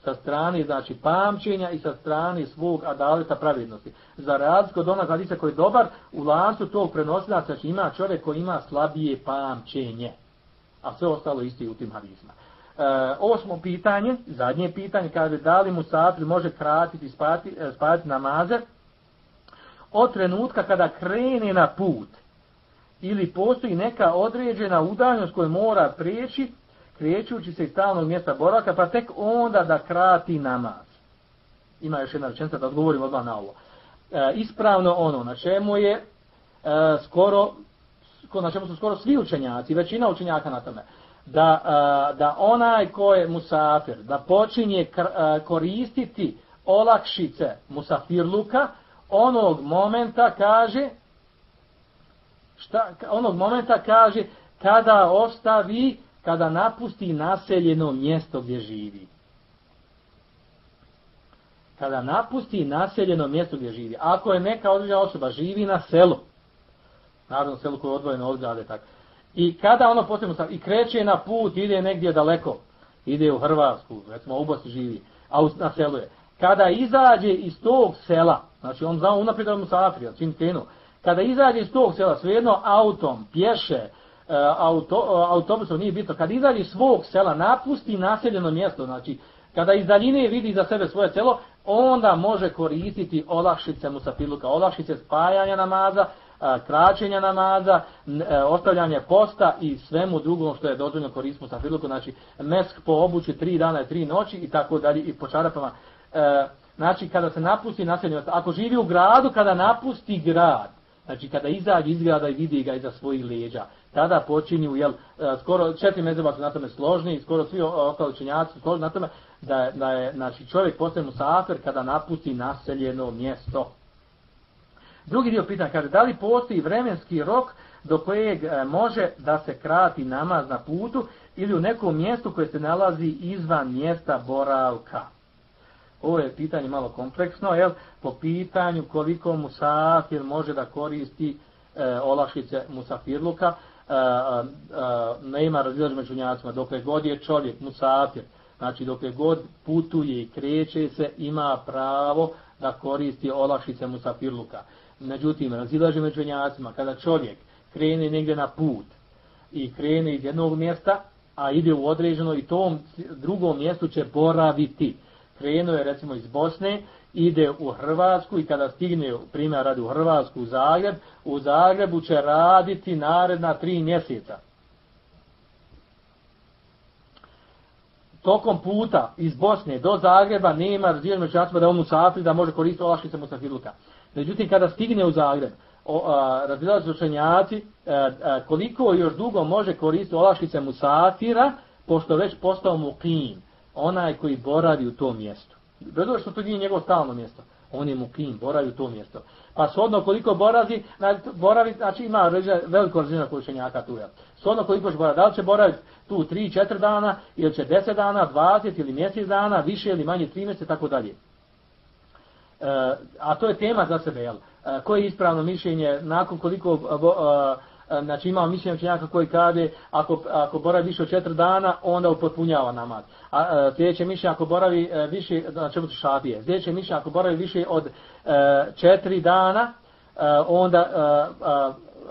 sa strane znači pamćenja i sa strane svog adaleta pravednosti. Za razliku od onog hadisa koji je dobar, u lancu tog prenosilaca znači ima čovjek koji ima slabije pamćenje a sve ostalo isti u tim hadisima. E, osmo pitanje, zadnje pitanje, kaže da li musafir može kratiti spati, e, spati namaze od trenutka kada krene na put ili postoji neka određena udaljenost koju mora prijeći, krećući se iz stalnog mjesta boraka, pa tek onda da krati namaz. Ima još jedna rečenica da odgovorim odmah na ovo. E, ispravno ono na čemu je e, skoro na čemu su skoro svi učenjaci, većina učenjaka na tome, da, da onaj ko je musafir, da počinje koristiti olakšice musafirluka, onog momenta kaže, šta, onog momenta kaže, kada ostavi, kada napusti naseljeno mjesto gdje živi. Kada napusti naseljeno mjesto gdje živi. Ako je neka određena osoba živi na selu, naravno selo koje je odvojeno od ali tako. I kada ono posebno sam, i kreće na put, ide negdje daleko, ide u Hrvatsku, recimo u Bosni živi, a u, na selu je. Kada izađe iz tog sela, znači on zna unaprijed da mu safri, čim krenu, kada izađe iz tog sela, svejedno autom, pješe, eh, auto, eh, autobusom, nije bitno, kada izađe iz svog sela, napusti naseljeno mjesto, znači, kada iz daljine vidi za sebe svoje selo, onda može koristiti olakšice musafiluka, olakšice spajanja namaza, kraćenja namaza, e, ostavljanje posta i svemu drugom što je dozvoljeno koristimo sa filukom, znači mesk po obući tri dana i tri noći i tako dalje i po čarapama. E, znači kada se napusti naseljeno, ako živi u gradu, kada napusti grad, znači kada izađe iz grada i vidi ga iza svojih leđa, tada počinju, jel, e, skoro četiri mezeba su na tome složni i skoro svi ostali činjaci su složni na tome, da da je znači, čovjek postaje musafir kada napusti naseljeno mjesto. Drugi dio pitanja kaže, da li postoji vremenski rok do kojeg e, može da se krati namaz na putu ili u nekom mjestu koje se nalazi izvan mjesta boravka? Ovo je pitanje malo kompleksno, jel? Po pitanju koliko musafir može da koristi e, olašice musafirluka, e, e, e, ne ima među njacima, dok je god je čovjek musafir, znači dok je god putuje i kreće se, ima pravo da koristi olašice musafirluka. Međutim, razilaže među njacima, kada čovjek krene negdje na put i krene iz jednog mjesta, a ide u određeno i tom drugom mjestu će boraviti. Krenuo je recimo iz Bosne, ide u Hrvatsku i kada stigne, primjer radi u Hrvatsku, u Zagreb, u Zagrebu će raditi naredna tri mjeseca. Tokom puta iz Bosne do Zagreba nema razdjelja među da on musafir, da može koristiti olaškice Musafiluka. Međutim, kada stigne u Zagreb, razvijelati učenjaci, e, e, koliko još dugo može koristiti olaškice Musafira, pošto već postao mukin onaj koji boravi u tom mjestu. Bez što to nije njegovo stalno mjesto. On je mu kim, boravi u tom mjesto. Pa shodno koliko boravi, boravi znači ima veliko razina kod učenjaka tu. Shodno koliko će boraviti, da li će boraviti tu 3-4 dana, ili će 10 dana, 20 ili mjesec dana, više ili manje 3 mjesece, tako dalje a to je tema za sebe, jel? E, koje je ispravno mišljenje, nakon koliko e, e, znači ima mišljenje učenjaka koji kaže ako, ako boravi više od četiri dana, onda upotpunjava namaz. A, a sljedeće mišljenje ako boravi više, znači ovo šabije, sljedeće mišljenje ako boravi više od a, četiri dana, onda,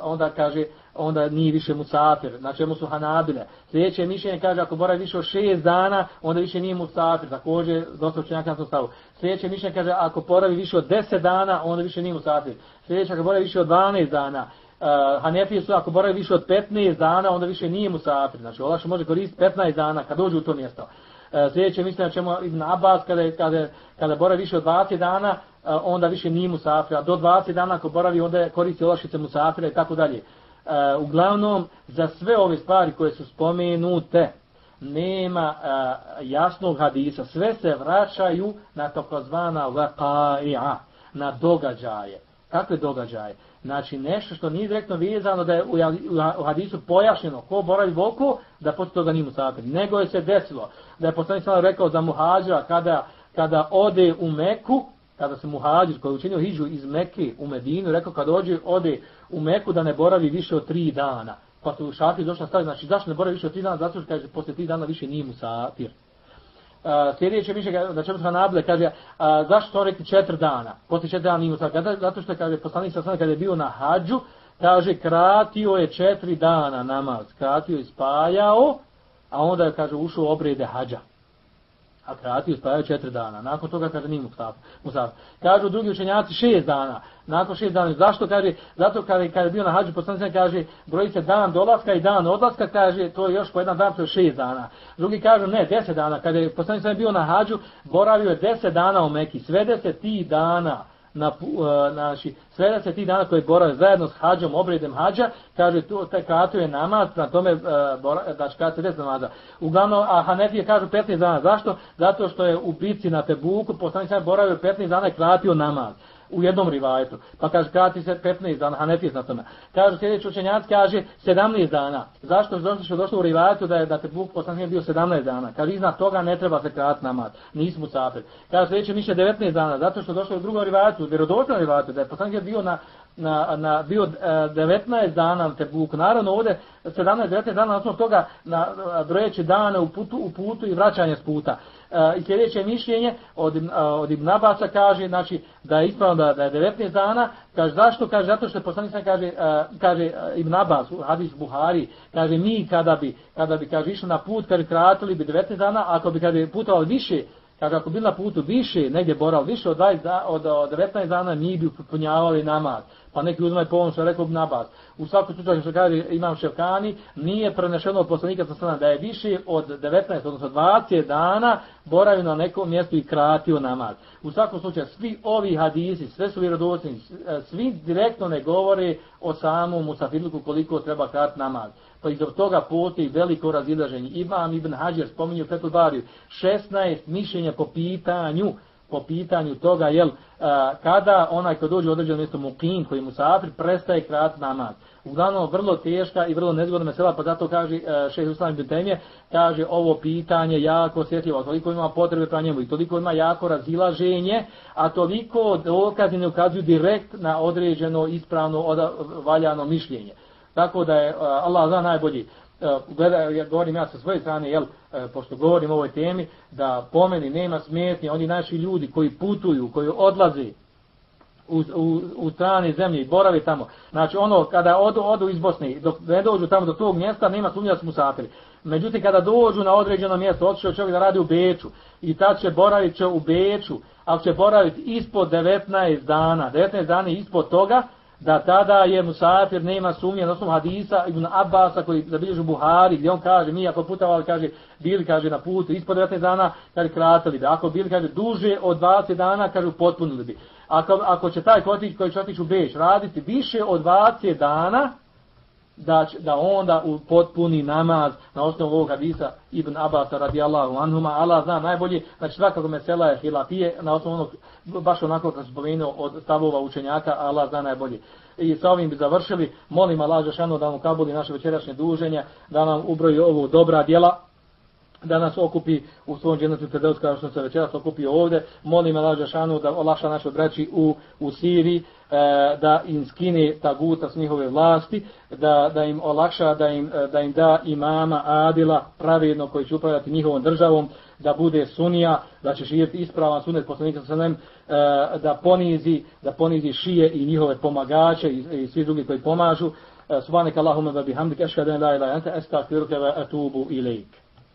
onda kaže, onda nije više musafir, znači čemu su hanabile. Sljedeće mišljenje kaže ako boravi više od šest dana, onda više nije musafir, također dosta učenjaka na to stavu. Sljedeće mišljenje kaže ako boravi više od deset dana, onda više nije musafir. Sljedeće ako boravi više od 12 dana, uh, Hanefije su ako boravi više od 15 dana, onda više nije musafir. Znači, Olaš može koristiti 15 dana kad dođe u to mjesto. Uh, sljedeće mišljenje da ćemo Ibn Abbas kada, kada, kada boravi više od 20 dana, uh, onda više nije musafir. A do 20 dana ako boravi, onda koristi olašice musafira i tako dalje. Uh, uglavnom, za sve ove stvari koje su spomenute, nema uh, jasnog hadisa. Sve se vraćaju na takozvana vaqa'i'a, na događaje. Kakve događaje? Znači nešto što nije direktno vezano da je u, u hadisu pojašnjeno ko boravi voku, da posle toga nije musafir. Nego je se desilo da je poslanik sada rekao za muhađa kada, kada ode u Meku, kada se muhađir koji je učinio hiđu iz Mekke u Medinu, rekao kada dođe, ode u Meku da ne boravi više od tri dana. Pa su šafi došla stavi, znači zašto ne boravi više od tri dana? Zato što kaže posle tri dana više nije musafir sljedeće više da čemu se nabile, kaže, a, zašto on rekli četiri dana? Posle četiri dana nije musafir. Zato što kaže, poslanik sa sada kada je bio na hađu, kaže, kratio je četiri dana namaz, kratio i spajao, a onda je, kaže, ušao obrede hađa a kratio spajao četiri dana. Nakon toga kaže nije musaf. Kažu drugi učenjaci šest dana. Nakon šest dana. Zašto kaže? Zato kada je, kada je bio na hađu, poslanicima kaže broji se dan dolaska i dan odlaska, kaže to je još po jedan dan, to je šest dana. Drugi kažu ne, deset dana. Kada je poslanicima bio na hađu, boravio je deset dana u Meki. Sve deset ti dana na e, naši sve se ti dana koji borave zajedno s hađom, obredem hađa, kaže to taj kratio je namaz, na tome uh, znači kada je namaza. Uglavnom a Hanefije kažu 15 dana. Zašto? Zato što je u bici na Tebuku poslanik sam boravio 15 dana i kratio namaz u jednom rivajetu. Pa kaže, krati se 15 dana, Hanefije na tome. Kaže, sljedeći učenjac kaže 17 dana. Zašto? Zato što je došlo u rivajetu da je da te Bog poslanik bio 17 dana. Kaže, iznad toga ne treba se krati namaz. Nismo safir. Kaže, sljedeći miše 19 dana. Zato što je došlo u drugom rivajetu, u vjerodostojnom rivajetu, da je poslanik bio na, na, na bio e, 19 dana te Buk. Naravno, ovdje 17-19 dana, na osnovu toga na brojeći dane u putu, u putu i vraćanje s puta. E, I sljedeće mišljenje od, e, od Ibn Abasa kaže znači, da je ispravno da, da je 19 dana. Kaže, zašto? Kaže, zato što je poslanik sam kaže, e, kaže Ibn Abbas, hadis Buhari, kaže, mi kada bi, kada bi kaže, išli na put, kaže, kratili bi 19 dana, ako bi kaže, putovali više, kada smo bili na putu više, negdje boral više od, 20, od, od 19 dana, mi bi punjavali namaz pa neki uzmaju povom što je rekao Ibn U svakom slučaju što kaže Imam Ševkani, nije prenešeno od poslanika sa strana da je više od 19, odnosno 20 dana boravio na nekom mjestu i kratio namaz. U svakom slučaju, svi ovi hadisi, sve su vjerodostojni, e, svi direktno ne govore o samom musafirluku koliko treba krat namaz. Pa i zbog toga postoji veliko razilaženje. Imam Ibn Hađer spominje u Fetul Bariju 16 mišljenja po pitanju po pitanju toga, jel, a, kada onaj ko dođe u određeno mjesto mukim, koji mu safir, prestaje krat namaz. Uglavnom, vrlo teška i vrlo nezgodna mesela, pa zato kaže e, šeht Uslam Bintemije, kaže ovo pitanje jako osjetljivo, toliko ima potrebe pra njemu i toliko ima jako razilaženje, a toliko dokazi ne ukazuju direkt na određeno ispravno valjano mišljenje. Tako da je e, Allah zna najbolji. E, gleda, ja govorim ja sa svoje strane, jel, e, pošto govorim o ovoj temi, da pomeni nema smetnje, oni naši ljudi koji putuju, koji odlaze u, u, u strane zemlje i borave tamo, znači ono, kada odu, odu iz Bosne, dok ne dođu tamo do tog mjesta, nema sumnja da su musafiri. Međutim, kada dođu na određeno mjesto, otišao čovjek da radi u Beču, i tad će boraviti će u Beču, ali će boraviti ispod 19 dana, 19 dana ispod toga, da tada je musafir, nema sumnje na osnovu hadisa Ibn Abasa koji zabilježu Buhari, gdje on kaže, mi ako putavali, kaže, bili, kaže, na putu, ispod 19 dana, kaže, kratili bi. Ako bili, kaže, duže od 20 dana, kaže, potpunili bi. Ako, ako će taj kotić koji će otići u Beš raditi više od 20 dana, da, da onda u potpuni namaz na osnovu ovog hadisa Ibn Abbas radijallahu anhuma, Allah zna najbolje, znači svakako mesela je hilafije na osnovu onog, baš onako kako spomenuo od stavova učenjaka, Allah zna najbolje. I sa ovim bi završili, molim Allah Žešanu da mu kabuli naše večerašnje duženje, da nam ubroji ovo dobra djela, da nas okupi u svom dženetu Fedeus kao što se večeras okupi ovdje. Molim Allah Žešanu da olakša našoj braći u, u Siriji, e, da im skine ta guta s njihove vlasti, da, da im olakša, da im, e, da im da imama Adila pravedno koji će upravljati njihovom državom, da bude sunija, da će živjeti ispravan sunet poslanika sa nem, e, da ponizi, da ponizi šije i njihove pomagače i, i svi drugi koji pomažu. E, Subhanak Allahumma wa bihamdika ashhadu an la ilaha illa anta astaghfiruka wa atubu ilaik.